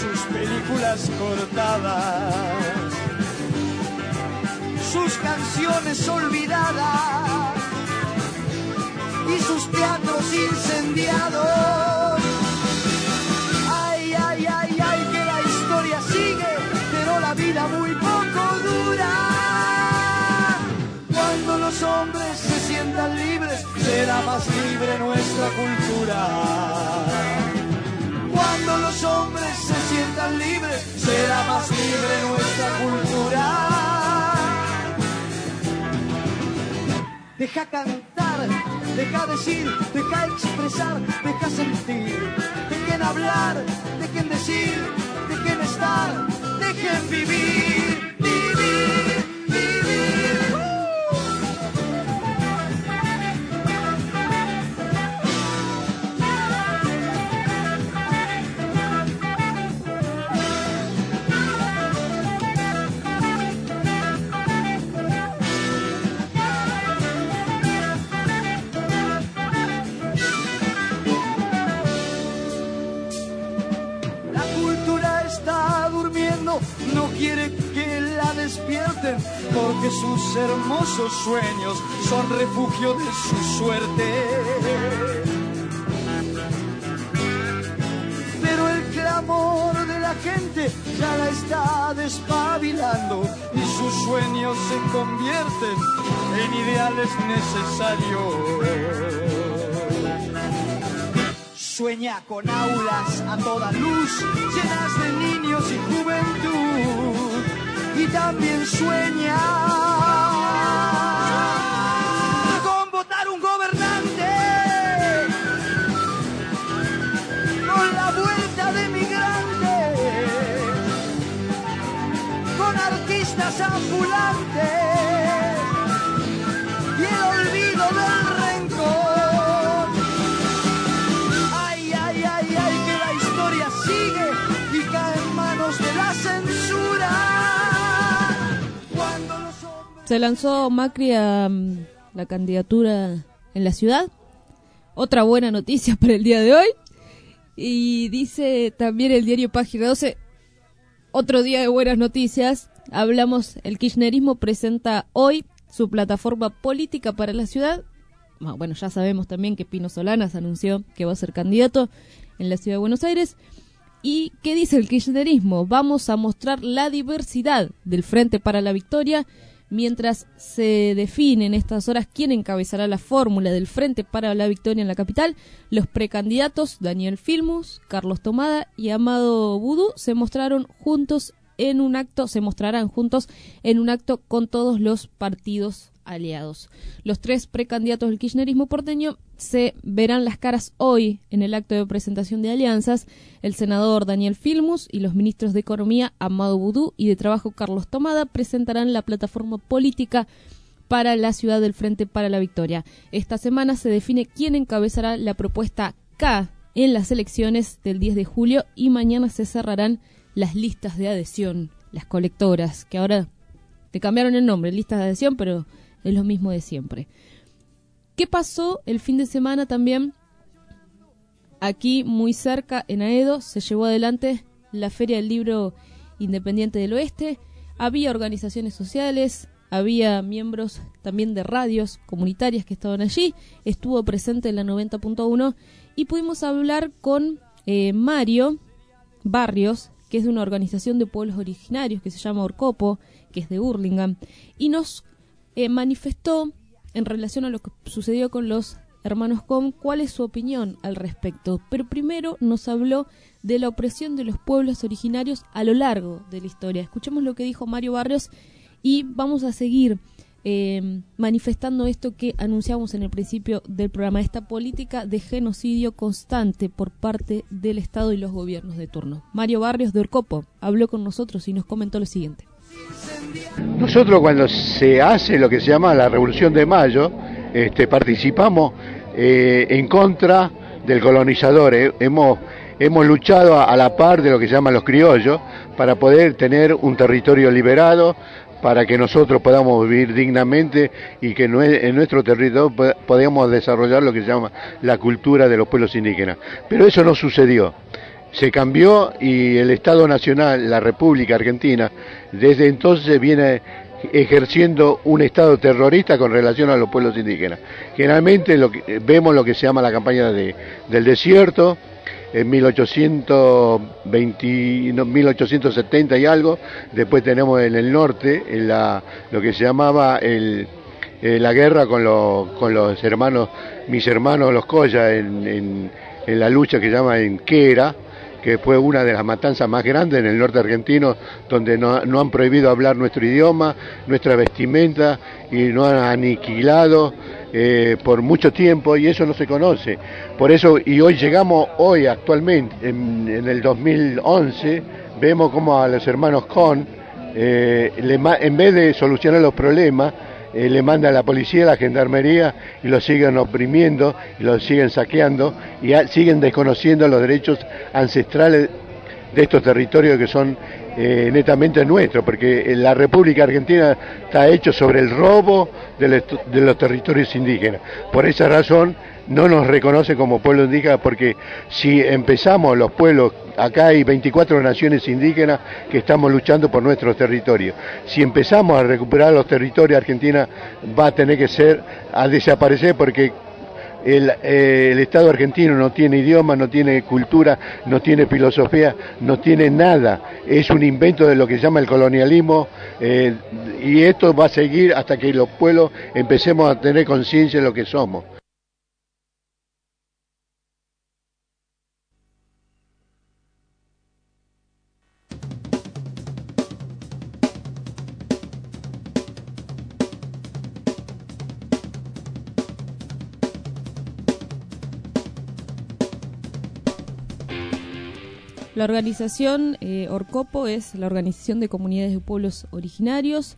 sus películas cortadas, sus canciones olvidadas y sus teatros incendiados. Ay, ay, ay, ay, que la historia sigue, pero la vida muy será más libre nuestra cultura. Cuando los hombres se sientan libres, será más libre nuestra cultura. Deja cantar, deja decir, deja expresar, deja sentir. Dejen hablar, dejen decir, dejen estar, dejen vivir, vivir. Quiere que la despierten, porque sus hermosos sueños son refugio de su suerte. Pero el clamor de la gente ya la está despabilando y sus sueños se convierten en ideales necesarios. Sueña con aulas a toda luz, llenas de niños y juventud. Y también sueña con votar un gobernante, con la vuelta de migrantes, con artistas ambulantes Se lanzó Macri a mm, la candidatura en la ciudad. Otra buena noticia para el día de hoy. Y dice también el diario Página 12, otro día de buenas noticias. Hablamos, el kirchnerismo presenta hoy su plataforma política para la ciudad. Ah, Bueno, ya sabemos también que Pino Solanas anunció que va a ser candidato en la ciudad de Buenos Aires. ¿Y qué dice el kirchnerismo? Vamos a mostrar la diversidad del Frente para la Victoria mientras se define en estas horas quién encabezará la fórmula del Frente para la Victoria en la capital. Los precandidatos Daniel Filmus, Carlos Tomada y Amado Vudú se mostraron juntos en un acto, se mostrarán juntos en un acto con todos los partidos aliados. Los tres precandidatos del kirchnerismo porteño se verán las caras hoy en el acto de presentación de alianzas. El senador Daniel Filmus y los ministros de Economía Amado Vudú y de Trabajo Carlos Tomada presentarán la plataforma política para la ciudad del Frente para la Victoria. Esta semana se define quién encabezará la propuesta K en las elecciones del 10 de julio y mañana se cerrarán las listas de adhesión, las colectoras, que ahora te cambiaron el nombre, listas de adhesión, pero es lo mismo de siempre. ¿Qué pasó el fin de semana también? Aquí, muy cerca, en Aedo, se llevó adelante la Feria del Libro Independiente del Oeste. Había organizaciones sociales, había miembros también de radios comunitarias que estaban allí. Estuvo presente en la 90.1 y pudimos hablar con eh, Mario Barrios, que es de una organización de pueblos originarios que se llama Orcopo, que es de Hurlingham, y nos eh, manifestó en relación a lo que sucedió con los hermanos Com cuál es su opinión al respecto. Pero primero nos habló de la opresión de los pueblos originarios a lo largo de la historia. Escuchemos lo que dijo Mario Barrios y vamos a seguir eh, manifestando esto que anunciamos en el principio del programa, esta política de genocidio constante por parte del Estado y los gobiernos de turno. Mario Barrios de Orcopo habló con nosotros y nos comentó lo siguiente. Nosotros cuando se hace lo que se llama la Revolución de Mayo, este, participamos eh, en contra del colonizador. eh. Hemos, hemos luchado a, la par de lo que se llaman los criollos para poder tener un territorio liberado, para que nosotros podamos vivir dignamente y que en nuestro territorio po- podamos desarrollar lo que se llama la cultura de los pueblos indígenas. Pero eso no sucedió. Se cambió y el Estado Nacional, la República Argentina, desde entonces viene ejerciendo un Estado terrorista con relación a los pueblos indígenas. Generalmente lo que, vemos lo que se llama la campaña de, del desierto, en 1820, no, 1870 y algo, después tenemos en el norte en la, lo que se llamaba el, eh, la guerra con, los con los hermanos, mis hermanos los Coya en, en la lucha que se llama en Quera, que fue una de las matanzas más grandes en el norte argentino, donde no, han prohibido hablar nuestro idioma, nuestra vestimenta y no han aniquilado eh, por mucho tiempo y eso no se conoce. Por eso, y hoy llegamos, hoy actualmente, en, en el 2011, vemos como a los hermanos Con, eh, en vez de solucionar los problemas, eh, le manda a la policía, a la gendarmería y lo siguen oprimiendo y lo siguen saqueando y siguen desconociendo los derechos ancestrales de estos territorios que son eh, netamente nuestros, porque la República Argentina está hecho sobre el robo de, de los territorios indígenas. Por esa razón no nos reconoce como pueblo indígena porque si empezamos los pueblos, acá hay 24 naciones indígenas que estamos luchando por nuestros territorios. Si empezamos a recuperar los territorios, Argentina va a tener que ser, a desaparecer porque el, eh, el, Estado argentino no tiene idioma, no tiene cultura, no tiene filosofía, no tiene nada. Es un invento de lo que se llama el colonialismo eh, y esto va a seguir hasta que los pueblos empecemos a tener conciencia de lo que somos. La organización eh, Orcopo es la Organización de Comunidades de Pueblos Originarios,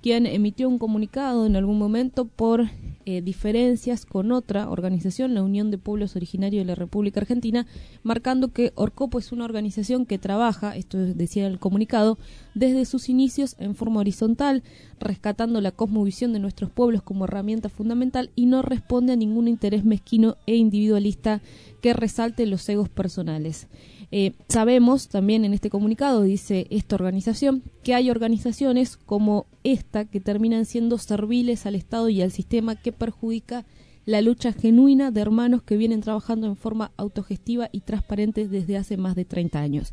quien emitió un comunicado en algún momento por eh, diferencias con otra organización, la Unión de Pueblos Originarios de la República Argentina, marcando que Orcopo es una organización que trabaja, esto decía el comunicado, desde sus inicios en forma horizontal, rescatando la cosmovisión de nuestros pueblos como herramienta fundamental y no responde a ningún interés mezquino e individualista que resalte los egos personales. Eh, sabemos también en este comunicado, dice esta organización, que hay organizaciones como esta que terminan siendo serviles al Estado y al sistema que perjudica la lucha genuina de hermanos que vienen trabajando en forma autogestiva y transparente desde hace más de 30 años.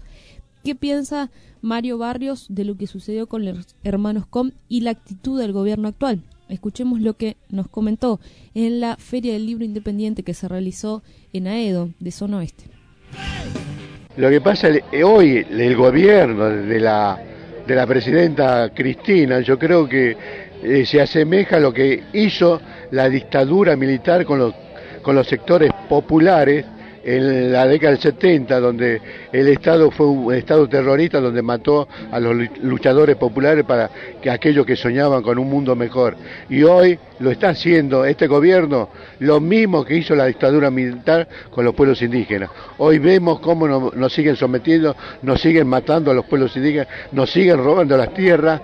¿Qué piensa Mario Barrios de lo que sucedió con los hermanos Com y la actitud del gobierno actual? Escuchemos lo que nos comentó en la Feria del Libro Independiente que se realizó en Aedo, de Zona Oeste. Lo que pasa hoy, el gobierno de la, de la presidenta Cristina, yo creo que eh, se asemeja a lo que hizo la dictadura militar con los, con los sectores populares en la década del 70, donde el Estado fue un Estado terrorista, donde mató a los luchadores populares para que aquellos que soñaban con un mundo mejor. Y hoy lo está haciendo este gobierno lo mismo que hizo la dictadura militar con los pueblos indígenas. Hoy vemos cómo nos, nos siguen sometiendo, nos siguen matando a los pueblos indígenas, nos siguen robando las tierras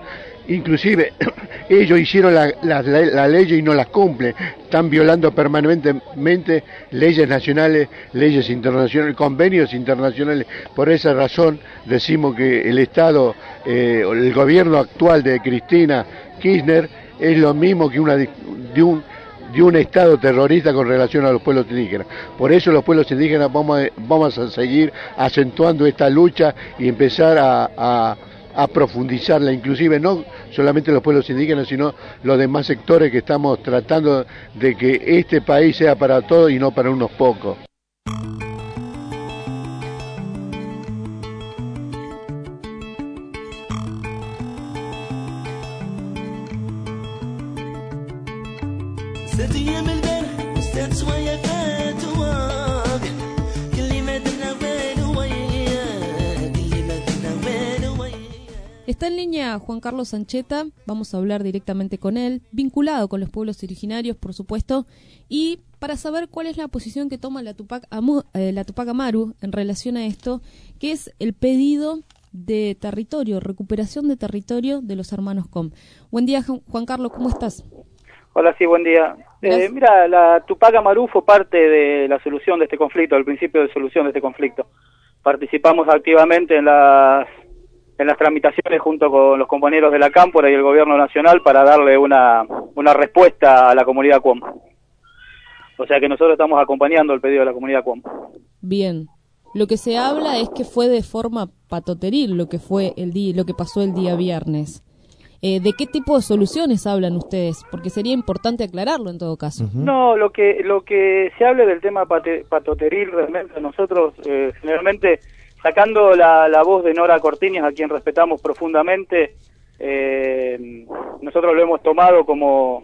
inclusive ellos hicieron la, ley y no las cumplen, están violando permanentemente leyes nacionales, leyes internacionales, convenios internacionales. Por esa razón decimos que el Estado, eh, el gobierno actual de Cristina Kirchner es lo mismo que una de un de un Estado terrorista con relación a los pueblos indígenas. Por eso los pueblos indígenas vamos a, vamos a seguir acentuando esta lucha y empezar a a profundizarla, inclusive no solamente los pueblos indígenas, sino los demás sectores que estamos tratando de que este país sea para todos y no para unos pocos. Está en línea Juan Carlos Sancheta, vamos a hablar directamente con él, vinculado con los pueblos originarios, por supuesto, y para saber cuál es la posición que toma la Tupac, Amu, eh, la Tupac Amaru en relación a esto, que es el pedido de territorio, recuperación de territorio de los hermanos Com. Buen día, Juan Carlos, ¿cómo estás? Hola, sí, buen día. Eh, mira, la Tupac Amaru fue parte de la solución de este conflicto, al principio de solución de este conflicto. Participamos activamente en las en las tramitaciones junto con los compañeros de la Cámpora y el Gobierno Nacional para darle una, una respuesta a la comunidad CUOM. O sea que nosotros estamos acompañando el pedido de la comunidad CUOM. Bien. Lo que se habla es que fue de forma patoteril lo que fue el día, lo que pasó el día viernes. Eh, ¿De qué tipo de soluciones hablan ustedes? Porque sería importante aclararlo en todo caso. No, lo que lo que se hable del tema pate- patoteril realmente nosotros eh, generalmente sacando la, la voz de Nora Cortiñas a quien respetamos profundamente eh, nosotros lo hemos tomado como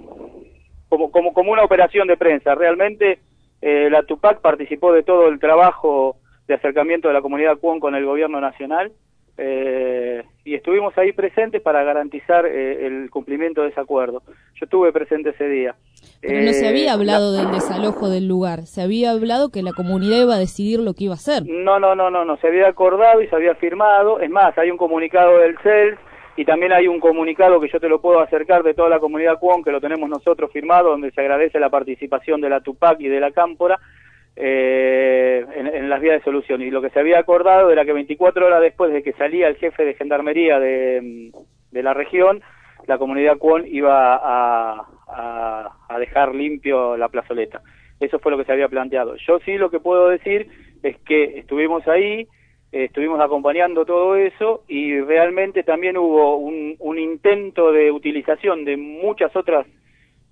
como como, como una operación de prensa. Realmente eh, la Tupac participó de todo el trabajo de acercamiento de la comunidad Cuon con el gobierno nacional eh, y estuvimos ahí presentes para garantizar eh, el cumplimiento de ese acuerdo. Yo estuve presente ese día. Pero no se Eh, había hablado la- del desalojo del lugar, se había hablado que la comunidad iba a decidir lo que iba a hacer. No, no, no, no, no, se había acordado y se había firmado. Es más, hay un comunicado del CELS y también hay un comunicado que yo te lo puedo acercar de toda la comunidad Cuon, que lo tenemos nosotros firmado, donde se agradece la participación de la Tupac y de la Cámpora eh, en, en las vías de solución. Y lo que se había acordado era que 24 horas después de que salía el jefe de gendarmería de, de la región, la comunidad Cuon iba a, a- dejar limpio la plazoleta. Eso fue lo que se había planteado. Yo sí lo que puedo decir es que estuvimos ahí, eh, estuvimos acompañando todo eso y realmente también hubo un, intento de utilización de muchas otras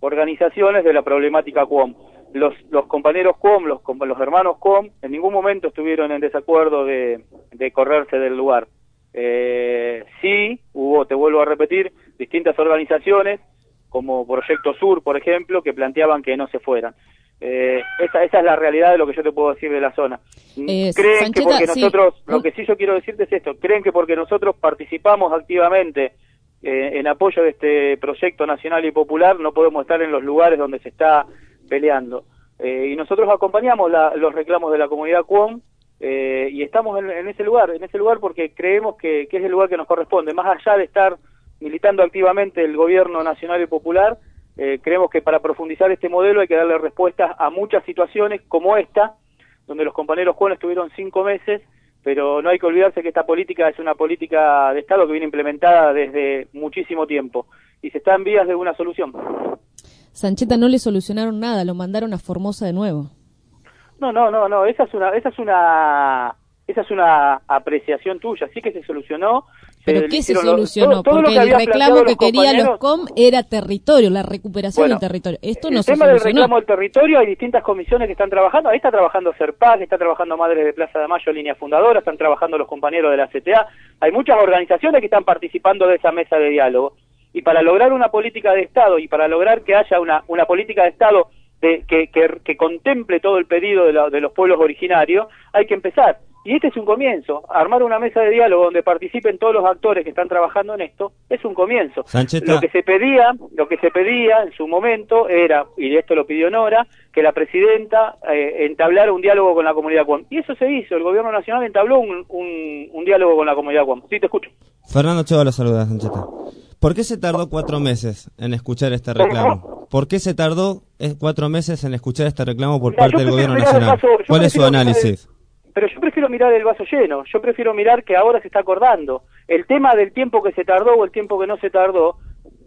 organizaciones de la problemática QOM. Los, los compañeros QOM, los, los hermanos QOM, en ningún momento estuvieron en desacuerdo de, de correrse del lugar. Eh, sí, hubo, te vuelvo a repetir, distintas organizaciones, como Proyecto Sur, por ejemplo, que planteaban que no se fueran. Eh, esa, esa es la realidad de lo que yo te puedo decir de la zona. Eh, creen que porque sí. nosotros, lo que sí yo quiero decirte es esto, creen que porque nosotros participamos activamente eh, en apoyo de este proyecto nacional y popular, no podemos estar en los lugares donde se está peleando. Eh, y nosotros acompañamos la- los reclamos de la comunidad Cuom eh, y estamos en, en ese lugar, en ese lugar porque creemos que, que es el lugar que nos corresponde, más allá de estar militando activamente el gobierno nacional y popular, eh, creemos que para profundizar este modelo hay que darle respuestas a muchas situaciones como esta, donde los compañeros jóvenes estuvieron cinco meses, pero no hay que olvidarse que esta política es una política de Estado que viene implementada desde muchísimo tiempo y se está en vías de una solución. Sancheta no le solucionaron nada, lo mandaron a Formosa de nuevo. No, no, no, no, esa es una, esa es una, esa es una apreciación tuya, sí que se solucionó. ¿Pero qué se solucionó? todo- todo lo Porque que el reclamo que querían los COM era territorio, la recuperación Bueno, del territorio. Esto el no se tema del solucionó. reclamo del territorio, hay distintas comisiones que están trabajando. Ahí está trabajando CERPAC, está trabajando Madres de Plaza de Mayo, Línea Fundadora, están trabajando los compañeros de la CTA. Hay muchas organizaciones que están participando de esa mesa de diálogo. Y para lograr una política de Estado y para lograr que haya una, una política de Estado de- que, que- que contemple todo el pedido de, la- de los pueblos originarios, hay que empezar. Y este es un comienzo. Armar una mesa de diálogo donde participen todos los actores que están trabajando en esto es un comienzo. Sancheta. Lo que se pedía, lo que se pedía en su momento era, y esto lo pidió Nora, que la presidenta eh, entablara un diálogo con la comunidad Cuam. Y eso se hizo, el gobierno nacional entabló un, un, un diálogo con la comunidad Cuam. Sí, te escucho. Fernando Cheva lo saluda, Sancheta. ¿Por qué se tardó cuatro meses en escuchar este reclamo? ¿Por qué se tardó eh, cuatro meses en escuchar este reclamo por Mira, parte del gobierno nacional? ¿Cuál es su análisis? Pero yo prefiero mirar el vaso lleno, yo prefiero mirar que ahora se está acordando. El tema del tiempo que se tardó o el tiempo que no se tardó,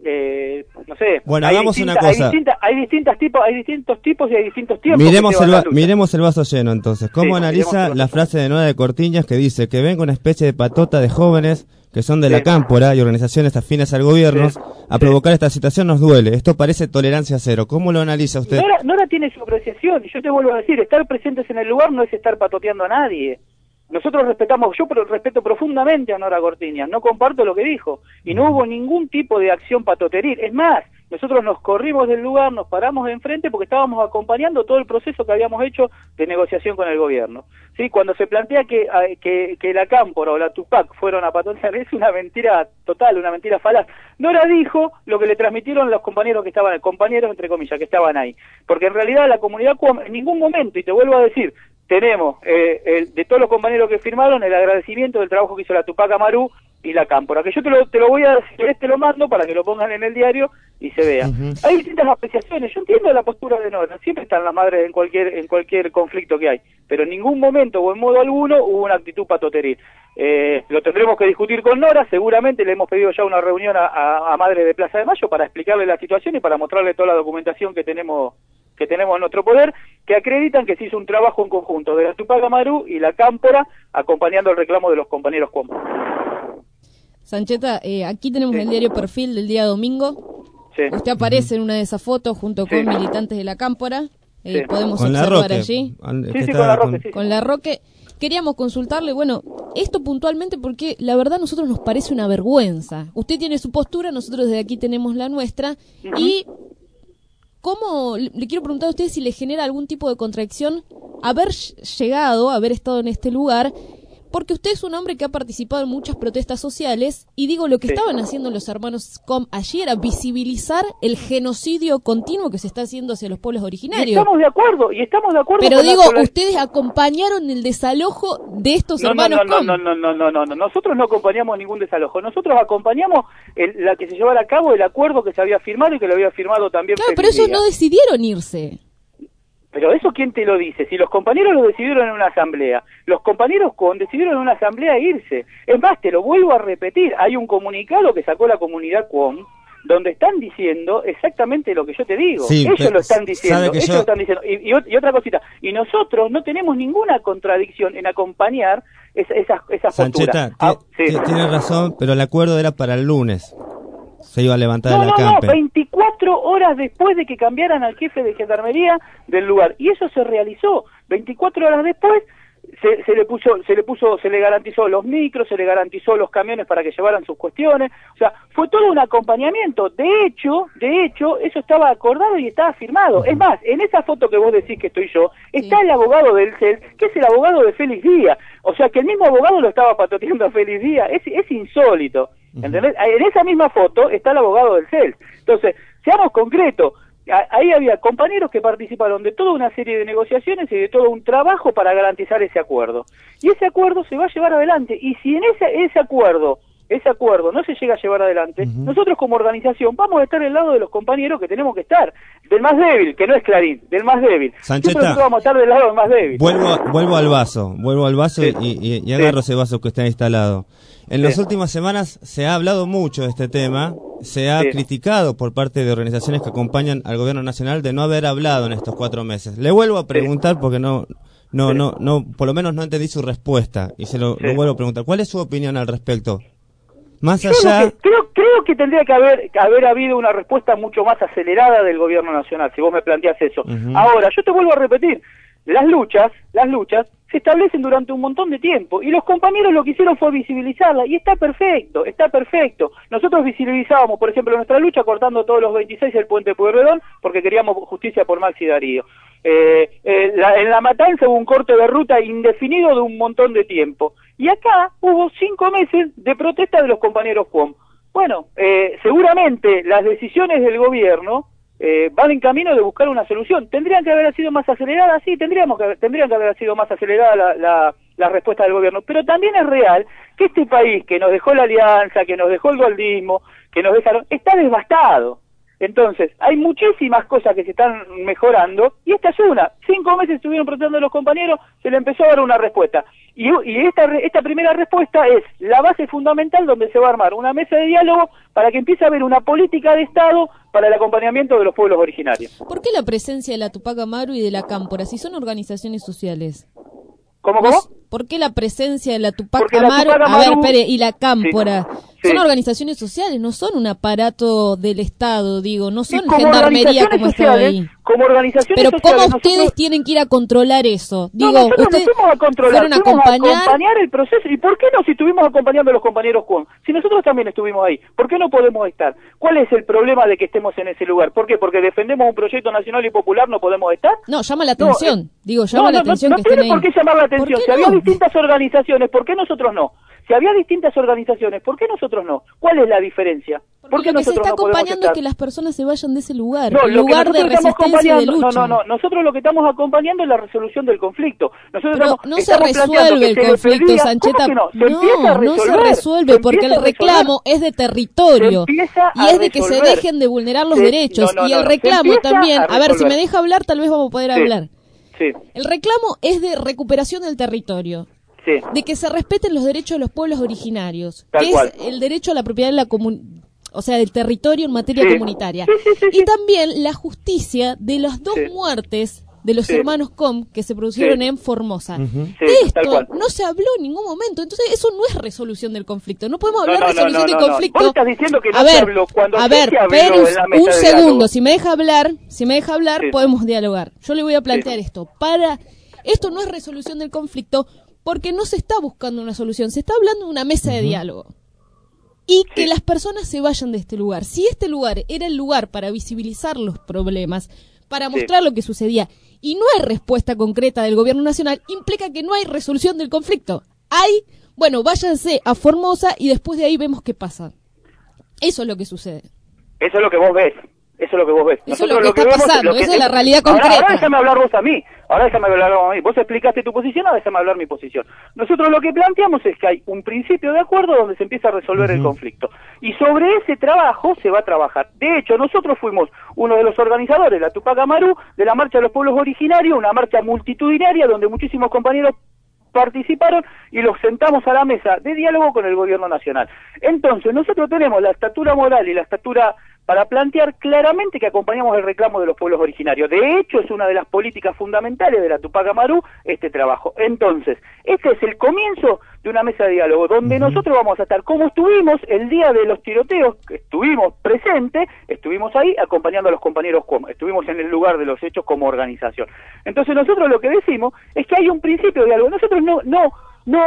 eh, no sé. Bueno, hay hagamos una cosa. Hay, distintas, hay, distintas tipos, hay distintos tipos y hay distintos tiempos. Miremos el, va- miremos el vaso lleno entonces. ¿Cómo Sí, analiza la frase de Nueva de Cortiñas que dice que venga una especie de patota de jóvenes que son de la cámpora y organizaciones afines al gobierno Sí. a provocar esta situación nos duele? Esto parece tolerancia cero. ¿Cómo lo analiza usted? Nora, Nora tiene su apreciación y yo te vuelvo a decir, estar presentes en el lugar no es estar patoteando a nadie. Nosotros respetamos, yo respeto profundamente a Nora Cortiñas, no comparto lo que dijo y no hubo ningún tipo de acción patoteril. Es más, nosotros nos corrimos del lugar, nos paramos de enfrente porque estábamos acompañando todo el proceso que habíamos hecho de negociación con el gobierno. Sí, cuando se plantea que, ah, que, que la Cámpora o la Tupac fueron a patotear, es una mentira total, una mentira falaz. Nora dijo lo que le transmitieron los compañeros que estaban, compañeros entre comillas, que estaban ahí. Porque en realidad la comunidad en ningún momento, y te vuelvo a decir, tenemos eh, el- de todos los compañeros que firmaron el agradecimiento del trabajo que hizo la Tupac Amaru y la cámpora, que yo te lo, te lo voy a decir, te lo mando para que lo pongan en el diario y se vea. Hay distintas apreciaciones, yo entiendo la postura de Nora, siempre están las madres en cualquier, en cualquier conflicto que hay, pero en ningún momento o en modo alguno hubo una actitud patoteril. Eh, lo tendremos que discutir con Nora, seguramente le hemos pedido ya una reunión a, a, a Madre de Plaza de Mayo para explicarle la situación y para mostrarle toda la documentación que tenemos que tenemos en nuestro poder, que acreditan que se hizo un trabajo en conjunto de la Tupac Amaru y la Cámpora, acompañando el reclamo de los compañeros Cuomo. Sancheta, eh, aquí tenemos el diario Perfil del día domingo. Sí. Usted aparece en una de esas fotos junto con militantes de la Cámpora. Eh, Sí. Podemos Con la observar Roque. allí. Al- Sí, sí, con la con- Roque, sí. Con la Roque. Queríamos consultarle, bueno, esto puntualmente porque la verdad a nosotros nos parece una vergüenza. Usted tiene su postura, nosotros desde aquí tenemos la nuestra. Y, ¿cómo, le quiero preguntar a usted si le genera algún tipo de contradicción haber ll- llegado, haber estado en este lugar? Porque usted es un hombre que ha participado en muchas protestas sociales y digo, lo que Sí. estaban haciendo los hermanos Com allí era visibilizar el genocidio continuo que se está haciendo hacia los pueblos Y originarios. estamos de acuerdo, y estamos de acuerdo Pero digo, la- ustedes acompañaron el desalojo de estos No, no, hermanos no, no, Com. no, no, no, no, no, no. Nosotros no acompañamos ningún desalojo. Nosotros acompañamos el- la que se llevara a cabo el acuerdo que se había firmado y que lo había firmado también Claro, pero ellos no decidieron irse. Pero eso quién te lo dice? Si los compañeros lo decidieron en una asamblea, los compañeros con decidieron en una asamblea irse. Es más, te lo vuelvo a repetir, hay un comunicado que sacó la comunidad CUOM donde están diciendo exactamente lo que yo te digo. Sí, ellos lo están diciendo, ellos yo- lo están diciendo. Y, y ot- y otra cosita, y nosotros no tenemos ninguna contradicción en acompañar esa- esas esas Sancheta, posturas. Ah, ti- sí. ti- tiene razón, pero el acuerdo era para el lunes. Se iba a levantar No, el no, no, acampe. 24 horas después de que cambiaran al jefe de gendarmería del lugar. Y eso se realizó. 24 horas después se, se le puso, se le puso, se le garantizó los micros, se le garantizó los camiones para que llevaran sus cuestiones. O sea, fue todo un acompañamiento. De hecho, de hecho, eso estaba acordado y estaba firmado. Es más, en esa foto que vos decís que estoy yo, está el abogado del CEL, que es el abogado de Félix Díaz. O sea, que el mismo abogado lo estaba patoteando a Félix Díaz. Es, es insólito. ¿Entendés? En esa misma foto está el abogado del CEL. Entonces, seamos concretos. Ahí había compañeros que participaron de toda una serie de negociaciones y de todo un trabajo para garantizar ese acuerdo. Y ese acuerdo se va a llevar adelante. Y si en ese, ese acuerdo, ese acuerdo no se llega a llevar adelante, nosotros como organización vamos a estar del lado de los compañeros que tenemos que estar. Del más débil, que no es Clarín, del más débil. Sancheta. Siempre nosotros vamos a estar del lado del más débil. Vuelvo, vuelvo al vaso, vuelvo al vaso y, y- y agarro ese vaso que está instalado. En las últimas semanas se ha hablado mucho de este tema, se ha Sí. criticado por parte de organizaciones que acompañan al gobierno nacional de no haber hablado en estos cuatro meses. Le vuelvo a preguntar porque no, no, no, no, por lo menos no entendí su respuesta y se lo, lo vuelvo a preguntar. ¿Cuál es su opinión al respecto? Más allá, que- creo, creo que tendría que haber, que haber habido una respuesta mucho más acelerada del gobierno nacional, si vos me planteas eso. Ahora, yo te vuelvo a repetir, las luchas, las luchas se establecen durante un montón de tiempo y los compañeros lo que hicieron fue visibilizarla y está perfecto, está perfecto. Nosotros visibilizábamos, por ejemplo, nuestra lucha cortando todos los 26 del puente Pueyrredón porque queríamos justicia por Maxi Darío. Eh, eh, la- en la matanza hubo un corte de ruta indefinido de un montón de tiempo. Y acá hubo cinco meses de protesta de los compañeros Cuom. Bueno, eh, seguramente las decisiones del gobierno eh, van en camino de buscar una solución. ¿Tendrían que haber sido más aceleradas? Sí, tendríamos que, tendrían que haber sido más acelerada la, la, la respuesta del gobierno. Pero también es real que este país que nos dejó la alianza, que nos dejó el goldismo, que nos dejaron, está devastado. Entonces, hay muchísimas cosas que se están mejorando y esta es una. Cinco meses estuvieron protestando los compañeros, se le empezó a dar una respuesta. Y, y esta, esta primera respuesta es la base fundamental donde se va a armar una mesa de diálogo para que empiece a haber una política de Estado para el acompañamiento de los pueblos originarios. ¿Por qué la presencia de la Tupac Amaru y de la Cámpora si son organizaciones sociales? ¿Cómo, cómo? ¿Por qué la presencia de la Tupac la Amaru, a ver, espere, y la Cámpora? Sí, Son sí. organizaciones sociales, no son un aparato del Estado, digo, no son como gendarmería como sociales, ahí. como organizaciones Pero sociales, ¿cómo ustedes nosotros- tienen que ir a controlar eso? No, Digo, no ustedes fuimos a controlar, fueron fuimos acompañar. a acompañar el proceso. ¿Y por qué no si estuvimos acompañando a los compañeros Juan? Si nosotros también estuvimos ahí, ¿por qué no podemos estar? ¿Cuál es el problema de que estemos en ese lugar? ¿Por qué? Porque defendemos un proyecto nacional y popular, ¿no podemos estar? No, llama la No, atención. eh, digo, llama no, la no, no, atención no que estén tiene por qué llamar la atención. Si había no? distintas organizaciones, ¿por qué nosotros no? Si había distintas organizaciones, ¿por qué nosotros no? ¿Cuál es la diferencia? ¿Por qué Lo que se nosotros está no podemos acompañando es que las personas se vayan de ese lugar, No, el lugar de resistencia y de lucha. no, no, no, nosotros lo que estamos acompañando es la resolución del conflicto. Nosotros Pero estamos, no se estamos resuelve el se conflicto, pedía- Sancheta. ¿Cómo que no? Se no se resuelve se porque el reclamo es de territorio Se y es de que se dejen de vulnerar los Se- derechos y el se reclamo también. a A, ver, si me deja hablar tal vez vamos a poder hablar. Sí, El reclamo es de recuperación del territorio. Sí. de que se respeten los derechos de los pueblos originarios, Tal que cual. es el derecho a la propiedad de la comun o sea, del territorio en materia Sí. comunitaria. y también la justicia de las dos muertes de los Sí. hermanos Com que se produjeron Sí. en Formosa. Sí, De esto no se habló en ningún momento, entonces eso no es resolución del conflicto. No podemos hablar no, de no, resolución no, del conflicto. Vos estás diciendo que no a se ver, habló cuando a ver, se habló espere un, en la mesa un de segundo, si me deja hablar, si me deja hablar, Sí. podemos dialogar. Yo le voy a plantear esto. Para esto no es resolución del conflicto porque no se está buscando una solución, se está hablando de una mesa de diálogo. Y que las personas se vayan de este lugar. Si este lugar era el lugar para visibilizar los problemas, para Sí. mostrar lo que sucedía, y no hay respuesta concreta del gobierno nacional, implica que no hay resolución del conflicto. Hay, bueno, váyanse a Formosa y después de ahí vemos qué pasa. Eso es lo que sucede. Eso es lo que vos ves. Eso es lo que vos ves. Eso es lo que está vemos pasando, lo que- esa es la realidad Ahora- concreta. Ahora, déjame hablar vos a mí. Ahora déjame hablar vos a mí. Vos explicaste tu posición, ahora déjame hablar mi posición. Nosotros lo que planteamos es que hay un principio de acuerdo donde se empieza a resolver el conflicto. Y sobre ese trabajo se va a trabajar. De hecho, nosotros fuimos uno de los organizadores, la Tupac Amaru, de la Marcha de los Pueblos Originarios, una marcha multitudinaria donde muchísimos compañeros participaron y los sentamos a la mesa de diálogo con el gobierno nacional. Entonces, nosotros tenemos la estatura moral y la estatura para plantear claramente que acompañamos el reclamo de los pueblos originarios. De hecho, es una de las políticas fundamentales de la Tupac Amaru este trabajo. Entonces, este es el comienzo de una mesa de diálogo donde nosotros vamos a estar como estuvimos el día de los tiroteos, que estuvimos presentes, estuvimos ahí acompañando a los compañeros como, estuvimos en el lugar de los hechos como organización. Entonces, nosotros lo que decimos es que hay un principio de diálogo. Nosotros no no no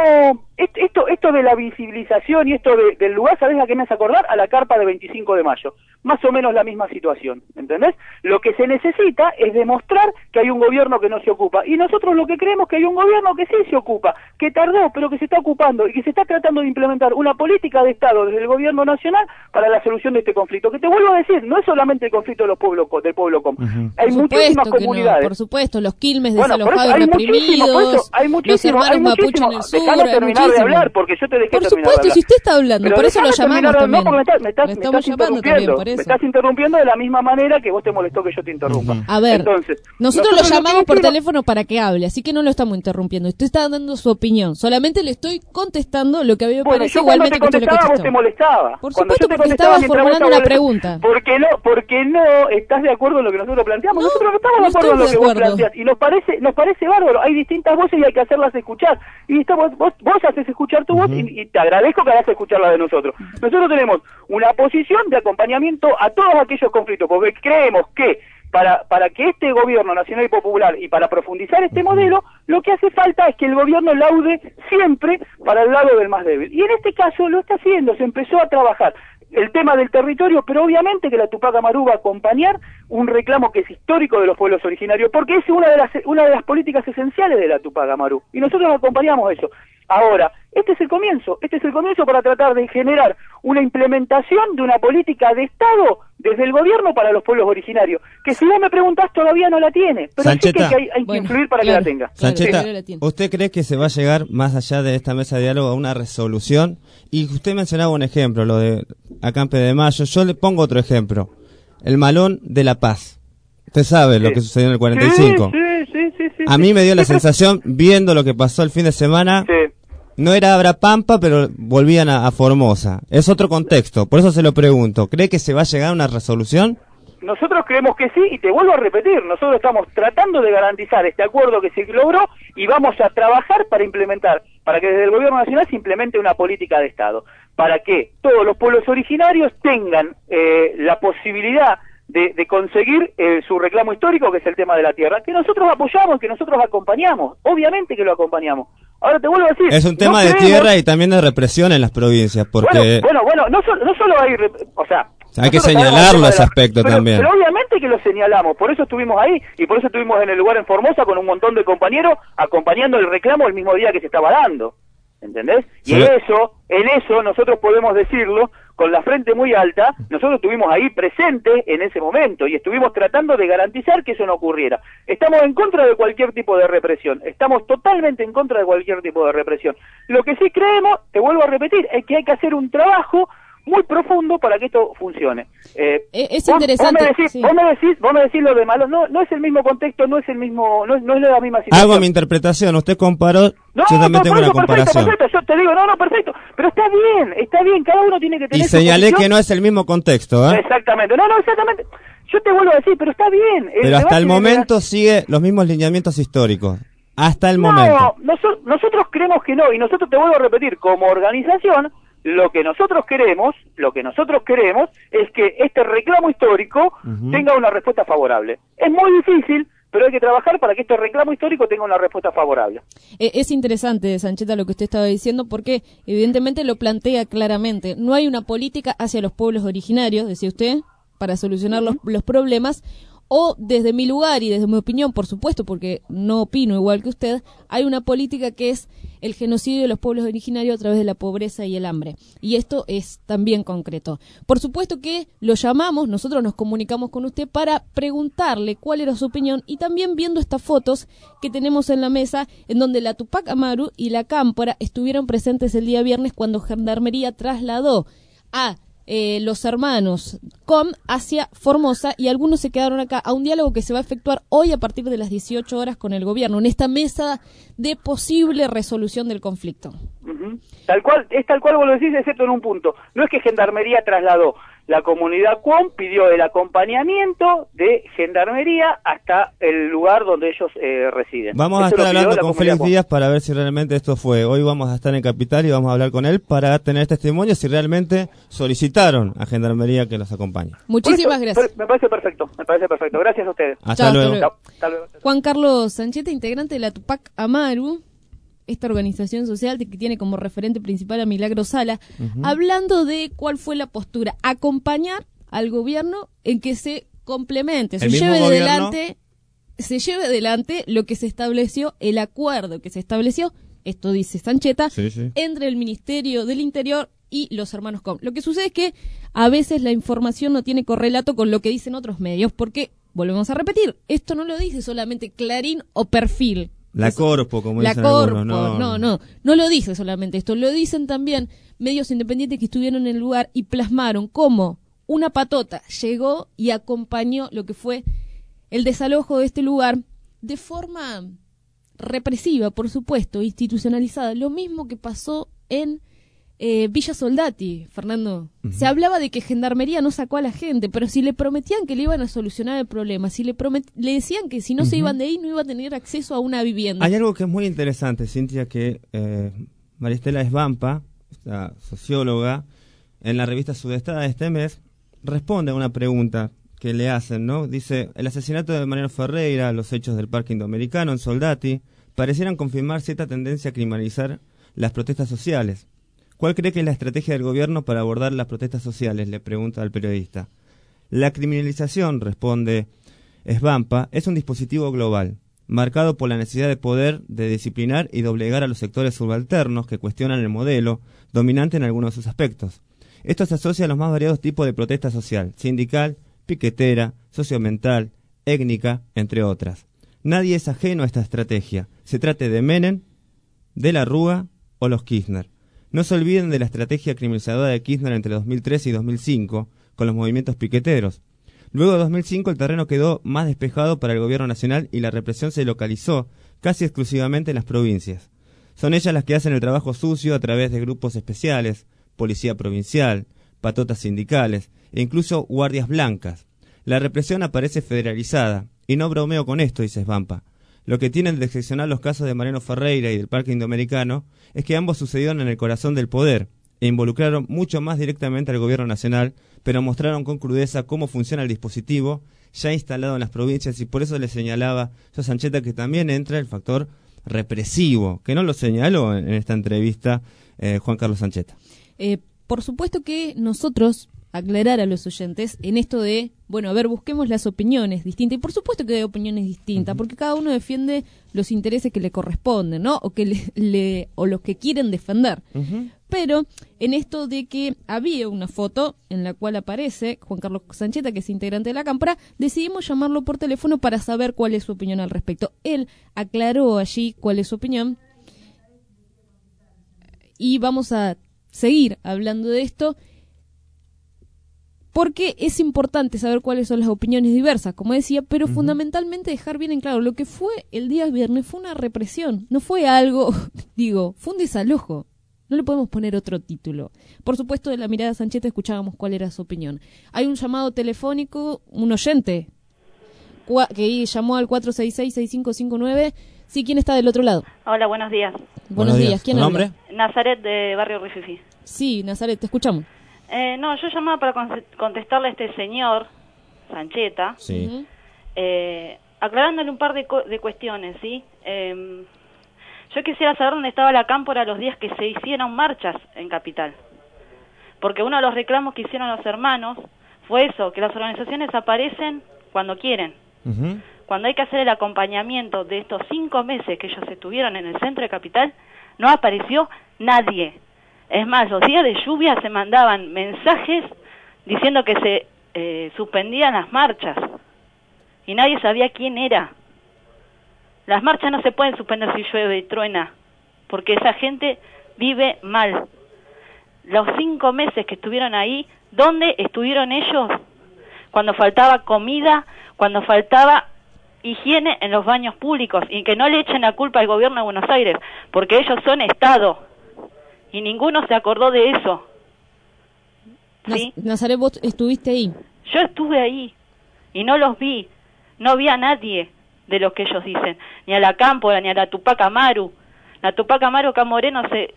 est- esto esto de la visibilización y esto de- del lugar, ¿sabes a qué me hace acordar? A la carpa de 25 de mayo. Más o menos la misma situación, ¿entendés? Lo que se necesita es demostrar que hay un gobierno que no se ocupa. Y nosotros lo que creemos que hay un gobierno que sí se ocupa, que tardó, pero que se está ocupando y que se está tratando de implementar una política de Estado desde el gobierno nacional para la solución de este conflicto. Que te vuelvo a decir, no es solamente el conflicto de los pueblos, del pueblo com. Hay Por muchísimas supuesto que no, comunidades. por supuesto, los quilmes Bueno, por eso desalojados y hay muchísimo, por eso reprimidos, hay los muchísimo, hermanos hay mapuche muchísimo. en el Déjame terminar de hablar, porque yo te dejé Por terminar supuesto, si usted está hablando, Pero por eso lo llamamos también. No, me estás, me estás, me estamos estás llamando también, interrumpiendo. por eso. Me estás interrumpiendo de la misma manera que vos te molestó que yo te interrumpa. A ver, Entonces, nosotros, lo que llamamos por teléfono para que hable, así que no lo estamos interrumpiendo. Usted está dando su opinión. Solamente le estoy contestando lo que a mí me Bueno, parece yo igualmente te que usted le contestaba, vos contestó. te molestaba. Por supuesto, yo te porque contestaba estaba mientras vos formulando una estabas- pregunta. Porque no, porque no estás de acuerdo en lo que nosotros planteamos. nosotros no estamos de acuerdo en lo que vos planteás. Y nos parece, nos parece bárbaro. Hay distintas voces y hay que hacerlas escuchar. Y estamos, vos, vos haces escuchar tu voz y, y te agradezco que hagas escuchar la de nosotros. Nosotros tenemos una posición de acompañamiento a todos aquellos conflictos, porque creemos que para, para que este gobierno nacional y popular y para profundizar este modelo, lo que hace falta es que el gobierno laude siempre para el lado del más débil. Y en este caso lo está haciendo, se empezó a trabajar el tema del territorio, pero obviamente que la Tupac Amaru va a acompañar un reclamo que es histórico de los pueblos originarios, porque es una de las, una de las políticas esenciales de la Tupac Amaru, y nosotros acompañamos eso. Ahora, este es el comienzo, este es el comienzo para tratar de generar una implementación de una política de Estado desde el gobierno para los pueblos originarios, que si vos me preguntás todavía no la tiene, pero sí que hay, hay que influir para que la tenga. Sancheta, Sí. ¿usted cree que se va a llegar más allá de esta mesa de diálogo a una resolución? Y usted mencionaba un ejemplo, lo de Acampe de Mayo. Yo le pongo otro ejemplo. El Malón de la Paz. Usted sabe lo que sucedió en el 45. Sí, sí, sí, sí, A mí me dio la sensación, viendo lo que pasó el fin de semana, no era Abra Pampa, pero volvían a, a Formosa. Es otro contexto, por eso se lo pregunto. ¿Cree que se va a llegar a una resolución? Nosotros creemos que sí, y te vuelvo a repetir, nosotros estamos tratando de garantizar este acuerdo que se logró y vamos a trabajar para implementar, para que desde el gobierno nacional se implemente una política de Estado, para que todos los pueblos originarios tengan eh, la posibilidad de, de conseguir eh, su reclamo histórico, que es el tema de la tierra, que nosotros apoyamos, que nosotros acompañamos, obviamente que lo acompañamos. Ahora te vuelvo a decir... Es un no tema de creemos- tierra y también de represión en las provincias, porque Bueno, bueno, bueno, no, solo- no solo hay... O sea, hay que señalarlo ese aspecto pero- también. Pero obviamente que lo señalamos, por eso estuvimos ahí y por eso estuvimos en el lugar en Formosa con un montón de compañeros acompañando el reclamo el mismo día que se estaba dando. ¿entendés? Y en eso, en eso nosotros podemos decirlo con la frente muy alta, nosotros estuvimos ahí presentes en ese momento y estuvimos tratando de garantizar que eso no ocurriera. Estamos en contra de cualquier tipo de represión, estamos totalmente en contra de cualquier tipo de represión. Lo que sí creemos, te vuelvo a repetir, es que hay que hacer un trabajo muy profundo para que esto funcione. Eh, es vos- interesante, Vos me, decís, sí. vos me decís, vos me decís lo de malo, no, no es el mismo contexto, no es el mismo, no es, no es la misma situación. Hago mi interpretación, usted comparó, No, yo también por tengo una perfecto, comparación. perfecto, yo te digo, no, no, perfecto, pero está bien, está bien, cada uno tiene que tener Y señalé que no es el mismo contexto, ¿eh? Exactamente, no, no, exactamente. Yo te vuelvo a decir, pero está bien. el Pero hasta el momento sigue los mismos lineamientos históricos. Hasta el No, momento. noso- nosotros creemos que no, y nosotros te vuelvo a repetir, como organización, lo que nosotros queremos, lo que nosotros queremos es que este reclamo histórico tenga una respuesta favorable. Es muy difícil, pero hay que trabajar para que este reclamo histórico tenga una respuesta favorable. Eh, Es interesante, Sancheta, lo que usted estaba diciendo, porque evidentemente lo plantea claramente. No hay una política hacia los pueblos originarios, decía usted, para solucionar los, los problemas. O desde mi lugar y desde mi opinión, por supuesto, porque no opino igual que usted, hay una política que es el genocidio de los pueblos originarios a través de la pobreza y el hambre. Y esto es también concreto. Por supuesto que lo llamamos, nosotros nos comunicamos con usted para preguntarle cuál era su opinión y también viendo estas fotos que tenemos en la mesa en donde la Tupac Amaru y la Cámpora estuvieron presentes el día viernes cuando Gendarmería trasladó a eh, los hermanos Com hacia Formosa y algunos se quedaron acá a un diálogo que se va a efectuar hoy a partir de las 18 horas con el gobierno en esta mesa de posible resolución del conflicto. Ujú. Tal cual, es tal cual vos lo decís, excepto en un punto. No es que Gendarmería trasladó, la comunidad Cuom pidió el acompañamiento de Gendarmería hasta el lugar donde ellos eh, residen. Vamos a estar hablando la con Félix. Díaz para ver si realmente esto fue. Hoy vamos a estar en Capital y vamos a hablar con él para tener testimonio si realmente solicitaron a Gendarmería que los acompañe. Muchísimas eso, gracias. Me parece perfecto, me parece perfecto. Gracias a ustedes. Hasta Chao, luego. hasta luego. Chao, hasta luego. Juan Carlos Sancheta, integrante de la Tupac Amaru, esta organización social que tiene como referente principal a Milagro Sala, hablando de cuál fue la postura, acompañar al gobierno en que se complemente, se lleve gobierno- adelante, se lleve adelante lo que se estableció, el acuerdo que se estableció, esto dice Sancheta, Sí, sí. entre el Ministerio del Interior y los hermanos Com. Lo que sucede es que a veces la información no tiene correlato con lo que dicen otros medios, porque, volvemos a repetir, esto no lo dice solamente Clarín o Perfil. La Corpo, como La dicen Corpo, algunos. no, no, no lo dice solamente esto, lo dicen también medios independientes que estuvieron en el lugar y plasmaron cómo una patota llegó y acompañó lo que fue el desalojo de este lugar de forma represiva, por supuesto, institucionalizada. Lo mismo que pasó en eh, Villa Soldati, Fernando. Se hablaba de que Gendarmería no sacó a la gente, pero si le prometían que le iban a solucionar el problema, si le, promet- le decían que si no se iban de ahí no iba a tener acceso a una vivienda. Hay algo que es muy interesante, Cintia, que eh, Maristela Esbampa, esta socióloga, en la revista Sudestada de este mes, responde a una pregunta que le hacen, ¿no? Dice, el asesinato de Mariano Ferreira, los hechos del parque indoamericano en Soldati, parecieran confirmar cierta tendencia a criminalizar las protestas sociales. ¿Cuál cree que es la estrategia del gobierno para abordar las protestas sociales? Le pregunta al periodista. La criminalización, responde Esbampa, es un dispositivo global, marcado por la necesidad de poder, de disciplinar y doblegar a los sectores subalternos que cuestionan el modelo dominante en algunos de sus aspectos. Esto se asocia a los más variados tipos de protesta social, sindical, piquetera, sociomental, étnica, entre otras. Nadie es ajeno a esta estrategia, se trate de Menem, de la Rúa o los Kirchner. No se olviden de la estrategia criminalizadora de Kirchner entre 2003 y 2005 con los movimientos piqueteros. Luego de 2005 el terreno quedó más despejado para el gobierno nacional y la represión se localizó casi exclusivamente en las provincias. Son ellas las que hacen el trabajo sucio a través de grupos especiales, policía provincial, patotas sindicales e incluso guardias blancas. La represión aparece federalizada, y no bromeo con esto, dice Svampa. Lo que tienen de excepcional los casos de Mariano Ferreira y del Parque Indoamericano es que ambos sucedieron en el corazón del poder e involucraron mucho más directamente al gobierno nacional, pero mostraron con crudeza cómo funciona el dispositivo ya instalado en las provincias y por eso le señalaba yo a Sancheta que también entra el factor represivo, que no lo señaló en, esta entrevista eh, Juan Carlos Sancheta. Eh, por supuesto que nosotros aclarar a los oyentes en esto de, bueno, a ver, busquemos las opiniones distintas. Y por supuesto que hay opiniones distintas, porque cada uno defiende los intereses que le corresponden, ¿no? O, que le, le- o los que quieren defender. Pero en esto de que había una foto en la cual aparece Juan Carlos Sancheta, que es integrante de la Cámara, decidimos llamarlo por teléfono para saber cuál es su opinión al respecto. Él aclaró allí cuál es su opinión y vamos a seguir hablando de esto porque es importante saber cuáles son las opiniones diversas, como decía, pero fundamentalmente dejar bien en claro lo que fue el día viernes fue una represión, no fue algo, digo, fue un desalojo. No le podemos poner otro título. Por supuesto, de la mirada Sancheta escuchábamos cuál era su opinión. Hay un llamado telefónico, un oyente que llamó al 466-6559. Sí, ¿quién está del otro lado? Hola, buenos días. Buenos, días. ¿Quién ¿Tu nombre? Nazaret de Barrio Rififi. Sí, Nazaret, te escuchamos. Eh, no, yo llamaba para con- contestarle a este señor, Sancheta, Sí. eh, aclarándole un par de, co- de cuestiones, ¿sí? Eh, yo quisiera saber dónde estaba la cámpora los días que se hicieron marchas en Capital. Porque uno de los reclamos que hicieron los hermanos fue eso, que las organizaciones aparecen cuando quieren. Cuando hay que hacer el acompañamiento de estos cinco meses que ellos estuvieron en el centro de Capital, no apareció nadie. Es más, los días de lluvia se mandaban mensajes diciendo que se eh, suspendían las marchas y nadie sabía quién era. Las marchas no se pueden suspender si llueve y truena, porque esa gente vive mal. Los cinco meses que estuvieron ahí, ¿dónde estuvieron ellos? Cuando faltaba comida, cuando faltaba higiene en los baños públicos y que no le echen la culpa al gobierno de Buenos Aires, porque ellos son Estado y ninguno se acordó de eso. Nas- Nazaret, vos estuviste ahí. Yo estuve ahí y no los vi, no vi a nadie de lo que ellos dicen, ni a la Cámpora, ni a la Tupac Amaru. La Tupac Amaru acá en Moreno se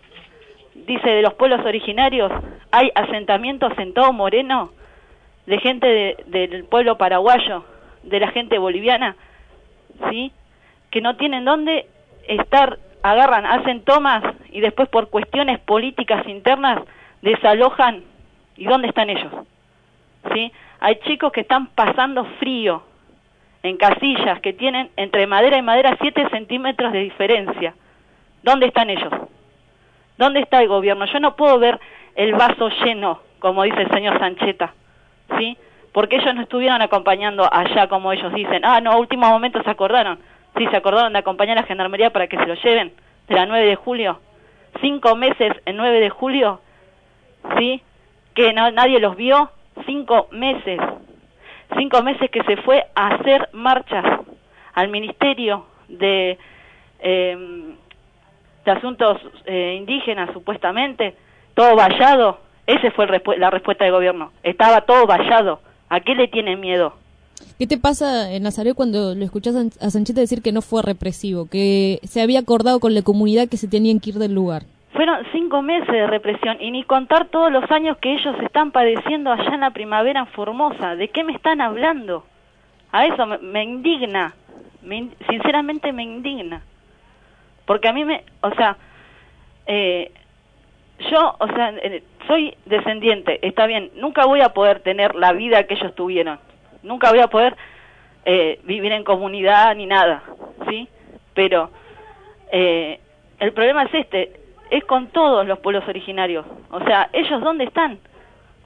dice de los pueblos originarios, hay asentamientos en todo Moreno de gente de- del pueblo paraguayo, de la gente boliviana, ¿sí? Que no tienen dónde estar, agarran, hacen tomas y después por cuestiones políticas internas desalojan. ¿Y dónde están ellos? ¿sí? Hay chicos que están pasando frío en casillas que tienen entre madera y madera 7 centímetros de diferencia. ¿Dónde están ellos? ¿Dónde está el gobierno? Yo no puedo ver el vaso lleno, como dice el señor Sancheta, ¿sí? Porque ellos no estuvieron acompañando allá, como ellos dicen. Ah, no, a último momento se acordaron. Sí, se acordaron de acompañar a la Gendarmería para que se lo lleven de la 9 de julio. Cinco meses en 9 de julio, ¿sí? Que nadie los vio. Cinco meses. Cinco meses que se fue a hacer marchas al Ministerio de, eh, de Asuntos eh, Indígenas, supuestamente. Todo vallado. Esa fue el la respuesta del gobierno. Estaba todo vallado. ¿A qué le tienen miedo? ¿Qué te pasa, Nazaret, cuando lo escuchás a Sancheta decir que no fue represivo, que se había acordado con la comunidad que se tenían que ir del lugar? Fueron cinco meses de represión y ni contar todos los años que ellos están padeciendo allá en la primavera en Formosa. ¿De qué me están hablando? A eso me, indigna. Me in- sinceramente me indigna. Porque a mí me, o sea, eh, yo, o sea, eh, soy descendiente, está bien, nunca voy a poder tener la vida que ellos tuvieron. Nunca voy a poder eh, vivir en comunidad ni nada, ¿sí? Pero eh, el problema es este, es con todos los pueblos originarios. O sea, ¿ellos dónde están?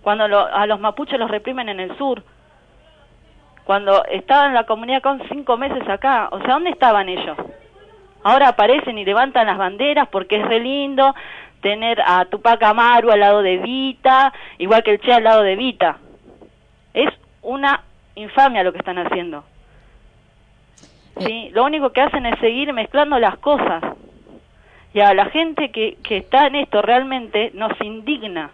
Cuando lo- a los mapuches los reprimen en el sur. Cuando estaban en la comunidad con cinco meses acá. O sea, ¿dónde estaban ellos? Ahora aparecen y levantan las banderas porque es re lindo tener a Tupac Amaru al lado de Vita, igual que el Che al lado de Vita. Es una infamia lo que están haciendo. Sí, lo único que hacen es seguir mezclando las cosas. Y a la gente que, que está en esto realmente nos indigna.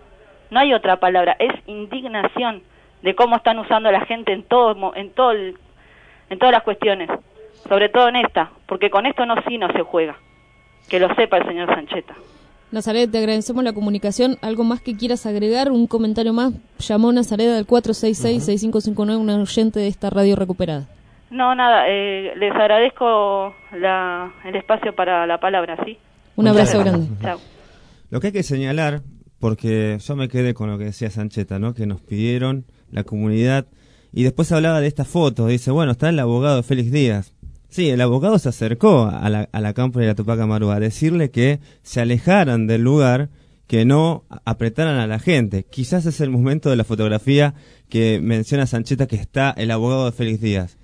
No hay otra palabra, es indignación de cómo están usando a la gente en todo en todo el- en todas las cuestiones, sobre todo en esta, porque con esto no sí no se juega. Que lo sepa el señor Sancheta. Nazaret, te agradecemos la comunicación. ¿Algo más que quieras agregar? ¿Un comentario más? Llamó Nazaret al 466-6559, un oyente de esta radio recuperada. No, nada, eh, les agradezco la, el espacio para la palabra, ¿sí? Un abrazo grande. Chao. Lo que hay que señalar, porque yo me quedé con lo que decía Sancheta, ¿no? Que nos pidieron la comunidad y después hablaba de esta foto, dice, bueno, está el abogado Félix Díaz. Sí, el abogado se acercó a la, a la de la Tupac Amaru a decirle que se alejaran del lugar, que no apretaran a la gente. Quizás es el momento de la fotografía que menciona Sancheta que está el abogado de Félix Díaz.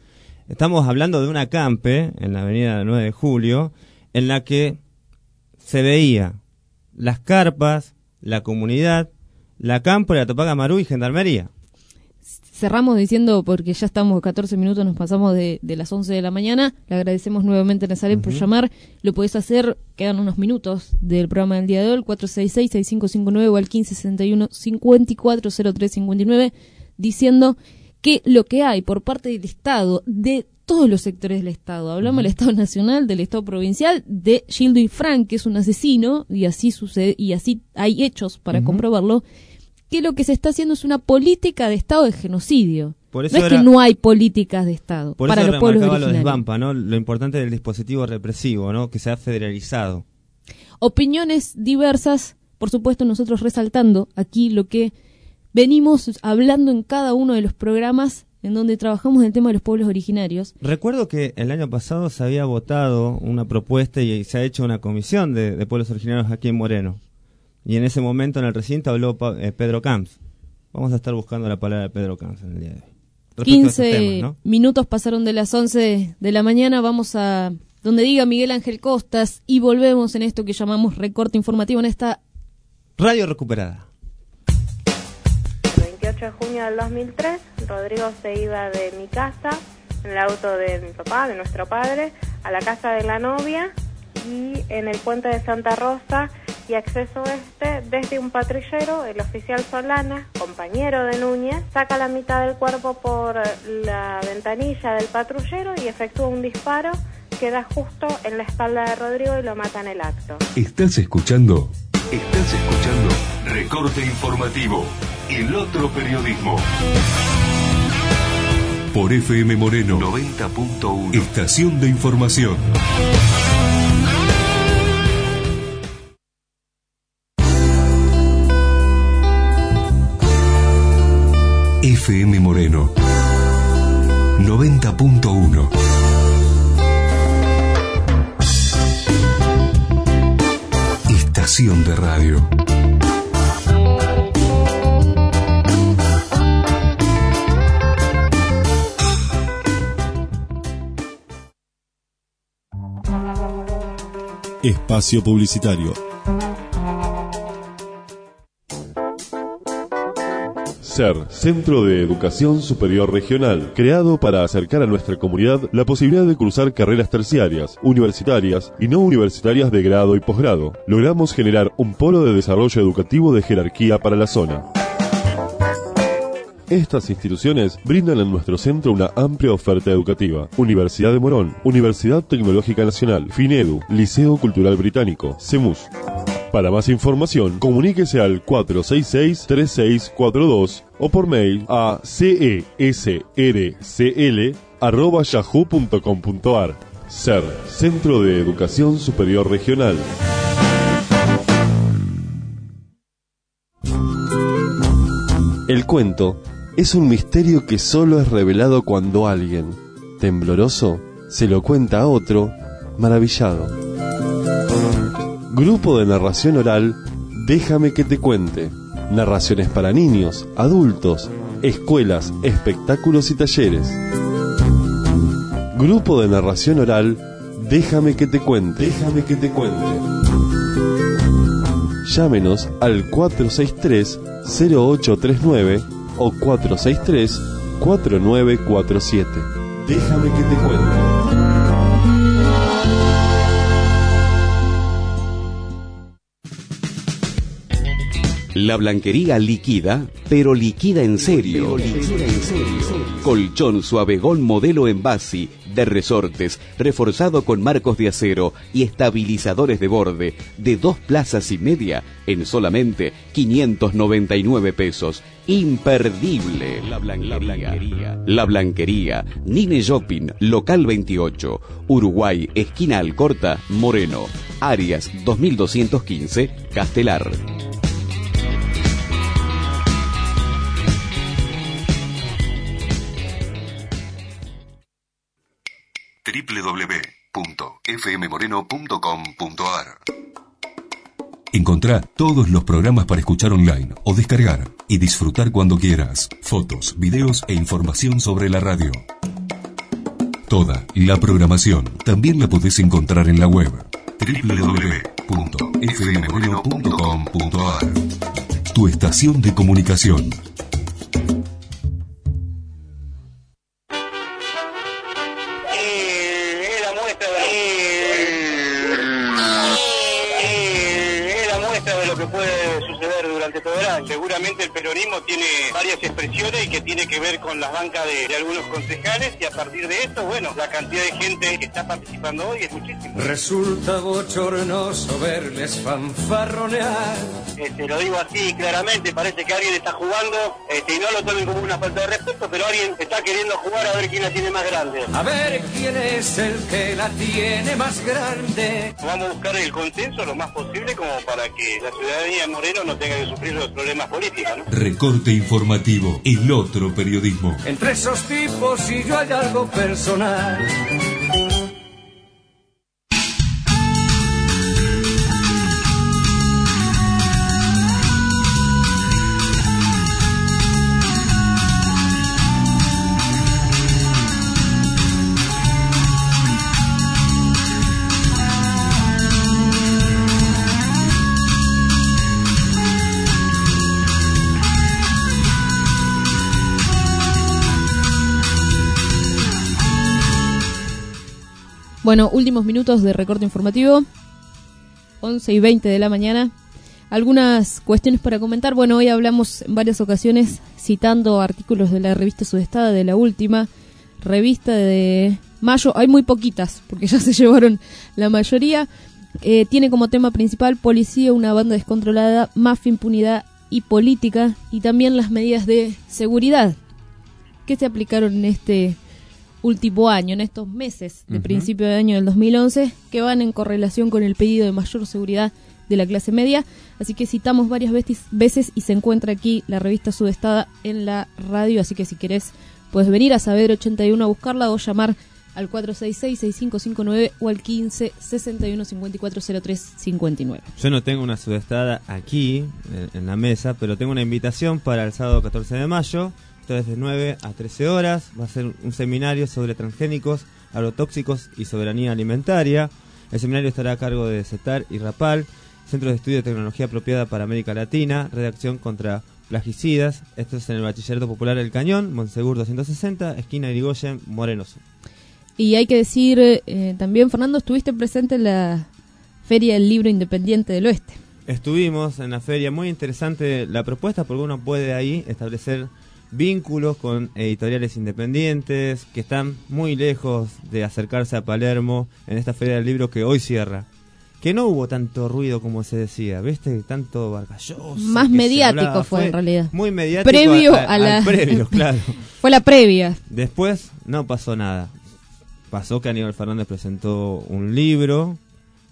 Estamos hablando de una campe en la avenida 9 de Julio, en la que se veía las carpas, la comunidad, la campo, la Topaga Marú y Gendarmería. Cerramos diciendo, porque ya estamos 14 minutos, nos pasamos de, de las 11 de la mañana. Le agradecemos nuevamente a Nazaré por llamar. Lo podés hacer, quedan unos minutos del programa del día de hoy, 466-6559 o al 1561-540359, diciendo que lo que hay por parte del Estado, de todos los sectores del Estado, hablamos del Estado Nacional, del Estado Provincial, de Gildo y Frank, que es un asesino, y así sucede, y así hay hechos para comprobarlo, que lo que se está haciendo es una política de Estado de genocidio. Por eso no es que no hay políticas de Estado Por para eso los pueblos lo originarios. Lo importante del dispositivo represivo, ¿no? Que se ha federalizado. opiniones diversas, por supuesto nosotros resaltando aquí lo que venimos hablando en cada uno de los programas en donde trabajamos el tema de los pueblos originarios. Recuerdo que el año pasado se había votado una propuesta y se ha hecho una comisión de, de pueblos originarios aquí en Moreno. Y en ese momento en el recinto habló Pa- eh, Pedro Camps. Vamos a estar buscando la palabra de Pedro Camps en el día de hoy. Respecto a 15 estos temas, ¿no? minutos pasaron de las 11 de la mañana, vamos a donde diga Miguel Ángel Costas y volvemos en esto que llamamos recorte informativo en esta Radio recuperada. 28 de junio del 2003, Rodrigo se iba de mi casa, en el auto de mi papá, de nuestro padre, a la casa de la novia y en el puente de Santa Rosa y acceso este, desde un patrullero, el oficial Solana, compañero de Núñez, saca la mitad del cuerpo por la ventanilla del patrullero y efectúa un disparo que da justo en la espalda de Rodrigo y lo mata en el acto. ¿Estás escuchando? Estás escuchando Recorte Informativo, el otro periodismo. Por FM Moreno 90.1. Estación de información. FM Moreno 90.1. Estación de radio. Espacio Publicitario. Centro de Educación Superior Regional, creado para acercar a nuestra comunidad la posibilidad de cursar carreras terciarias, universitarias y no universitarias de grado y posgrado. Logramos generar un polo de desarrollo educativo de jerarquía para la zona. Estas instituciones brindan en nuestro centro una amplia oferta educativa. Universidad de Morón, Universidad Tecnológica Nacional, FINEDU, Liceo Cultural Británico, CEMUS. Para más información, comuníquese al 466-3642 o por mail a cesrcl.yahoo.com.ar. CER, Centro de Educación Superior Regional. El cuento es un misterio que solo es revelado cuando alguien, tembloroso, se lo cuenta a otro, maravillado. Grupo de narración oral, déjame que te cuente. Narraciones para niños, adultos, escuelas, espectáculos y talleres. Grupo de narración oral, déjame que te cuente. Déjame que te cuente. Llámenos al 463-0839 o 463-4947. Déjame que te cuente. La blanquería liquida, pero liquida en serio. Colchón suavegón modelo en basi, de resortes, reforzado con marcos de acero y estabilizadores de borde, de dos plazas y media, en solamente 599 pesos. Imperdible. La blanquería. La blanquería. Nine Shopping, local 28. Uruguay, esquina Alcorta, Moreno. Arias 2215, Castelar. www.fmmoreno.com.ar Encontrá todos los programas para escuchar online o descargar y disfrutar cuando quieras. Fotos, videos e información sobre la radio. Toda la programación también la podés encontrar en la web www.fmmoreno.com.ar Tu estación de comunicación. Tiene varias expresiones y que tiene que ver con las bancas de, de algunos concejales y a partir de esto, bueno, la cantidad de gente que está participando hoy es muchísima. Resulta bochornoso verles fanfarronear. Este, lo digo así claramente, parece que alguien está jugando este, y no lo tomen como una falta de respeto, pero alguien está queriendo jugar a ver quién la tiene más grande. A ver quién es el que la tiene más grande. Vamos a buscar el consenso lo más posible como para que la ciudadanía de Moreno no tenga que sufrir los problemas políticos. ¿no? Recorte informativo, el otro periodismo. Entre esos tipos y yo hay algo personal. Bueno, últimos minutos de recorte informativo. 11 y 20 de la mañana. Algunas cuestiones para comentar. Bueno, hoy hablamos en varias ocasiones citando artículos de la revista Sudestada, de la última revista de mayo. Hay muy poquitas, porque ya se llevaron la mayoría. Eh, tiene como tema principal policía, una banda descontrolada, mafia, impunidad y política, y también las medidas de seguridad que se aplicaron en este último año, en estos meses de principio de año del 2011, que van en correlación con el pedido de mayor seguridad de la clase media. Así que citamos varias veces, y se encuentra aquí la revista Sudestada en la radio. Así que si querés, puedes venir a Saavedra 81 a buscarla o llamar al 466-6559 o al 15 61 54 03 59. Yo no tengo una sudestada aquí, en, en la mesa, pero tengo una invitación para el sábado 14 de mayo. Esto es de 9 a 13 horas. Va a ser un seminario sobre transgénicos, agrotóxicos y soberanía alimentaria. El seminario estará a cargo de CETAR y RAPAL, Centro de Estudio de Tecnología Apropiada para América Latina, Redacción contra Plagicidas. Esto es en el Bachillerato Popular El Cañón, Monsegur 260, esquina Irigoyen, Moreno Sur. Y hay que decir eh, también, Fernando, estuviste presente en la Feria del Libro Independiente del Oeste. Estuvimos en la feria, muy interesante la propuesta porque uno puede ahí establecer vínculos con editoriales independientes que están muy lejos de acercarse a Palermo en esta feria del libro que hoy cierra. Que no hubo tanto ruido como se decía, ¿viste? Tanto bargalloso. Más mediático hablaba, fue, en realidad. Muy mediático. Previo a, a la- al previo, claro. Fue la previa. Después no pasó nada. Pasó que Aníbal Fernández presentó un libro,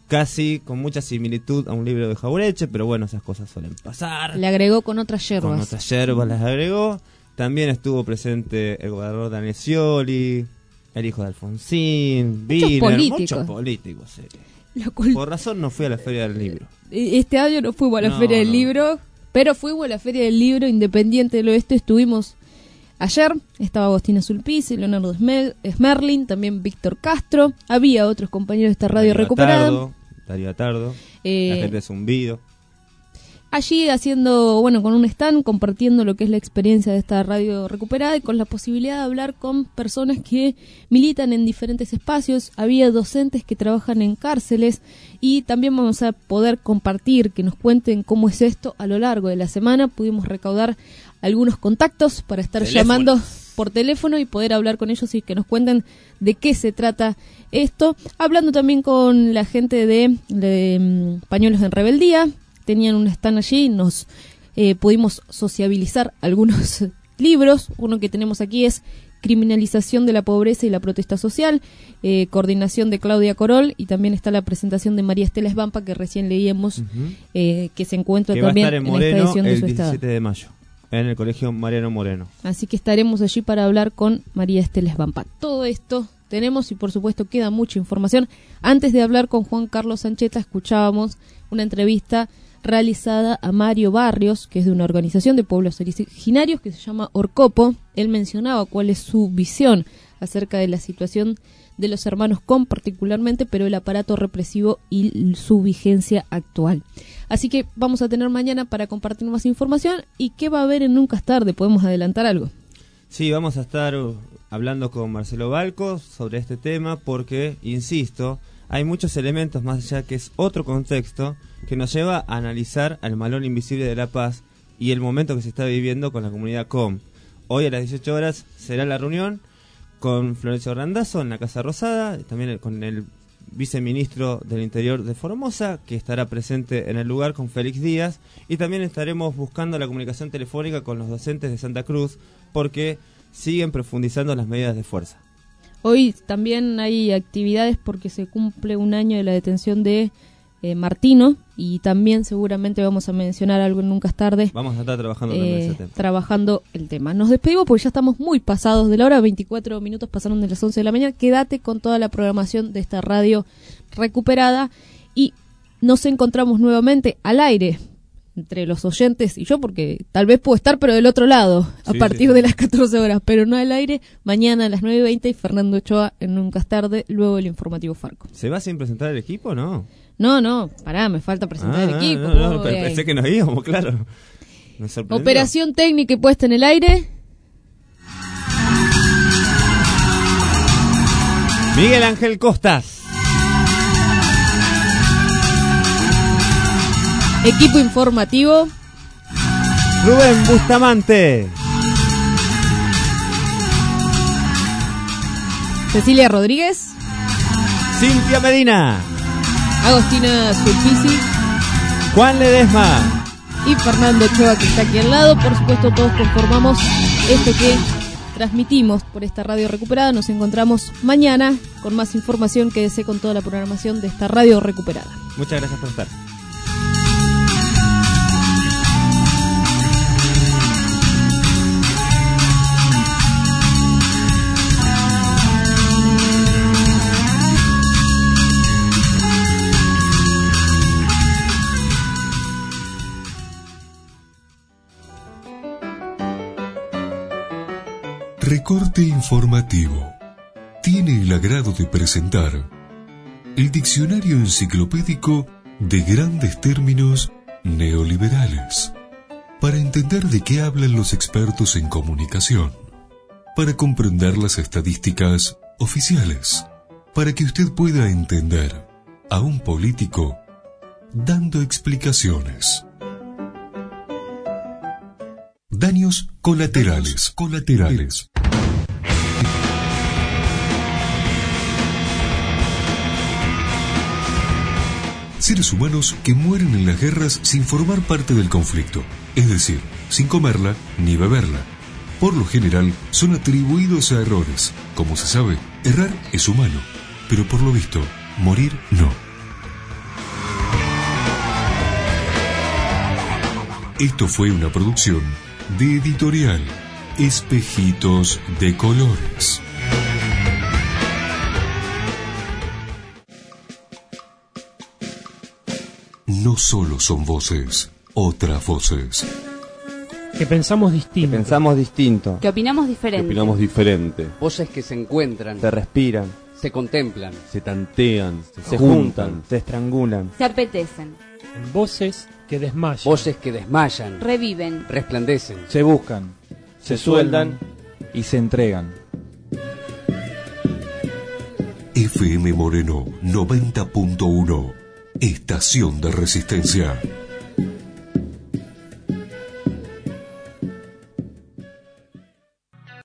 casi con mucha similitud a un libro de Jaureche, pero bueno, esas cosas suelen pasar. Le agregó con otras yerbas. Con otras yerbas las agregó. También estuvo presente el gobernador Daniel Scioli, el hijo de Alfonsín, Muchos políticos. muchos políticos. sí. Por razón no fui a la feria del libro. Este año no fuimos a la No, Feria del no. Libro, pero fuimos a la Feria del Libro Independiente del Oeste. Estuvimos ayer, estaba Agostina Sulpici, Leonardo Smerlin, también Víctor Castro. Había otros compañeros de esta radio Darío recuperada. Atardo, Darío Atardo, Eh, la gente de Zumbido. Allí haciendo, bueno, con un stand, compartiendo lo que es la experiencia de esta radio recuperada y con la posibilidad de hablar con personas que militan en diferentes espacios. Había docentes que trabajan en cárceles y también vamos a poder compartir, que nos cuenten cómo es esto a lo largo de la semana. Pudimos recaudar algunos contactos para estar llamando por teléfono y poder hablar con ellos y que nos cuenten de qué se trata esto. Hablando también con la gente de, de, mm, Pañuelos en Rebeldía, tenían un stand allí, nos eh, pudimos sociabilizar algunos libros. Uno que tenemos aquí es Criminalización de la Pobreza y la Protesta Social, eh, coordinación de Claudia Corol y también está la presentación de María Estela Esbampa que recién leíamos, eh, que se encuentra Que va a también estar en esta Moreno edición de el su estado. 17 de mayo, en el colegio Mariano Moreno. Así que estaremos allí para hablar con María Estela Esbampa. Todo esto tenemos y por supuesto queda mucha información. Antes de hablar con Juan Carlos Sancheta, escuchábamos una entrevista realizada a Mario Barrios, que es de una organización de pueblos originarios que se llama Orcopo. Él mencionaba cuál es su visión acerca de la situación de los hermanos con particularmente, pero el aparato represivo y su vigencia actual. Así que vamos a tener mañana para compartir más información y qué va a haber en Nunca es tarde, podemos adelantar algo. Sí, vamos a estar uh, hablando con Marcelo Balco sobre este tema porque, insisto, hay muchos elementos más allá que es otro contexto que nos lleva a analizar al malón invisible de la paz y el momento que se está viviendo con la comunidad COM. Hoy a las 18 horas será la reunión con Florencio Randazzo en la Casa Rosada, también con el viceministro del Interior de Formosa, que estará presente en el lugar con Félix Díaz, y también estaremos buscando la comunicación telefónica con los docentes de Santa Cruz, porque siguen profundizando las medidas de fuerza. Hoy también hay actividades porque se cumple un año de la detención de eh, Martino y también seguramente vamos a mencionar algo en Nunca es tarde. Vamos a estar trabajando eh, Trabajando el tema. Nos despedimos porque ya estamos muy pasados de la hora, 24 minutos pasaron de las 11 de la mañana. Quédate con toda la programación de esta radio recuperada y nos encontramos nuevamente al aire entre los oyentes y yo, porque tal vez puedo estar, pero del otro lado, a partir de las 14 horas, pero no al aire, mañana a las 9.20 y Fernando Ochoa en Nunca es tarde, luego el informativo Farco. ¿Se va sin presentar el equipo no? No, no, pará, me falta presentar el ah, equipo. No, no, pensé que nos íbamos, claro. Operación técnica y puesta en el aire. Miguel Ángel Costas. Equipo informativo. Rubén Bustamante. Cecilia Rodríguez. Cintia Medina. Agostina Sulpici. Juan Ledesma. Y Fernando Ochoa, que está aquí al lado. Por supuesto, todos conformamos este que transmitimos por esta radio recuperada. Nos encontramos mañana con más información. Quédese con toda la programación de esta radio recuperada. Muchas gracias por estar. Recorte informativo. Tiene el agrado de presentar el diccionario enciclopédico de grandes términos neoliberales. Para entender de qué hablan los expertos en comunicación. Para comprender las estadísticas oficiales. Para que usted pueda entender a un político dando explicaciones. Daños colaterales. Colaterales. Seres humanos que mueren en las guerras sin formar parte del conflicto, es decir, sin comerla ni beberla. Por lo general son atribuidos a errores. Como se sabe, errar es humano, pero por lo visto, morir no. Esto fue una producción de editorial Espejitos de Colores. No solo son voces, otras voces. Que pensamos distinto. Que pensamos distinto. Que opinamos diferente. Que opinamos diferente. Voces que se encuentran. Se respiran. Se contemplan. Se tantean. Se, juntan, Se estrangulan. Se apetecen. Voces que desmayan. Voces que desmayan. Reviven. Resplandecen. Se buscan. Se, sueldan y se entregan. FM Moreno 90.1 Estación de Resistencia.